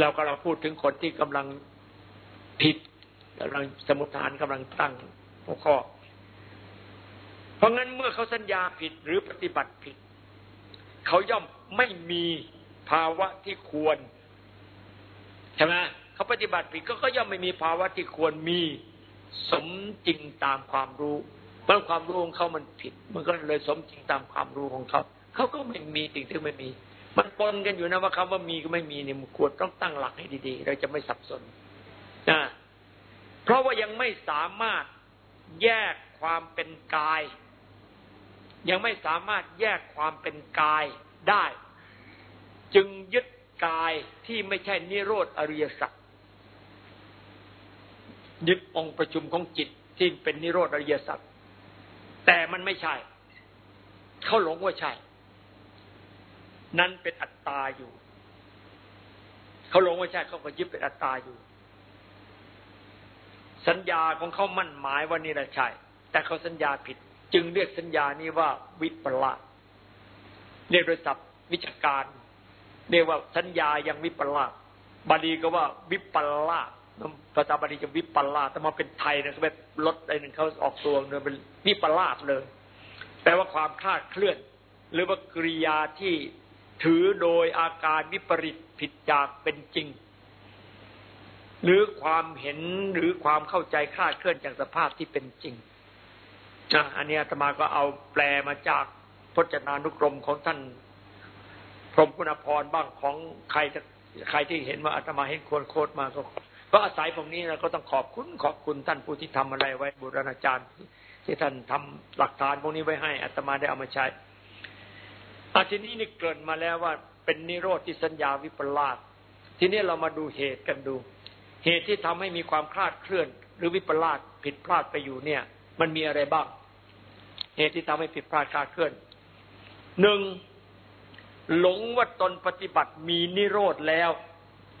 เรากำลังพูดถึงคนที่กำลังผิดกำลังสมุทฐานกำลังตั้งหัวข้อ เพราะงั้นเมื่อเขาสัญญาผิดหรือปฏิบัติผิด เขาย่อมไม่มีภาวะที่ควรใช่ไหมเขาปฏิบัติผิดก็ย่อมไม่มีภาวะที่ควรมี สมจริงตามความรู้เพราะความรู้ของเขามันผิด มันก็เลยสมจริงตามความรู้ของเขาเขาก็ไม่มีสิ่งที่ไม่มี มันปนกันอยู่นะว่าคำว่ามีก็ไม่มีเนี่ยมันควรต้องตั้งหลักให้ดีๆ เราจะไม่สับสนนะเพราะว่ายังไม่สามารถแยกความเป็นกาย ยังไม่สามารถแยกความเป็นกายได้ จึงยึดกายที่ไม่ใช่นิโรธอริยสัจ ยึดองค์ประชุมของจิตที่เป็นนิโรธอริยสัจแต่มันไม่ใช่ เขาหลงว่าใช่ นั้นเป็นอัตตาอยู่ เขาหลงว่าใช่เขาก็ยึดเป็นอัตตาอยู่ สัญญาของเขามั่นหมายว่านี่แหละใช่ แต่เขาสัญญาผิด จึงเรียกสัญญานี้ว่าวิปลาสเรียกโดยศัพท์วิชาการ เรียกว่าสัญญายังวิปลาสบาลีก็ว่าวิปลาส ภาษาบาลีจะวิปลาสแต่มาเป็นไทยนะเขาเป็นลดอะไรหนึ่งเขาออกตัวเนี่ยเป็นวิปลาสเลย แปลว่าความคลาดเคลื่อน หรือว่ากริยาที่ถือโดยอาการวิปริตผิดจากเป็นจริง หรือความเห็นหรือความเข้าใจคลาดเคลื่อนจากสภาพที่เป็นจริงนะอันนี้อาตมาก็เอาแปลมาจากพจนานุกรมของท่านพรมคุณพรบ้างของใครใครที่เห็นว่าอาตมาเห็นควรโคตรมาก็ ก็อาศัยตรงนี้เราก็ต้องขอบคุณขอบคุณท่านผู้ที่ทำอะไรไว้บุรณาจารย์ ที่ท่านทำหลักฐานพวกนี้ไว้ให้อาตมาได้เอามาใช้อาทีนี้นี่เกิดมาแล้วว่าเป็นนิโรธที่สัญญาวิปลาสทีนี้เรามาดูเหตุกันดู เหตุที่ทำให้มีความคลาดเคลื่อน หรือวิปลาสผิดพลาดไปอยู่เนี่ย มันมีอะไรบ้าง เหตุที่ทำให้ผิดพลาดคลาดเคลื่อนหนึ่งหลงว่าตนปฏิบัติมีนิโรธแล้ว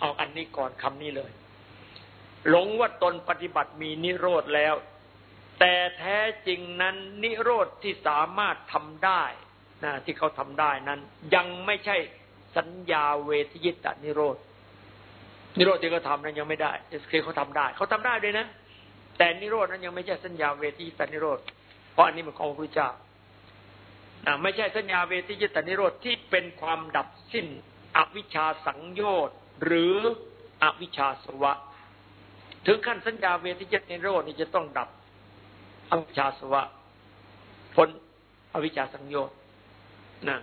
เอาอันนี้ก่อนคำนี้เลย หลงว่าตนปฏิบัติมีนิโรธแล้ว แต่แท้จริงนั้นนิโรธที่สามารถทำได้นะที่เขาทำได้นั้น ยังไม่ใช่สัญญาเวทยิตานิโรธนิโรธที่เขาทำนั้นยังไม่ได้คือเขาทำได้ เขาทำได้ด้วยนะ แต่นิโรธนั้นยังไม่ใช่สัญญาเวทยิตานิโรธเพราะอันนี้มันของพระพุทธเจ้าไม่ใช่สัญญาเวทิยตนิโรธที่เป็นความดับสิ้นอวิชชาสังโยชน์หรืออวิชชาสวะ ถึงขั้นสัญญาเวทิยตนิโรธนี่จะต้องดับอวิชชาสวะพ้นอวิชชาสังโยชน์นะ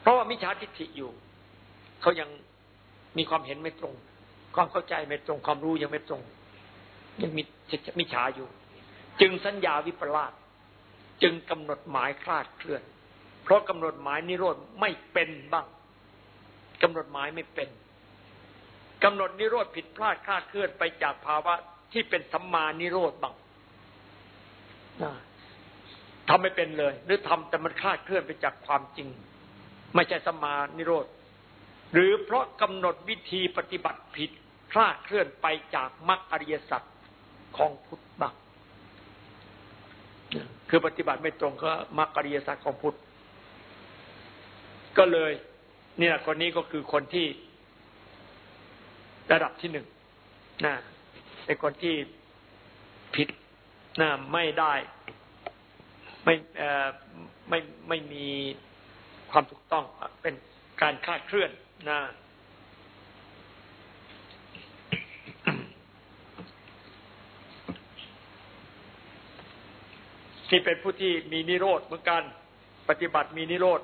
เพราะว่ามิจฉาทิฏฐิอยู่ เขายังมีความเห็นไม่ตรง ความเข้าใจไม่ตรง ความรู้ยังไม่ตรง ยังมีมิจฉาอยู่ จึงสัญญาวิปลาสจึงกำหนดหมายคลาดเคลื่อน เพราะกำหนดหมายนิโรธไม่เป็นบ้างกำหนดหมายไม่เป็น กำหนดนิโรธผิดพลาดคลาดเคลื่อนไปจากภาวะที่เป็นสัมมานิโรธบ้างทำไม่เป็นเลย หรือทำแต่มันคลาดเคลื่อนไปจากความจริง ไม่ใช่สัมมานิโรธ หรือเพราะกำหนดวิธีปฏิบัติผิดคลาดเคลื่อนไปจากมรรคอริยสัจของพุทธบ้างคือปฏิบัติไม่ตรงก็มรรคอริยสัจของพุทธ ก็เลยเนี่ยคนนี้ก็คือคนที่ ระดับที่หนึ่งนะเป็นคนที่ผิดนะไม่ได้ไม่ไม่ไม่มีความถูกต้องเป็นการคาดเคลื่อนนะที่เป็นผู้ที่มีนิโรธเหมือนกัน ปฏิบัติมีนิโรธ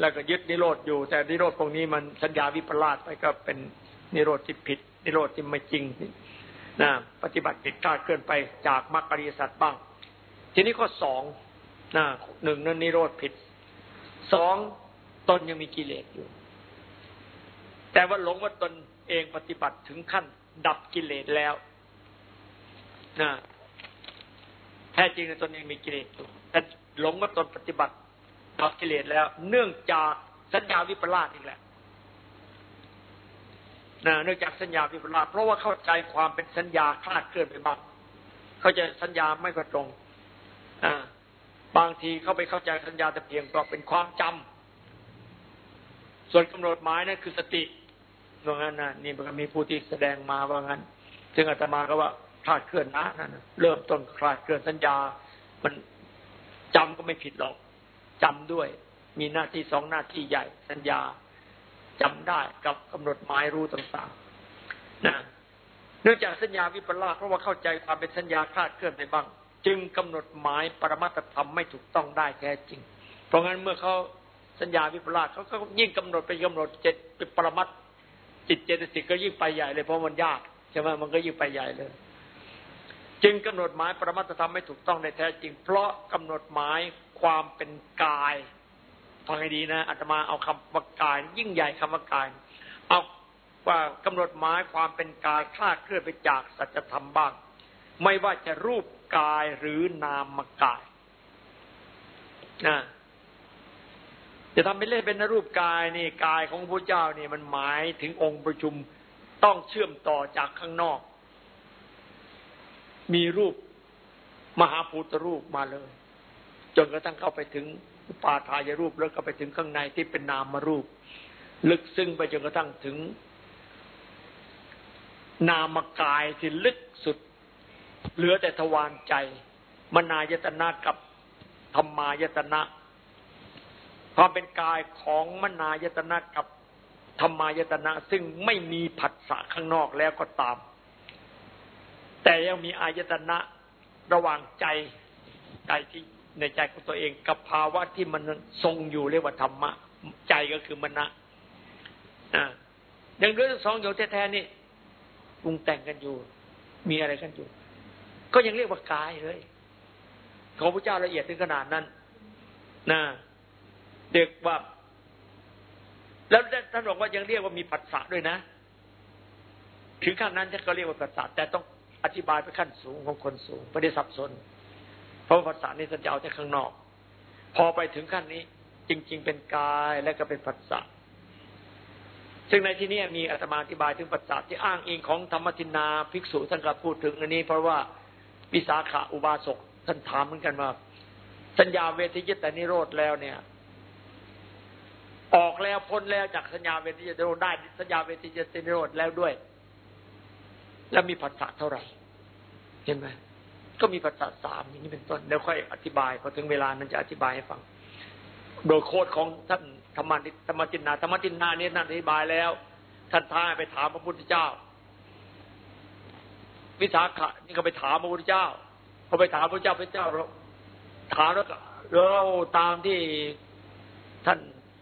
แล้วก็ยึดนิโรธอยู่ แต่นิโรธพวกนี้มันสัญญาวิปลาสไปก็เป็น นิโรธที่ผิด นิโรธที่ไม่จริงนะปฏิบัติผิดคลาดเคลื่อนไปจากมรรคอริยสัจบ้าง ทีนี้ข้อสองนะหนึ่งนั้นนิโรธผิดสองตนยังมีกิเลสอยู่ แต่ว่าหลงว่าตนเองปฏิบัติถึงขั้น ดับกิเลสแล้วนะแท้จริงในตนเองมีกิเลสอยู่แต่หลงว่าตนปฏิบัติตัดกิเลสแล้ว เนื่องจากสัญญาวิปลาสอีกแหละ เนื่องจากสัญญาวิปลาสเพราะว่าเข้าใจความเป็นสัญญาคลาดเคลื่อนไปบ้างเข้าใจสัญญาไม่ค่อยตรงบางทีเข้าไปเข้าใจสัญญาแต่เพียงก็เป็นความจำส่วนกำหนดหมายนั่นคือสติว่างั้นนะนี่มันมีผู้ที่แสดงมาว่างั้น ซึ่งอาตมาก็ว่าคลาดเคลื่อนนะนั่นเริ่มต้นคลาดเคลื่อนสัญญา มันจำก็ไม่ผิดหรอกจำด้วย มีหน้าที่สองหน้าที่ใหญ่สัญญา จำได้กับกำหนดหมายรู้ต่างๆนะเนื่องจากสัญญาวิปลาสเพราะว่าเข้าใจความเป็นสัญญาคลาดเคลื่อนไปบ้าง จึงกำหนดหมายปรมัตธรรมไม่ถูกต้องได้แท้จริง เพราะงั้นเมื่อเขาสัญญาวิปลาสเขาก็ยิ่งกำหนดไปกำหนดเจ็ดเป็นปรมัตจิตเจตสิกก็ยิ่งไปใหญ่เลยเพราะมันยากใช่ไหมมันก็ยิ่งไปใหญ่เลย จึงกำหนดหมายปรมัตธรรมไม่ถูกต้องในแท้จริง เพราะกำหนดหมายความเป็นกาย ฟังให้ดีนะอาตมาเอาคำว่ากาย ยิ่งใหญ่คำว่ากาย เอาว่ากำหนดหมายความเป็นกายคลาดเคลื่อนไปจากสัจธรรมบ้าง ไม่ว่าจะรูปกายหรือนามกายนะจะทำเป็นเล่นเป็นรูปกายนี่กายของพระเจ้านี่มันหมายถึงองค์ประชุมต้องเชื่อมต่อจากข้างนอก มีรูปมหาภูตรูปมาเลย จนกระทั่งเข้าไปถึง อุปาทายรูปแล้วก็ไปถึงข้างในที่เป็นนามรูป ลึกซึ้งไปจนกระทั่งถึง นามกายที่ลึกสุด เหลือแต่ทวารใจ มนายตนะกับธรรมายตนะความเป็นกายของมนายตนะกับธรรมายตนะ ซึ่งไม่มีผัสสะข้างนอกแล้วก็ตาม แต่ยังมีอายตนะระหว่างใจใจที่ ในใจของตัวเองกับภาวะที่มันทรงอยู่เรียกว่าธรรมะ ใจก็คือมณะอ่าอย่างเรื่องสองอยู่แท้ๆนี่ปรุงแต่งกันอยู่ มีอะไรกันอยู่ ก็ยังเรียกว่ากายเลยของพระเจ้าละเอียดถึงขนาดนั้นนะเด็กว่า แล้วท่านบอกว่ายังเรียกว่ามีปัสสะด้วยนะ ถึงขั้นนั้นจะก็เรียกว่าปัสสะแต่ต้องอธิบายไปขั้นสูงของคนสูงไม่ได้สับสน พราะภาษานี้ท่านจะเอาแต่ข้างนอก พอไปถึงขั้นนี้ จริง ๆ เป็นกายและก็เป็นปัสสะซึ่งในที่นี้มีอาตมาอธิบายถึงปัสสะที่อ้างอิงของธรรมทินาภิกษุท่านก็พูดถึงอันนี้ เพราะว่าวิสาขาอุบาสกท่านถามเหมือนกันว่าสัญญาเวทียิตแตนิโรธแล้วเนี่ย ออกแล้วพ้นแล้วจากสัญญาเวทียิตนิโรธได้สัญญาเวทียิตนิโรธแล้วด้วย แล้วมีภาษาเท่าไหร่เห็นไหม ก็มีภาษาสามอย่างนี้เป็นต้นเดี๋ยวค่อยอธิบายพอถึงเวลานั้นจะอธิบายให้ฟัง โดยโคดของท่านธรรมนิธรรมจินนาธรรมจินนาเนี่ยนั่นอธิบายแล้ว ท่านท้าไปถามพระพุทธเจ้า วิสาขะนี่ก็ไปถามพระพุทธเจ้าพอไปถามพระเจ้าพระเจ้าเราถามแล้วก็เราตามที่ท่าน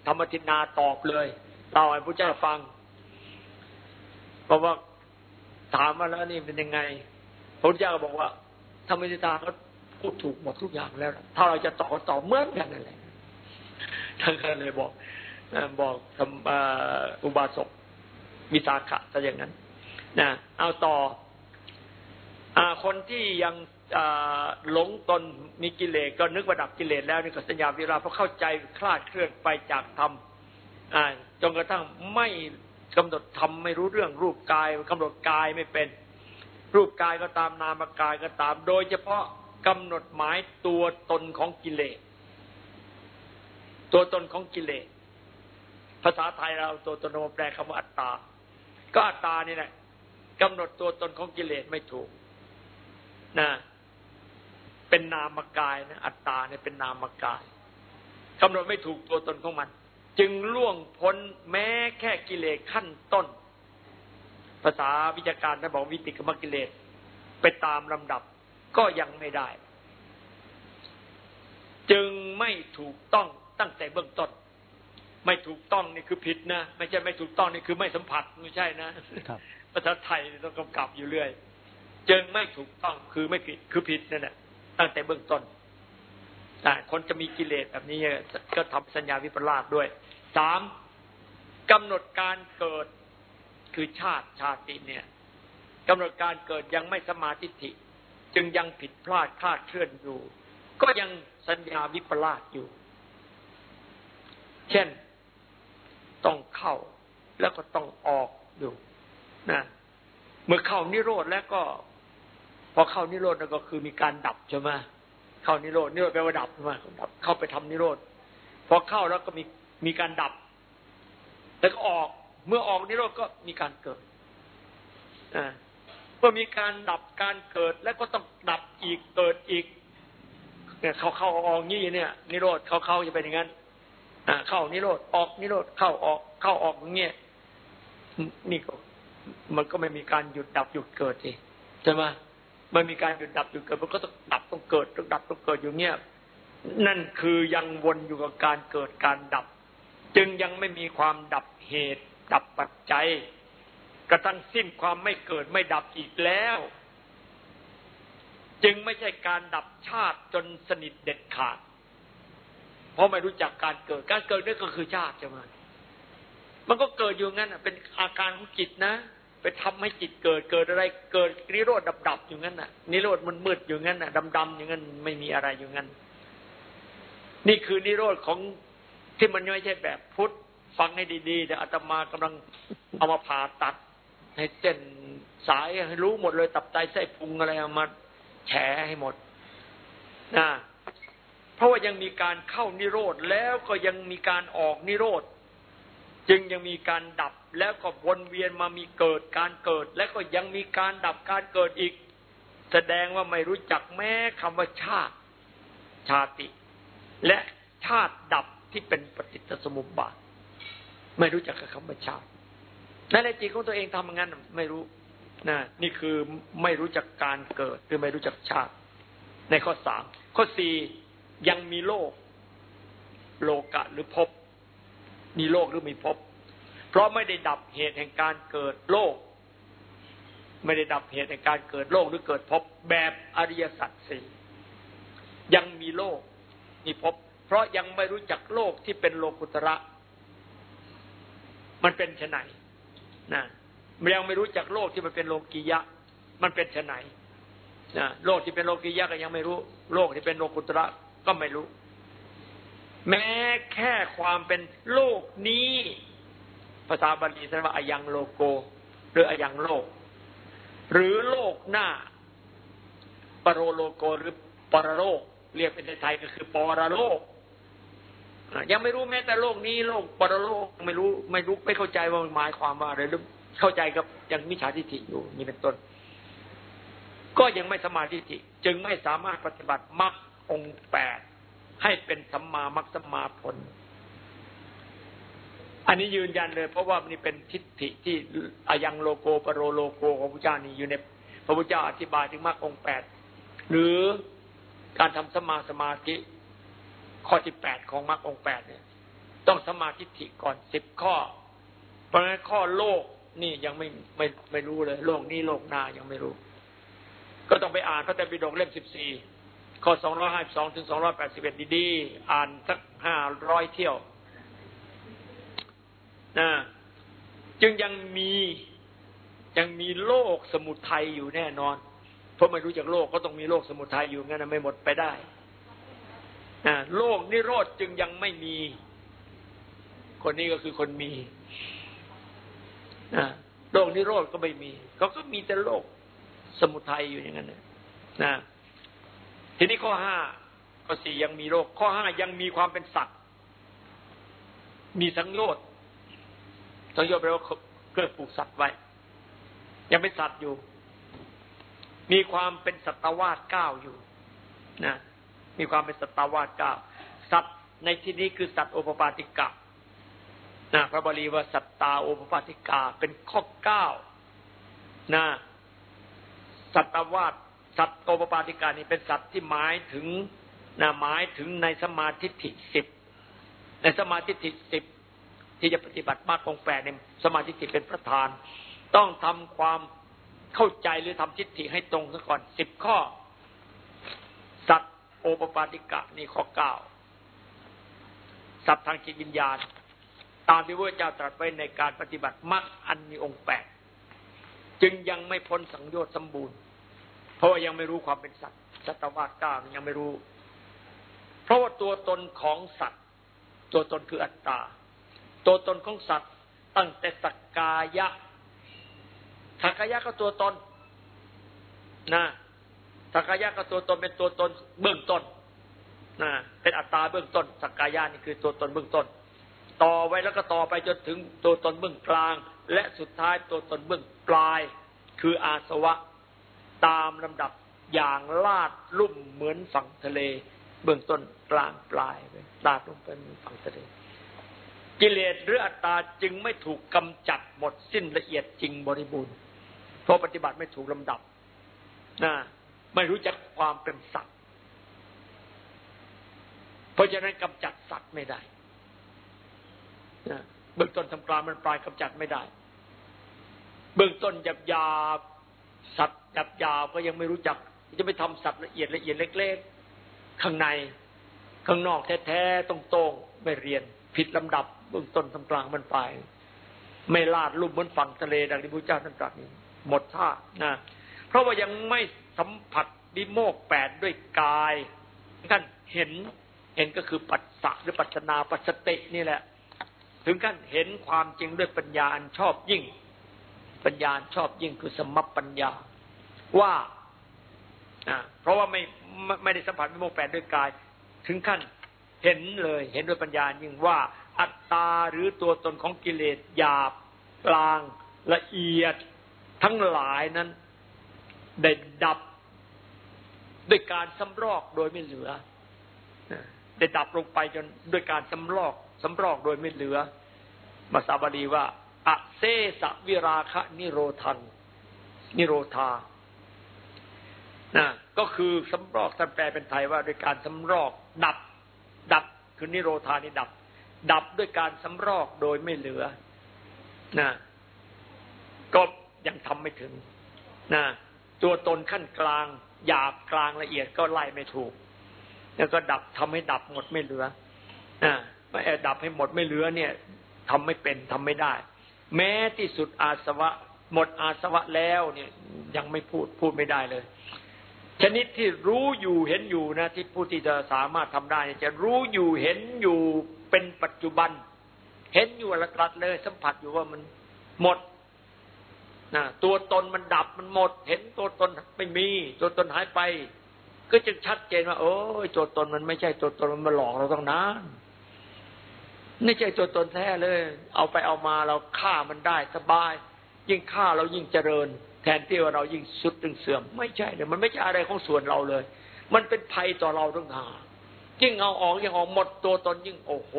ธรรมจินนาตอบเลยเราให้พระเจ้าฟังเพราะว่าถามมาแล้วนี่เป็นยังไงพระพุทธเจ้าก็บอกว่า ธรรมจินนาก็พูดถูกหมดทุกอย่างแล้ว ถ้าเราจะต่อบตอเหมือนกันนั่นแหละท่านก็เลยบอกบอกอุบาสกวิสาขะซะอย่างนั้นนะเอาต่ออคนที่ยังหลงตนมีกิเลสก็นึกว่าดับกิเลสแล้วนี่ก็สัญญาวิราเพราะเข้าใจคลาดเคลื่อนไปจากธรรมจนกระทั่งไม่กำหนดธรรมไม่รู้เรื่องรูปกายกำหนดกายไม่เป็น รูปกายก็ตามนามกายก็ตาม โดยเฉพาะกำหนดหมายตัวตนของกิเลส ตัวตนของกิเลส ภาษาไทยเราตัวตนมาแปลคำว่าอัตตา ก็อัตตานี่แหละกำหนดตัวตนของกิเลสไม่ถูกนะเป็นนามกายนะอัตตาเนี่ยเป็นนามกายกำหนดไม่ถูกตัวตนของมัน จึงล่วงพ้นแม้แค่กิเลสขั้นต้น ภาษาวิจารณ์นะบอกวิติกมกิเลสไปตามลำดับก็ยังไม่ได้ จึงไม่ถูกต้องตั้งแต่เบื้องต้น ไม่ถูกต้องนี่คือผิดนะไม่ใช่ไม่ถูกต้องนี่คือไม่สัมผัสไม่ใช่นะภาษาไทยต้องกำกับอยู่เรื่อย จึงไม่ถูกต้องคือไม่ผิดคือผิดนั่นแหละตั้งแต่เบื้องต้นแต่คนจะมีกิเลสแบบนี้ก็ทำสัญญาวิปลาสด้วยสามกำหนดการเกิด คือชาติชาติเนี่ยกำหนดการเกิดยังไม่สมาธิิจึงยังผิดพลาดคลาดเคลื่อนอยู่ ก็ยังสัญญาวิปลาสอยู่ เช่นต้องเข้าแล้วก็ต้องออกอยู่นะเมื่อเข้านิโรธแล้วก็ พอเข้านิโรธแล้วก็คือมีการดับใช่ไหมเข้านิโรธนิโรธแปลว่าดับใช่ไหมดับ เข้าไปทำนิโรธพอเข้าแล้วก็มีมีการดับ แล้วก็ออก เมื่อออกนิโรธก็มีการเกิดเมื่อมีการดับการเกิดแล้วก็ต้องดับอีกเกิดอีกเนี่ยเขาเข้าออกงี้เนี่ย นิโรธเขาเข้าจะเป็นอย่างนั้นเข้านิโรธออกนิโรธเข้าออกเข้าออกอย่างเงี้ยนี่ก็มันก็ไม่มีการหยุดดับหยุดเกิดสิใช่ไหมมันมีการหยุดดับหยุดเกิดมันก็ต้องดับต้องเกิดต้องดับต้องเกิดอยู่เงี้ยนั่นคือยังวนอยู่กับการเกิดการดับ จึงยังไม่มีความดับเหตุ ดับปัจจัยกระทั่งสิ้นความไม่เกิดไม่ดับอีกแล้ว จึงไม่ใช่การดับชาติจนสนิทเด็ดขาด เพราะไม่รู้จักการเกิดการเกิดนี่ก็คือชาติใช่ไหมมันก็เกิดอยู่งั้นเป็นอาการของจิตนะ ไปทำให้จิตเกิดเกิดอะไร เกิดนิโรธดับๆอยู่งั้นน่ะนิโรธมันมืดอยู่งั้นน่ะดำๆอยู่งั้นไม่มีอะไรอยู่งั้น นี่คือนิโรธของที่มันไม่ใช่แบบพุทธ ฟังให้ดีๆแต่อาตมากำลังเอามาผ่าตัด ให้เส้นสายให้รู้หมดเลย ตับไตไส้พุงอะไรมาแฉให้หมดนะเพราะว่ายังมีการเข้านิโรธแล้วก็ยังมีการออกนิโรธจึงยังมีการดับแล้วก็วนเวียนมามีเกิดการเกิด แล้วก็ยังมีการดับการเกิดอีก แสดงว่าไม่รู้จักแม้คำว่าชาติชาติ และชาติดับที่เป็นปฏิจจสมุปบาท ไม่รู้จักคำว่าชาติในจิตของตัวเองทำงั้นไม่รู้นะนี่คือไม่รู้จักการเกิดคือไม่รู้จักชาติ ในข้อสามข้อสี่ยังมีโลก โลกะหรือภพมีโลกหรือมีภพเพราะไม่ได้ดับเหตุแห่งการเกิดโลก ไม่ได้ดับเหตุแห่งการเกิดโลกหรือเกิดภพแบบอริยสัจสี่ยังมีโลกมีภพเพราะยังไม่รู้จักโลกที่เป็นโลกุตระ มันเป็นไนนะยังไม่รู้จักโลกที่มันเป็นโลกียะ มันเป็นไนนะโลกที่เป็นโลกียะก็ยังไม่รู้ โลกที่เป็นโลกุตระก็ไม่รู้ แม้แค่ความเป็นโลกนี้ ภาษาบาลีเรียกว่าอายังโลโก หรืออายังโลก หรือโลกหน้า ปรโลโกหรือปรโลก เรียกเป็นไทยก็คือปรโลก ยังไม่รู้แม้แต่โลกนี้โลกปรโลกไม่รู้ไม่รู้ไม่เข้าใจว่ามันหมายความว่าอะไรหรือเข้าใจกับยังมิจฉาทิฏฐิอยู่นี่เป็นต้น ก็ยังไม่สมาธิิจึงไม่สามารถปฏิบัติมรรคองแปดให้เป็นสัมมามรรคสัมมาผล อันนี้ยืนยันเลย เพราะว่านี่เป็นทิฏฐิที่อายังโลโกปรโรโลโกของพระเจ้านี่อยู่ในพระพุทธเจ้าอธิบายถึงมรรคองแปดหรือการทำสมาสมาธิ ข้อที่แปดของมรรคองแปดเนี่ย ต้องสมาธิิก่อนสิบข้อ เพราะฉะนั้นข้อโลกนี่ยังไม่ไม่ไม่รู้เลย โลกนี้โลกหน้ายังไม่รู้ ก็ต้องไปอ่านพระไตรปิฎกเล่มสิบสี่ข้อสองร้อยห้าสองถึงสองร้อยแปดสิบเอ็ดดีๆ อ่านสักห้าร้อยเที่ยวนะจึงยังมียังมีโลกสมุทัยอยู่แน่นอน เพราะไม่รู้จักโลกก็ต้องมีโลกสมุทัยอยู่งั้นไม่หมดไปได้ โลกนิโรธจึงยังไม่มี คนนี้ก็คือคนมีโลกนิโรธก็ไม่มี เขาก็มีแต่โลกสมุทัยอยู่อย่างนั้นนะทีนี้ข้อห้าข้อสี่ยังมีโลก ข้อห้ายังมีความเป็นสัตว์ มีสังโยชน์สังโยชน์แปลว่าเครื่องปลูกสัตว์ไว้ ยังเป็นสัตว์อยู่ มีความเป็นสัตวาสก้าวอยู่ นะ มีความเป็นสัตวาสก้าสัตว์ในที่นี้คือสัตว์โอปปาติกะนะพระบาลีว่าสัตตาโอปปาติกาเป็นข้อเก้านะสัตวาสสัตโอปปาติกานี่เป็นสัตว์ที่หมายถึงนะหมายถึงในสมาธิทิสิบในสมาธิทิสิบที่จะปฏิบัติมากองแปดในสมาธิทิเป็นประธาน ต้องทำความเข้าใจหรือทำทิฏฐิให้ตรงซะก่อนสิบข้อ โอปปาติกะนี่ข้อเก้าสัตว์ทางจิตวิญญาณ ตามที่พระเจ้าตรัสไว้ในการปฏิบัติมรรคอันมีองค์แปดจึงยังไม่พ้นสังโยชน์สมบูรณ์ เพราะยังไม่รู้ความเป็นสัตว์สัตวาก้ายังไม่รู้ เพราะว่าตัวตนของสัตว์ ตัวตนคืออัตตา ตัวตนของสัตว์ตั้งแต่สักกายะสักกายะก็ตัวตนนะ สักกายะก็ตัวตนเป็นตัวตนเบื้องต้นนะเป็นอัตตาเบื้องต้น สักกายะนี่คือตัวตนเบื้องต้น ต่อไว้แล้วก็ต่อไปจนถึงตัวตนเบื้องกลาง และสุดท้ายตัวตนเบื้องปลาย คืออาสวะตามลำดับอย่างลาดลุ่มเหมือนฝั่งทะเล เบื้องต้นกลางปลายไปลาดลงไปเหมือนฝั่งทะเลกิเลสหรืออัตตาจึงไม่ถูกกำจัดหมดสิ้นละเอียดจริงบริบูรณ์เพราะปฏิบัติไม่ถูกลำดับนะ ไม่รู้จักความเป็นสัตว์ เพราะฉะนั้นกำจัดสัตว์ไม่ได้เบื้องต้นทำกลางมันปลายกำจัดไม่ได้ เบื้องต้นหยาบหยาบสัตว์หยาบหยาบก็ยังไม่รู้จัก จะไปทำสัตว์ละเอียดละเอียดเล็ก ๆ ข้างในข้างนอกแท้ๆตรงๆไม่เรียนผิดลำดับ เบื้องต้นทำกลางมันปลายไม่ลาดลุ่มบนฝั่งทะเลดังที่พระเจ้าท่านตรัสนี้หมดท่านะเพราะว่ายังไม่ สัมผัสดิโมกแปดด้วยกายขั้นเห็นเห็นก็คือปัสสะหรือปัจนาปัสตินี่แหละ ถึงขั้นเห็นความจริงด้วยปัญญาอันชอบยิ่ง ปัญญาชอบยิ่งคือสมัปปัญญาว่าเพราะว่าไม่ไม่ได้สัมผัสดิโมกแปดด้วยกาย ถึงขั้นเห็นเลย เห็นด้วยปัญญายิ่งว่า อัตตาหรือตัวตนของกิเลสหยาบกลางละเอียดทั้งหลายนั้นได้ดับ ด้วยการสำรอกโดยไม่เหลือได้ดับลงไปจนด้วยการสำรอกสำรอกโดยไม่เหลือ มาสาบาลีว่าอะเซสวิราคะนิโรธัน นิโรธานะก็คือสำรอกท่านแปลเป็นไทยว่าด้วยการสำรอก ดับ ดับคือนิโรธานี่ดับ ดับด้วยการสำรอกโดยไม่เหลือนะก็ยังทำไม่ถึงนะตัวตนขั้นกลาง หยาบกลางละเอียดก็ไล่ไม่ถูก แล้วก็ดับทำให้ดับหมดไม่เหลือนะไม่ดับให้หมดไม่เหลือเนี่ยทำไม่เป็นทำไม่ได้ แม้ที่สุดอาสวะ หมดอาสวะแล้วเนี่ย ยังไม่พูดพูดไม่ได้เลย ชนิดที่รู้อยู่เห็นอยู่นะ ที่ผู้ที่จะสามารถทำได้จะรู้อยู่เห็นอยู่เป็นปัจจุบัน เห็นอยู่ละตัดเลย สัมผัสอยู่ว่ามันหมด นะตัวตนมันดับมันหมด เห็นตัวตนไม่มี ตัวตนหายไป ก็จะชัดเจนว่า โอ้ยตัวตนมันไม่ใช่ตัวตนมันมาหลอกเราต้องนานไม่ใช่ตัวตนแท้เลย เอาไปเอามาเราฆ่ามันได้สบาย ยิ่งฆ่าเรายิ่งเจริญ แทนที่ว่าเรายิ่งสุดตึงเสื่อม ไม่ใช่เลยมันไม่ใช่อะไรของส่วนเราเลย มันเป็นภัยต่อเราต้งหายิ่งเอาออกยิ่งออกหมดตัวตนยิ่งโอ้โห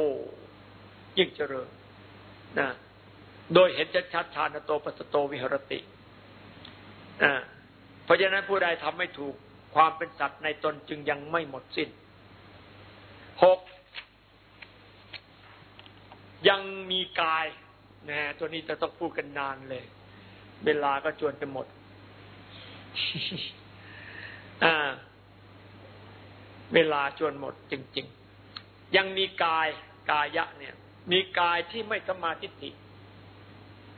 ยิ่งเจริญนะ โดยเห็นชัดชัดชาณโตปัสโตวิหรติเพราะฉะนั้นผู้ใดทำไม่ถูกความเป็นสัตว์ในตนจึงยังไม่หมดสิ้นหกยังมีกายนะตัวนี้จะต้องพูดกันนานเลย เวลาก็จวนไปหมดอ่าเวลาจวนหมดจริง ๆ ยังมีกายกายะเนี่ย มีกายที่ไม่สมาธิิ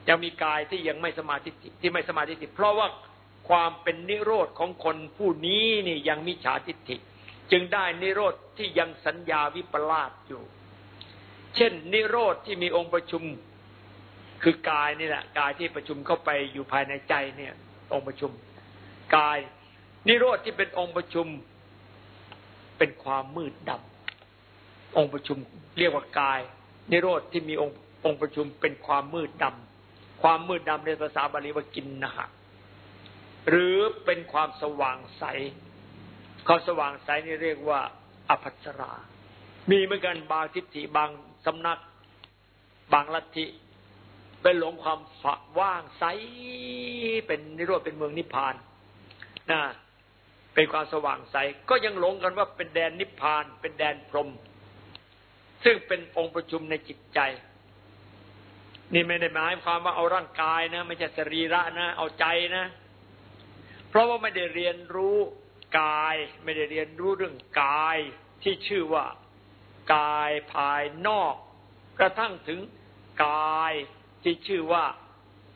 ยังมีกายที่ยังไม่สมาธิที่ไม่สมาธิเพราะว่าความเป็นนิโรธของคนผู้นี้นี่ยังมิจฉาทิฏฐิ จึงได้นิโรธที่ยังสัญญาวิปลาสอยู่ เช่น นิโรธที่มีองค์ประชุมคือกายนี่แหละกายที่ประชุมเข้าไปอยู่ภายในใจเนี่ย องค์ประชุม กาย นิโรธที่เป็นองค์ประชุม เป็นความมืดดำองค์ประชุม เรียกว่ากาย นิโรธที่มีองค์องค์ประชุมเป็นความมืดดำ ความมืดดำในภาษาบาลีว่ากินนะฮะหรือเป็นความสว่างใสความสว่างใสนี่เรียกว่าอภัสรา มีเหมือนกันบางทิฏฐิบางสำนัก บางลัทธิเป็นหลงความฝว่างใสเป็นนิโรธเป็นเมืองนิพพานนะเป็นความสว่างใส ก็ยังหลงกันว่าเป็นแดนนิพพาน เป็นแดนพรหมซึ่งเป็นองค์ประชุมในจิตใจ นี่ไม่ได้หมายความว่าเอาร่างกายนะ ไม่ใช่สรีระนะ เอาใจนะ เพราะว่าไม่ได้เรียนรู้กาย ไม่ได้เรียนรู้เรื่องกายที่ชื่อว่า กายภายนอก กระทั่งถึงกายที่ชื่อว่า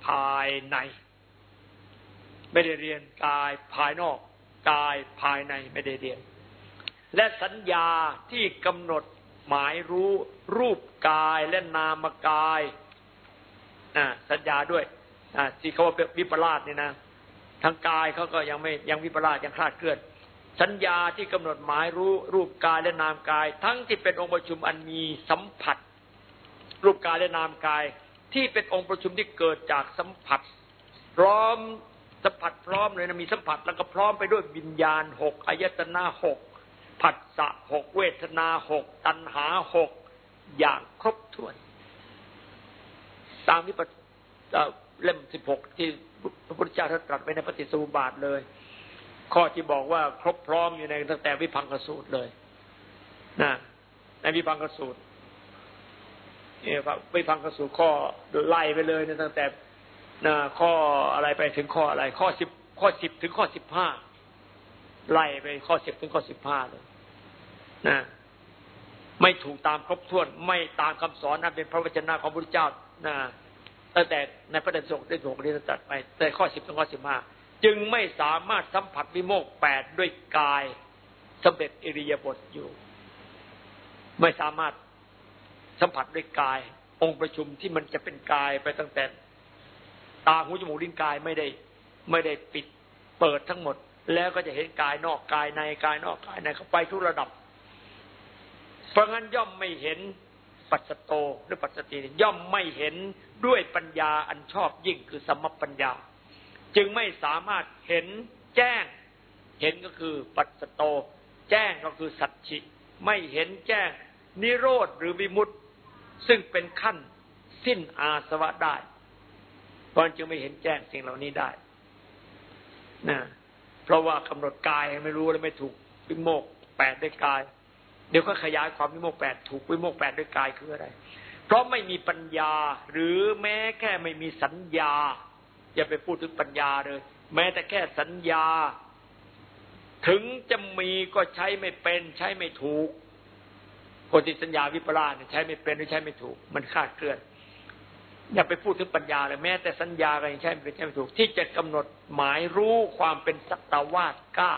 ภายใน ไม่ได้เรียนกายภายนอก กายภายในไม่ได้เรียน และสัญญาที่กำหนดหมายรู้รูปกายและนามกาย สัญญาด้วยที่เขาว่าเป็นวิปลาสเนี่ยนะทางกายเขาก็ยังไม่ยังวิปลาสยังคลาดเคลื่อน สัญญาที่กำหนดหมายรู้รูปกายและนามกาย ทั้งที่เป็นองค์ประชุมอันมีสัมผัส รูปกายและนามกาย ที่เป็นองค์ประชุมที่เกิดจากสัมผัส พร้อมสัมผัสพร้อมเลยนะมีสัมผัสแล้วก็พร้อมไปด้วยวิญญาณหกอายตนะหกผัสสะหกเวทนาหกตัณหาหกอย่างครบถ้วน ตามที่เล่มสิบหกที่พระพุทธเจ้าท่านตรัสไว้ในปฏิสูบาทเลย ข้อที่บอกว่าครบพร้อมอยู่ในตั้งแต่วิพังกสูตรเลยนะในวิพังกสูตรเนี่ยวิพังกสูตรข้อไล่ไปเลยนตั้งแต่นะข้ออะไรไปถึงข้ออะไร ข้อสิบข้อสิบถึงข้อสิบห้าไล่ไปข้อสิบถึงข้อสิบห้าเลยนะไม่ถูกตามครบถ้วน ไม่ตามคำสอนนั้นเป็นพระวจนะของพระพุทธเจ้า นะตั้งแต่ในพระเดชสงได้ถูกเรียนตัดไป แต่ข้อสิบถึงข้อสิบห้าจึงไม่สามารถสัมผัสวิโมกแปดด้วยกายสำเร็จอิริยาบถอยู่ ไม่สามารถสัมผัสด้วยกาย องค์ประชุมที่มันจะเป็นกายไปตั้งแต่ ตาหูจมูกลิ้นกายไม่ได้ไม่ได้ปิดเปิดทั้งหมด แล้วก็จะเห็นกายนอกกายในกายนอกกายในเข้าไปทุกระดับ เพราะงั้นย่อมไม่เห็น ปัจสโตหรือปัจสติย่อมไม่เห็นด้วยปัญญาอันชอบยิ่งคือสมปัญญา จึงไม่สามารถเห็นแจ้ง เห็นก็คือปัจสโต แจ้งก็คือสัจฉิไม่เห็นแจ้ง นิโรธหรือวิมุตติ ซึ่งเป็นขั้นสิ้นอาสวะได้เพราะจึงไม่เห็นแจ้งสิ่งเหล่านี้ได้นะเพราะว่ากำหนดกายไม่รู้และไม่ถูกวิโมกแปดได้กาย เดี๋ยวก็ขยายความวิโมกแปดถูกวิโมกแปดด้วยกายคืออะไร เพราะไม่มีปัญญาหรือแม้แค่ไม่มีสัญญา อย่าไปพูดถึงปัญญาเลย แม้แต่แค่สัญญา ถึงจะมีก็ใช้ไม่เป็น ใช้ไม่ถูกคนที่สัญญาวิปลาสใช้ไม่เป็นหรือใช้ไม่ถูก มันคาดเคลื่อน อย่าไปพูดถึงปัญญาเลยแม้แต่สัญญาก็ยังใช้ไม่เป็นใช้ไม่ถูก ที่จะกำหนดหมายรู้ความเป็นสัตวาสเก้า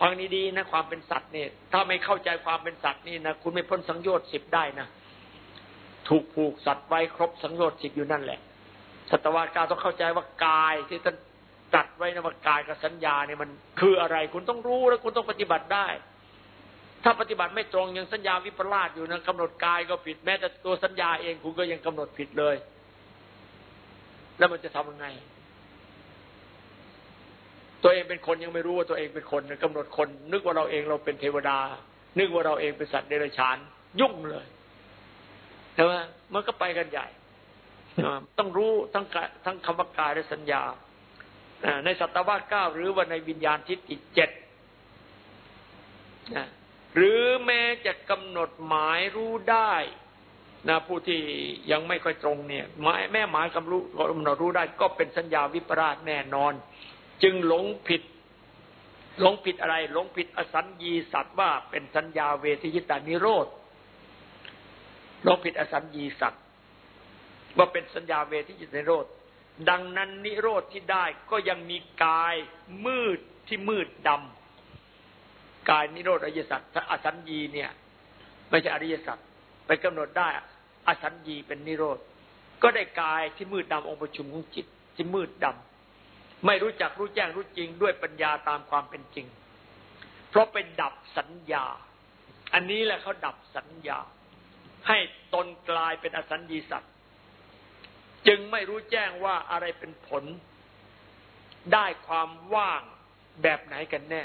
ฟังดีๆนะความเป็นสัตว์เนี่ยถ้าไม่เข้าใจความเป็นสัตว์นี่นะคุณไม่พ้นสังโยชน์สิบได้นะถูกผูกสัตว์ไว้ครบสังโยชน์สิบอยู่นั่นแหละสัตวาก้าต้องเข้าใจว่ากายที่ท่านตัดไว้นะว่ากายกับสัญญาเนี่ยมันคืออะไร คุณต้องรู้แล้วคุณต้องปฏิบัติได้ ถ้าปฏิบัติไม่ตรงยังสัญญาวิปลาสอยู่นะกำหนดกายก็ผิดแม้แต่ตัวสัญญาเองคุณก็ยังกำหนดผิดเลย แล้วมันจะทำยังไง ตัวเองเป็นคนยังไม่รู้ว่าตัวเองเป็นคนกำหนดคน นึกว่าเราเองเราเป็นเทวดา นึกว่าเราเองเป็นสัตว์เดรัจฉาน ยุ่งเลยใช่ไหมมันก็ไปกันใหญ่ต้องรู้ทั้งทั้งคำว่ากายและสัญญาในสัตวาเก้าหรือว่าในวิญญาณทิฏฐิเจ็ดหรือแม้จะกำหนดหมายรู้ได้นะผู้ที่ยังไม่ค่อยตรงเนี่ยหมายแม่หมายกำรู้กำหนดรู้ได้ก็เป็นสัญญาวิปราชแน่นอน จึงหลงผิด หลงผิดอะไร หลงผิดอสัญญีสัตว์ว่าเป็นสัญญาเวทิยิตานิโรธหลงผิดอสัญญีสัตว์ว่าเป็นสัญญาเวทิยิตานิโรธดังนั้นนิโรธที่ได้ก็ยังมีกายมืดที่มืดดำกายนิโรธอริยสัจอสัญญีเนี่ยไม่ใช่อริยสัจไปกำหนดได้อสัญญีเป็นนิโรธก็ได้กายที่มืดดำองค์ประชุมของจิตที่มืดดำ ไม่รู้จักรู้แจ้งรู้จริงด้วยปัญญาตามความเป็นจริง เพราะเป็นดับสัญญา อันนี้แหละเขาดับสัญญา ให้ตนกลายเป็นอสัญญีสัตว์จึงไม่รู้แจ้งว่าอะไรเป็นผล ได้ความว่างแบบไหนกันแน่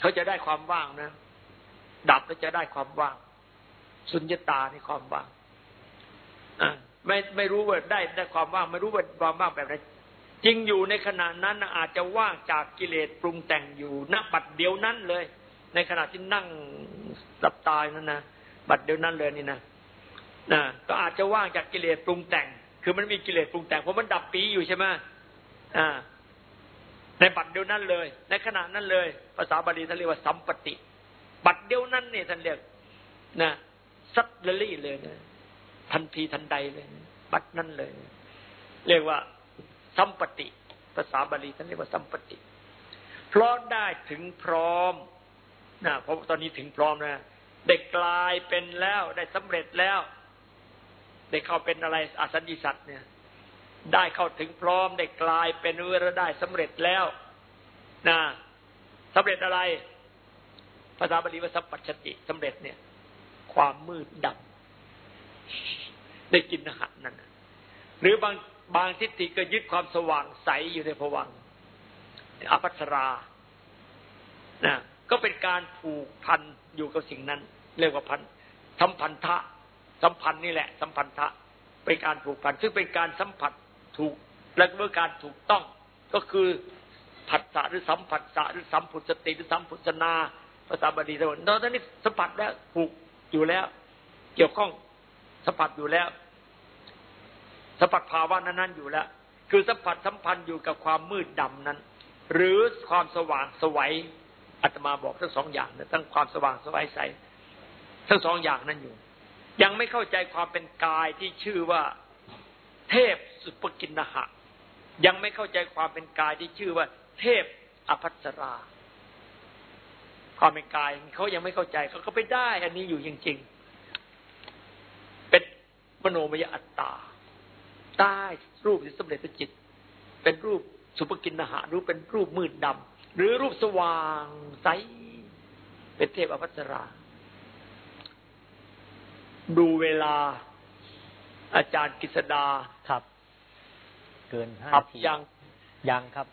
เขาจะได้ความว่างนะ ดับแล้วจะได้ความว่าง สุญญตาในความว่างอไม่ไม่รู้ว่าได้ได้ความว่าง ไม่รู้ว่าความว่างแบบไหน จริงอยู่ในขณะนั้นอาจจะว่างจากกิเลสปรุงแต่งอยู่ณบัดเดียวนั้นเลย ในขณะที่นั่งสับตายนั้นนะบัดเดียวนั้นเลยนี่นะนะก็อาจจะว่างจากกิเลสปรุงแต่ง คือมันมีกิเลสปรุงแต่งเพราะมันดับปีอยู่ใช่ไหมอ่า ในบัตรเดียวนั้นเลย ในขณะนั้นเลย ภาษาบาลีท่านเรียกว่าสัมปติ บัตรเดียวนั้นเนี่ยท่านเรียกนะซัดเลลี่เลยนะทันทีทันใดเลย บัตรนั้นเลย เรียกว่า สัมปติ ภาษาบาลีท่านเรียกว่าสัมปติ เพราะได้ถึงพร้อมนะเพราะตอนนี้ถึงพร้อมนะได้กลายเป็นแล้วได้สำเร็จแล้ว ได้เข้าเป็นอะไรอาสัญญิสัตว์เนี่ย ได้เข้าถึงพร้อม ได้กลายเป็นเวรได้สำเร็จแล้วนะสำเร็จอะไร ภาษาบาลีว่าสัพพัชติสำเร็จเนี่ย ความมืดดำได้กินอาหารนั่นหรือบาง บางทิฏฐิก็ยึดความสว่างใสอยู่ในภวังอภัสรานะก็เป็นการผูกพันอยู่กับสิ่งนั้น เรียกว่าพันสัมพันธะ สัมพันธ์นี่แหละ สัมพันธะเป็นการผูกพัน ซึ่งเป็นการสัมผัสถูกและเมื่อการถูกต้องก็คือผัสสะหรือสัมผัสสะหรือสัมพุสติหรือสัมพุสนาภาษาบาลีทั้งหมดตอนนี้สัมผัสแล้วผูกอยู่แล้ว เกี่ยวข้องสัมผัสอยู่แล้ว สัมผัสภาวะนั้นๆอยู่แล้ว คือสัมผัสสัมพันธ์อยู่กับความมืดดำนั้น หรือความสว่างสวัยอาตมาบอกทั้งสองอย่างนะทั้งความสว่างสวัยใส ทั้งสองอย่างนั้นอยู่ ยังไม่เข้าใจความเป็นกายที่ชื่อว่าเทพสุปกินนหะ ยังไม่เข้าใจความเป็นกายที่ชื่อว่า เทพอภัสรา ความเป็นกายเขายังไม่เข้าใจเขาก็ไปได้ อันนี้อยู่จริง ๆ เป็นมโนมยอัตตา ใต้รูปที่สำเร็จเป็นจิต เป็นรูปสุปกินนหะหรือเป็นรูปมืดดำหรือรูปสว่างใสเป็นเทพอภัสรา ดูเวลาอาจารย์กฤษดาครับ เกินห้าอับทียังยังครับ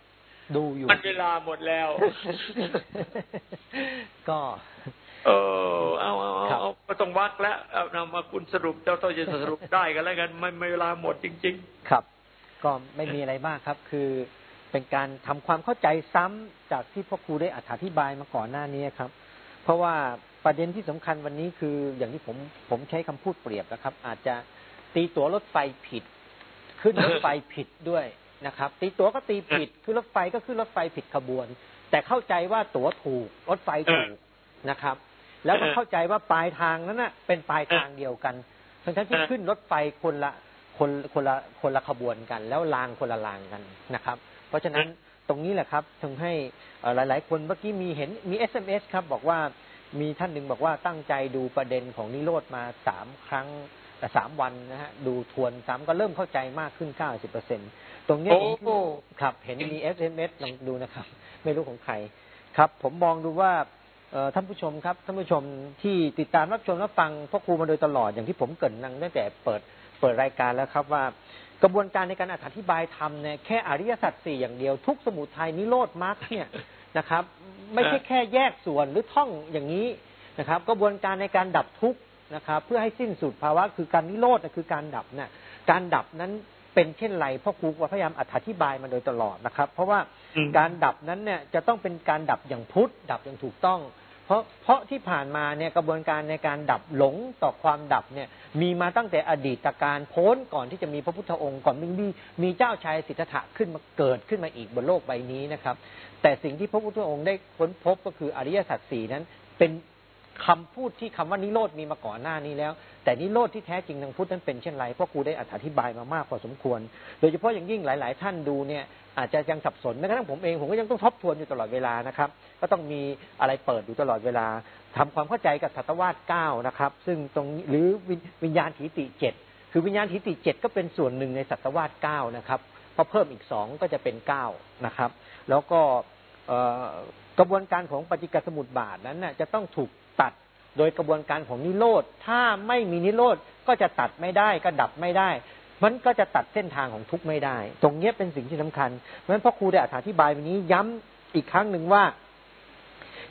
ดูอยู่ มันเวลาหมดแล้ว ก็ เออเอาเอาครัเอาบเอาก็ต้องวักแล้วเอานำมาคุณสรุปเจ้าต้องจะสรุปได้กันแล้วกันไม่ไม่เวลาหมดจริงครับ ก็ไม่มีอะไรมากครับ คือเป็นการทำความเข้าใจซ้ำจากที่พ่อครูได้อธิบายมาก่อนหน้านี้ครับ เพราะว่าประเด็นที่สำคัญวันนี้คืออย่างที่ผมผมใช้คำพูดเปรียบนะครับ อาจจะตีตั๋วรถไฟผิด ขึ้นรถไฟผิดด้วยนะครับ ตีตั๋วก็ตีผิดขึ้นรถไฟก็ขึ้นรถไฟผิดขบวน แต่เข้าใจว่าตั๋วถูกรถไฟถูกนะครับ แล้วก็เข้าใจว่าปลายทางนั้นน่ะเป็นปลายทางเดียวกัน ทั้งทั้งที่ขึ้นรถไฟคนละคนคนละคนละขบวนกัน แล้วรางคนละรางกันนะครับ เพราะฉะนั้นตรงนี้แหละครับทำให้เอ่อหลาย ๆ คนเมื่อกี้มีเห็นมี SMS ครับบอกว่ามีท่านหนึ่งบอกว่าตั้งใจดูประเด็นของนิโรธมาสามครั้งแต่สามวันนะฮะดูทวนซ้ำก็เริ่มเข้าใจมากขึ้น90เปอร์เซ็นตรงเนี้ยโอ้ผมครับเห็นมี SMS ลองดูนะครับ ไม่รู้ของใครครับ ผมมองดูว่าเอ่อ ท่านผู้ชมครับท่านผู้ชมที่ติดตามรับชมรับฟังพ่อครูมาโดยตลอดอย่างที่ผมเกิดนังตั้งแต่เปิดเปิดรายการแล้วครับว่ากระบวนการในการอธิบายธรรมเนี่ยแค่อริยสัจสี่อย่างเดียว ทุกสมุทัยนิโรธมรรคเนี่ยนะครับ ไม่ใช่แค่แยกส่วนหรือท่องอย่างนี้นะครับ กระบวนการในการดับทุกข์นะครับ เพื่อให้สิ้นสุดภาวะคือการนิโรธนะคือการดับเนี่ยการดับนั้นเป็นเช่นไรพ่อครูพยายามอธิบายมาโดยตลอดนะครับ เพราะว่า การดับนั้นเนี่ยจะต้องเป็นการดับอย่างพุทธดับอย่างถูกต้อง เพราะเพราะที่ผ่านมาเนี่ยกระบวนการในการดับหลงต่อความดับเนี่ยมีมาตั้งแต่อดีตการโพ้นก่อนที่จะมีพระพุทธองค์ก่อนมีมีมีเจ้าชายสิทธัตถะขึ้นมาเกิดขึ้นมาอีกบนโลกใบนี้นะครับ แต่สิ่งที่พระพุทธองค์ได้ค้นพบก็คืออริยสัจสี่นั้นเป็น คำพูดที่คำว่านิโรธมีมาก่อนหน้านี้แล้ว แต่นิโรธที่แท้จริงทางพุทธนั้นเป็นเช่นไรเพราะครูได้อธิบายมามากพอสมควร โดยเฉพาะอย่างยิ่งหลาย ๆ ท่านดูเนี่ยอาจจะยังสับสนแม้กระทั่งผมเองผมก็ยังต้องทบทวนอยู่ตลอดเวลานะครับก็ต้องมีอะไรเปิดอยู่ตลอดเวลาทำความเข้าใจกับสัตวาสเก้านะครับ ซึ่งตรงหรือวิญญาณทิฏฐิเจ็ดคือวิญญาณทิฏฐิเจ็ดก็เป็นส่วนหนึ่งในสัตวาสเก้านะครับพอเพิ่มอีกสองก็จะเป็นเก้านะครับ แล้วก็กระบวนการของปฏิกสมุติบาทนั้นน่ะจะต้องถูก ตัด โดยกระบวนการของนิโรธ ถ้าไม่มีนิโรธก็จะตัดไม่ได้ก็ดับไม่ได้ มันก็จะตัดเส้นทางของทุกข์ไม่ได้ ตรงเนี้เป็นสิ่งที่สำคัญ เพราะฉะนั้นพ่อครูได้อธิบายวันนี้ย้ำอีกครั้งหนึ่งว่า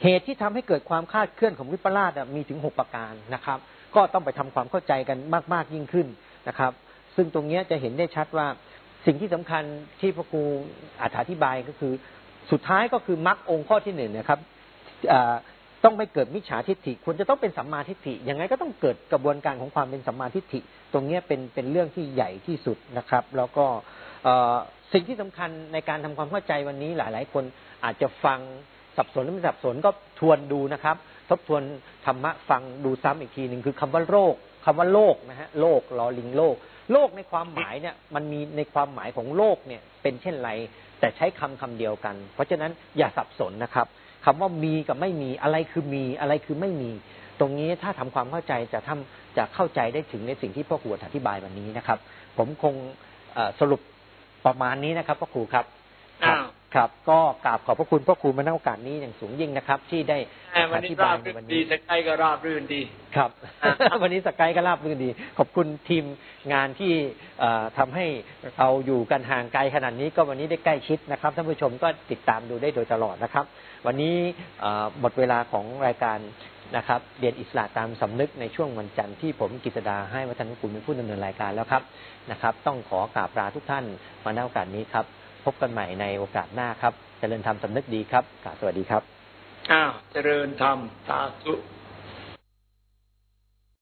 เหตุที่ทำให้เกิดความคลาดเคลื่อนของวิปลาสมีถึงหกประการนะครับ ก็ต้องไปทำความเข้าใจกันมาก ๆยิ่งขึ้นนะครับ ซึ่งตรงเนี้จะเห็นได้ชัดว่าสิ่งที่สำคัญที่พ่อครูอธิบายก็คือ สุดท้ายก็คือมรรคองค์ข้อที่หนึ่งนะครับอ่า ต้องไม่เกิดมิจฉาทิฏฐิควรจะต้องเป็นสัมมาทิฏฐิยังไงก็ต้องเกิดกระบวนการของความเป็นสัมมาทิฏฐิ ตรงนี้เป็นเป็นเรื่องที่ใหญ่ที่สุดนะครับ แล้วก็สิ่งที่สำคัญในการทำความเข้าใจวันนี้หลาย ๆ คนอาจจะฟังสับสนหรือไม่สับสนก็ทวนดูนะครับ ทบทวนธรรมะฟังดูซ้ำอีกทีหนึ่งคือคำว่าโรคคำว่าโลกนะฮะโลกลอลิงโลก โลกในความหมายเนี่ยมันมีในความหมายของโลกเนี่ยเป็นเช่นไร แต่ใช้คำคำเดียวกัน เพราะฉะนั้นอย่าสับสนนะครับ คำว่ามีกับไม่มีอะไรคือมีอะไรคือไม่มี ตรงนี้ถ้าทำความเข้าใจจะทำจะเข้าใจได้ถึงในสิ่งที่พ่อครูอธิบายวันนี้นะครับ ผมคงสรุปประมาณนี้นะครับพ่อครูครับครัอ้าบว ครับ ก็กราบขอบพระคุณพ่อครูมาในโอกาสนี้อย่างสูงยิ่งนะครับ ที่ได้แหมวันนี้ราบรื่นดีแต่ใกล้ก็ราบรื่นดีครับอ่าวันนี้สกายก็ราบรื่นดี ขอบคุณทีมงานที่เอ่อทำให้เราอยู่กันห่างไกลขนาดนี้ก็วันนี้ได้ใกล้ชิดนะครับท่านผู้ชมก็ติดตามดูได้โดยตลอดนะครับ วันนี้เอ่อหมดเวลาของรายการนะครับเรียนอิสระตามสำนึกในช่วงวันจันทร์ที่ผมกิตดาให้วัฒนกุลเป็นผู้ดำเนินรายการแล้วครับนะครับ ต้องขอกราบลาทุกท่านมาในโอกาสนี้ครับ พบกันใหม่ในโอกาสหน้าครับเจริญธรรมสำนึกดีครับกาบสวัสดีครับอ้าวเจริญธรรมสาธุ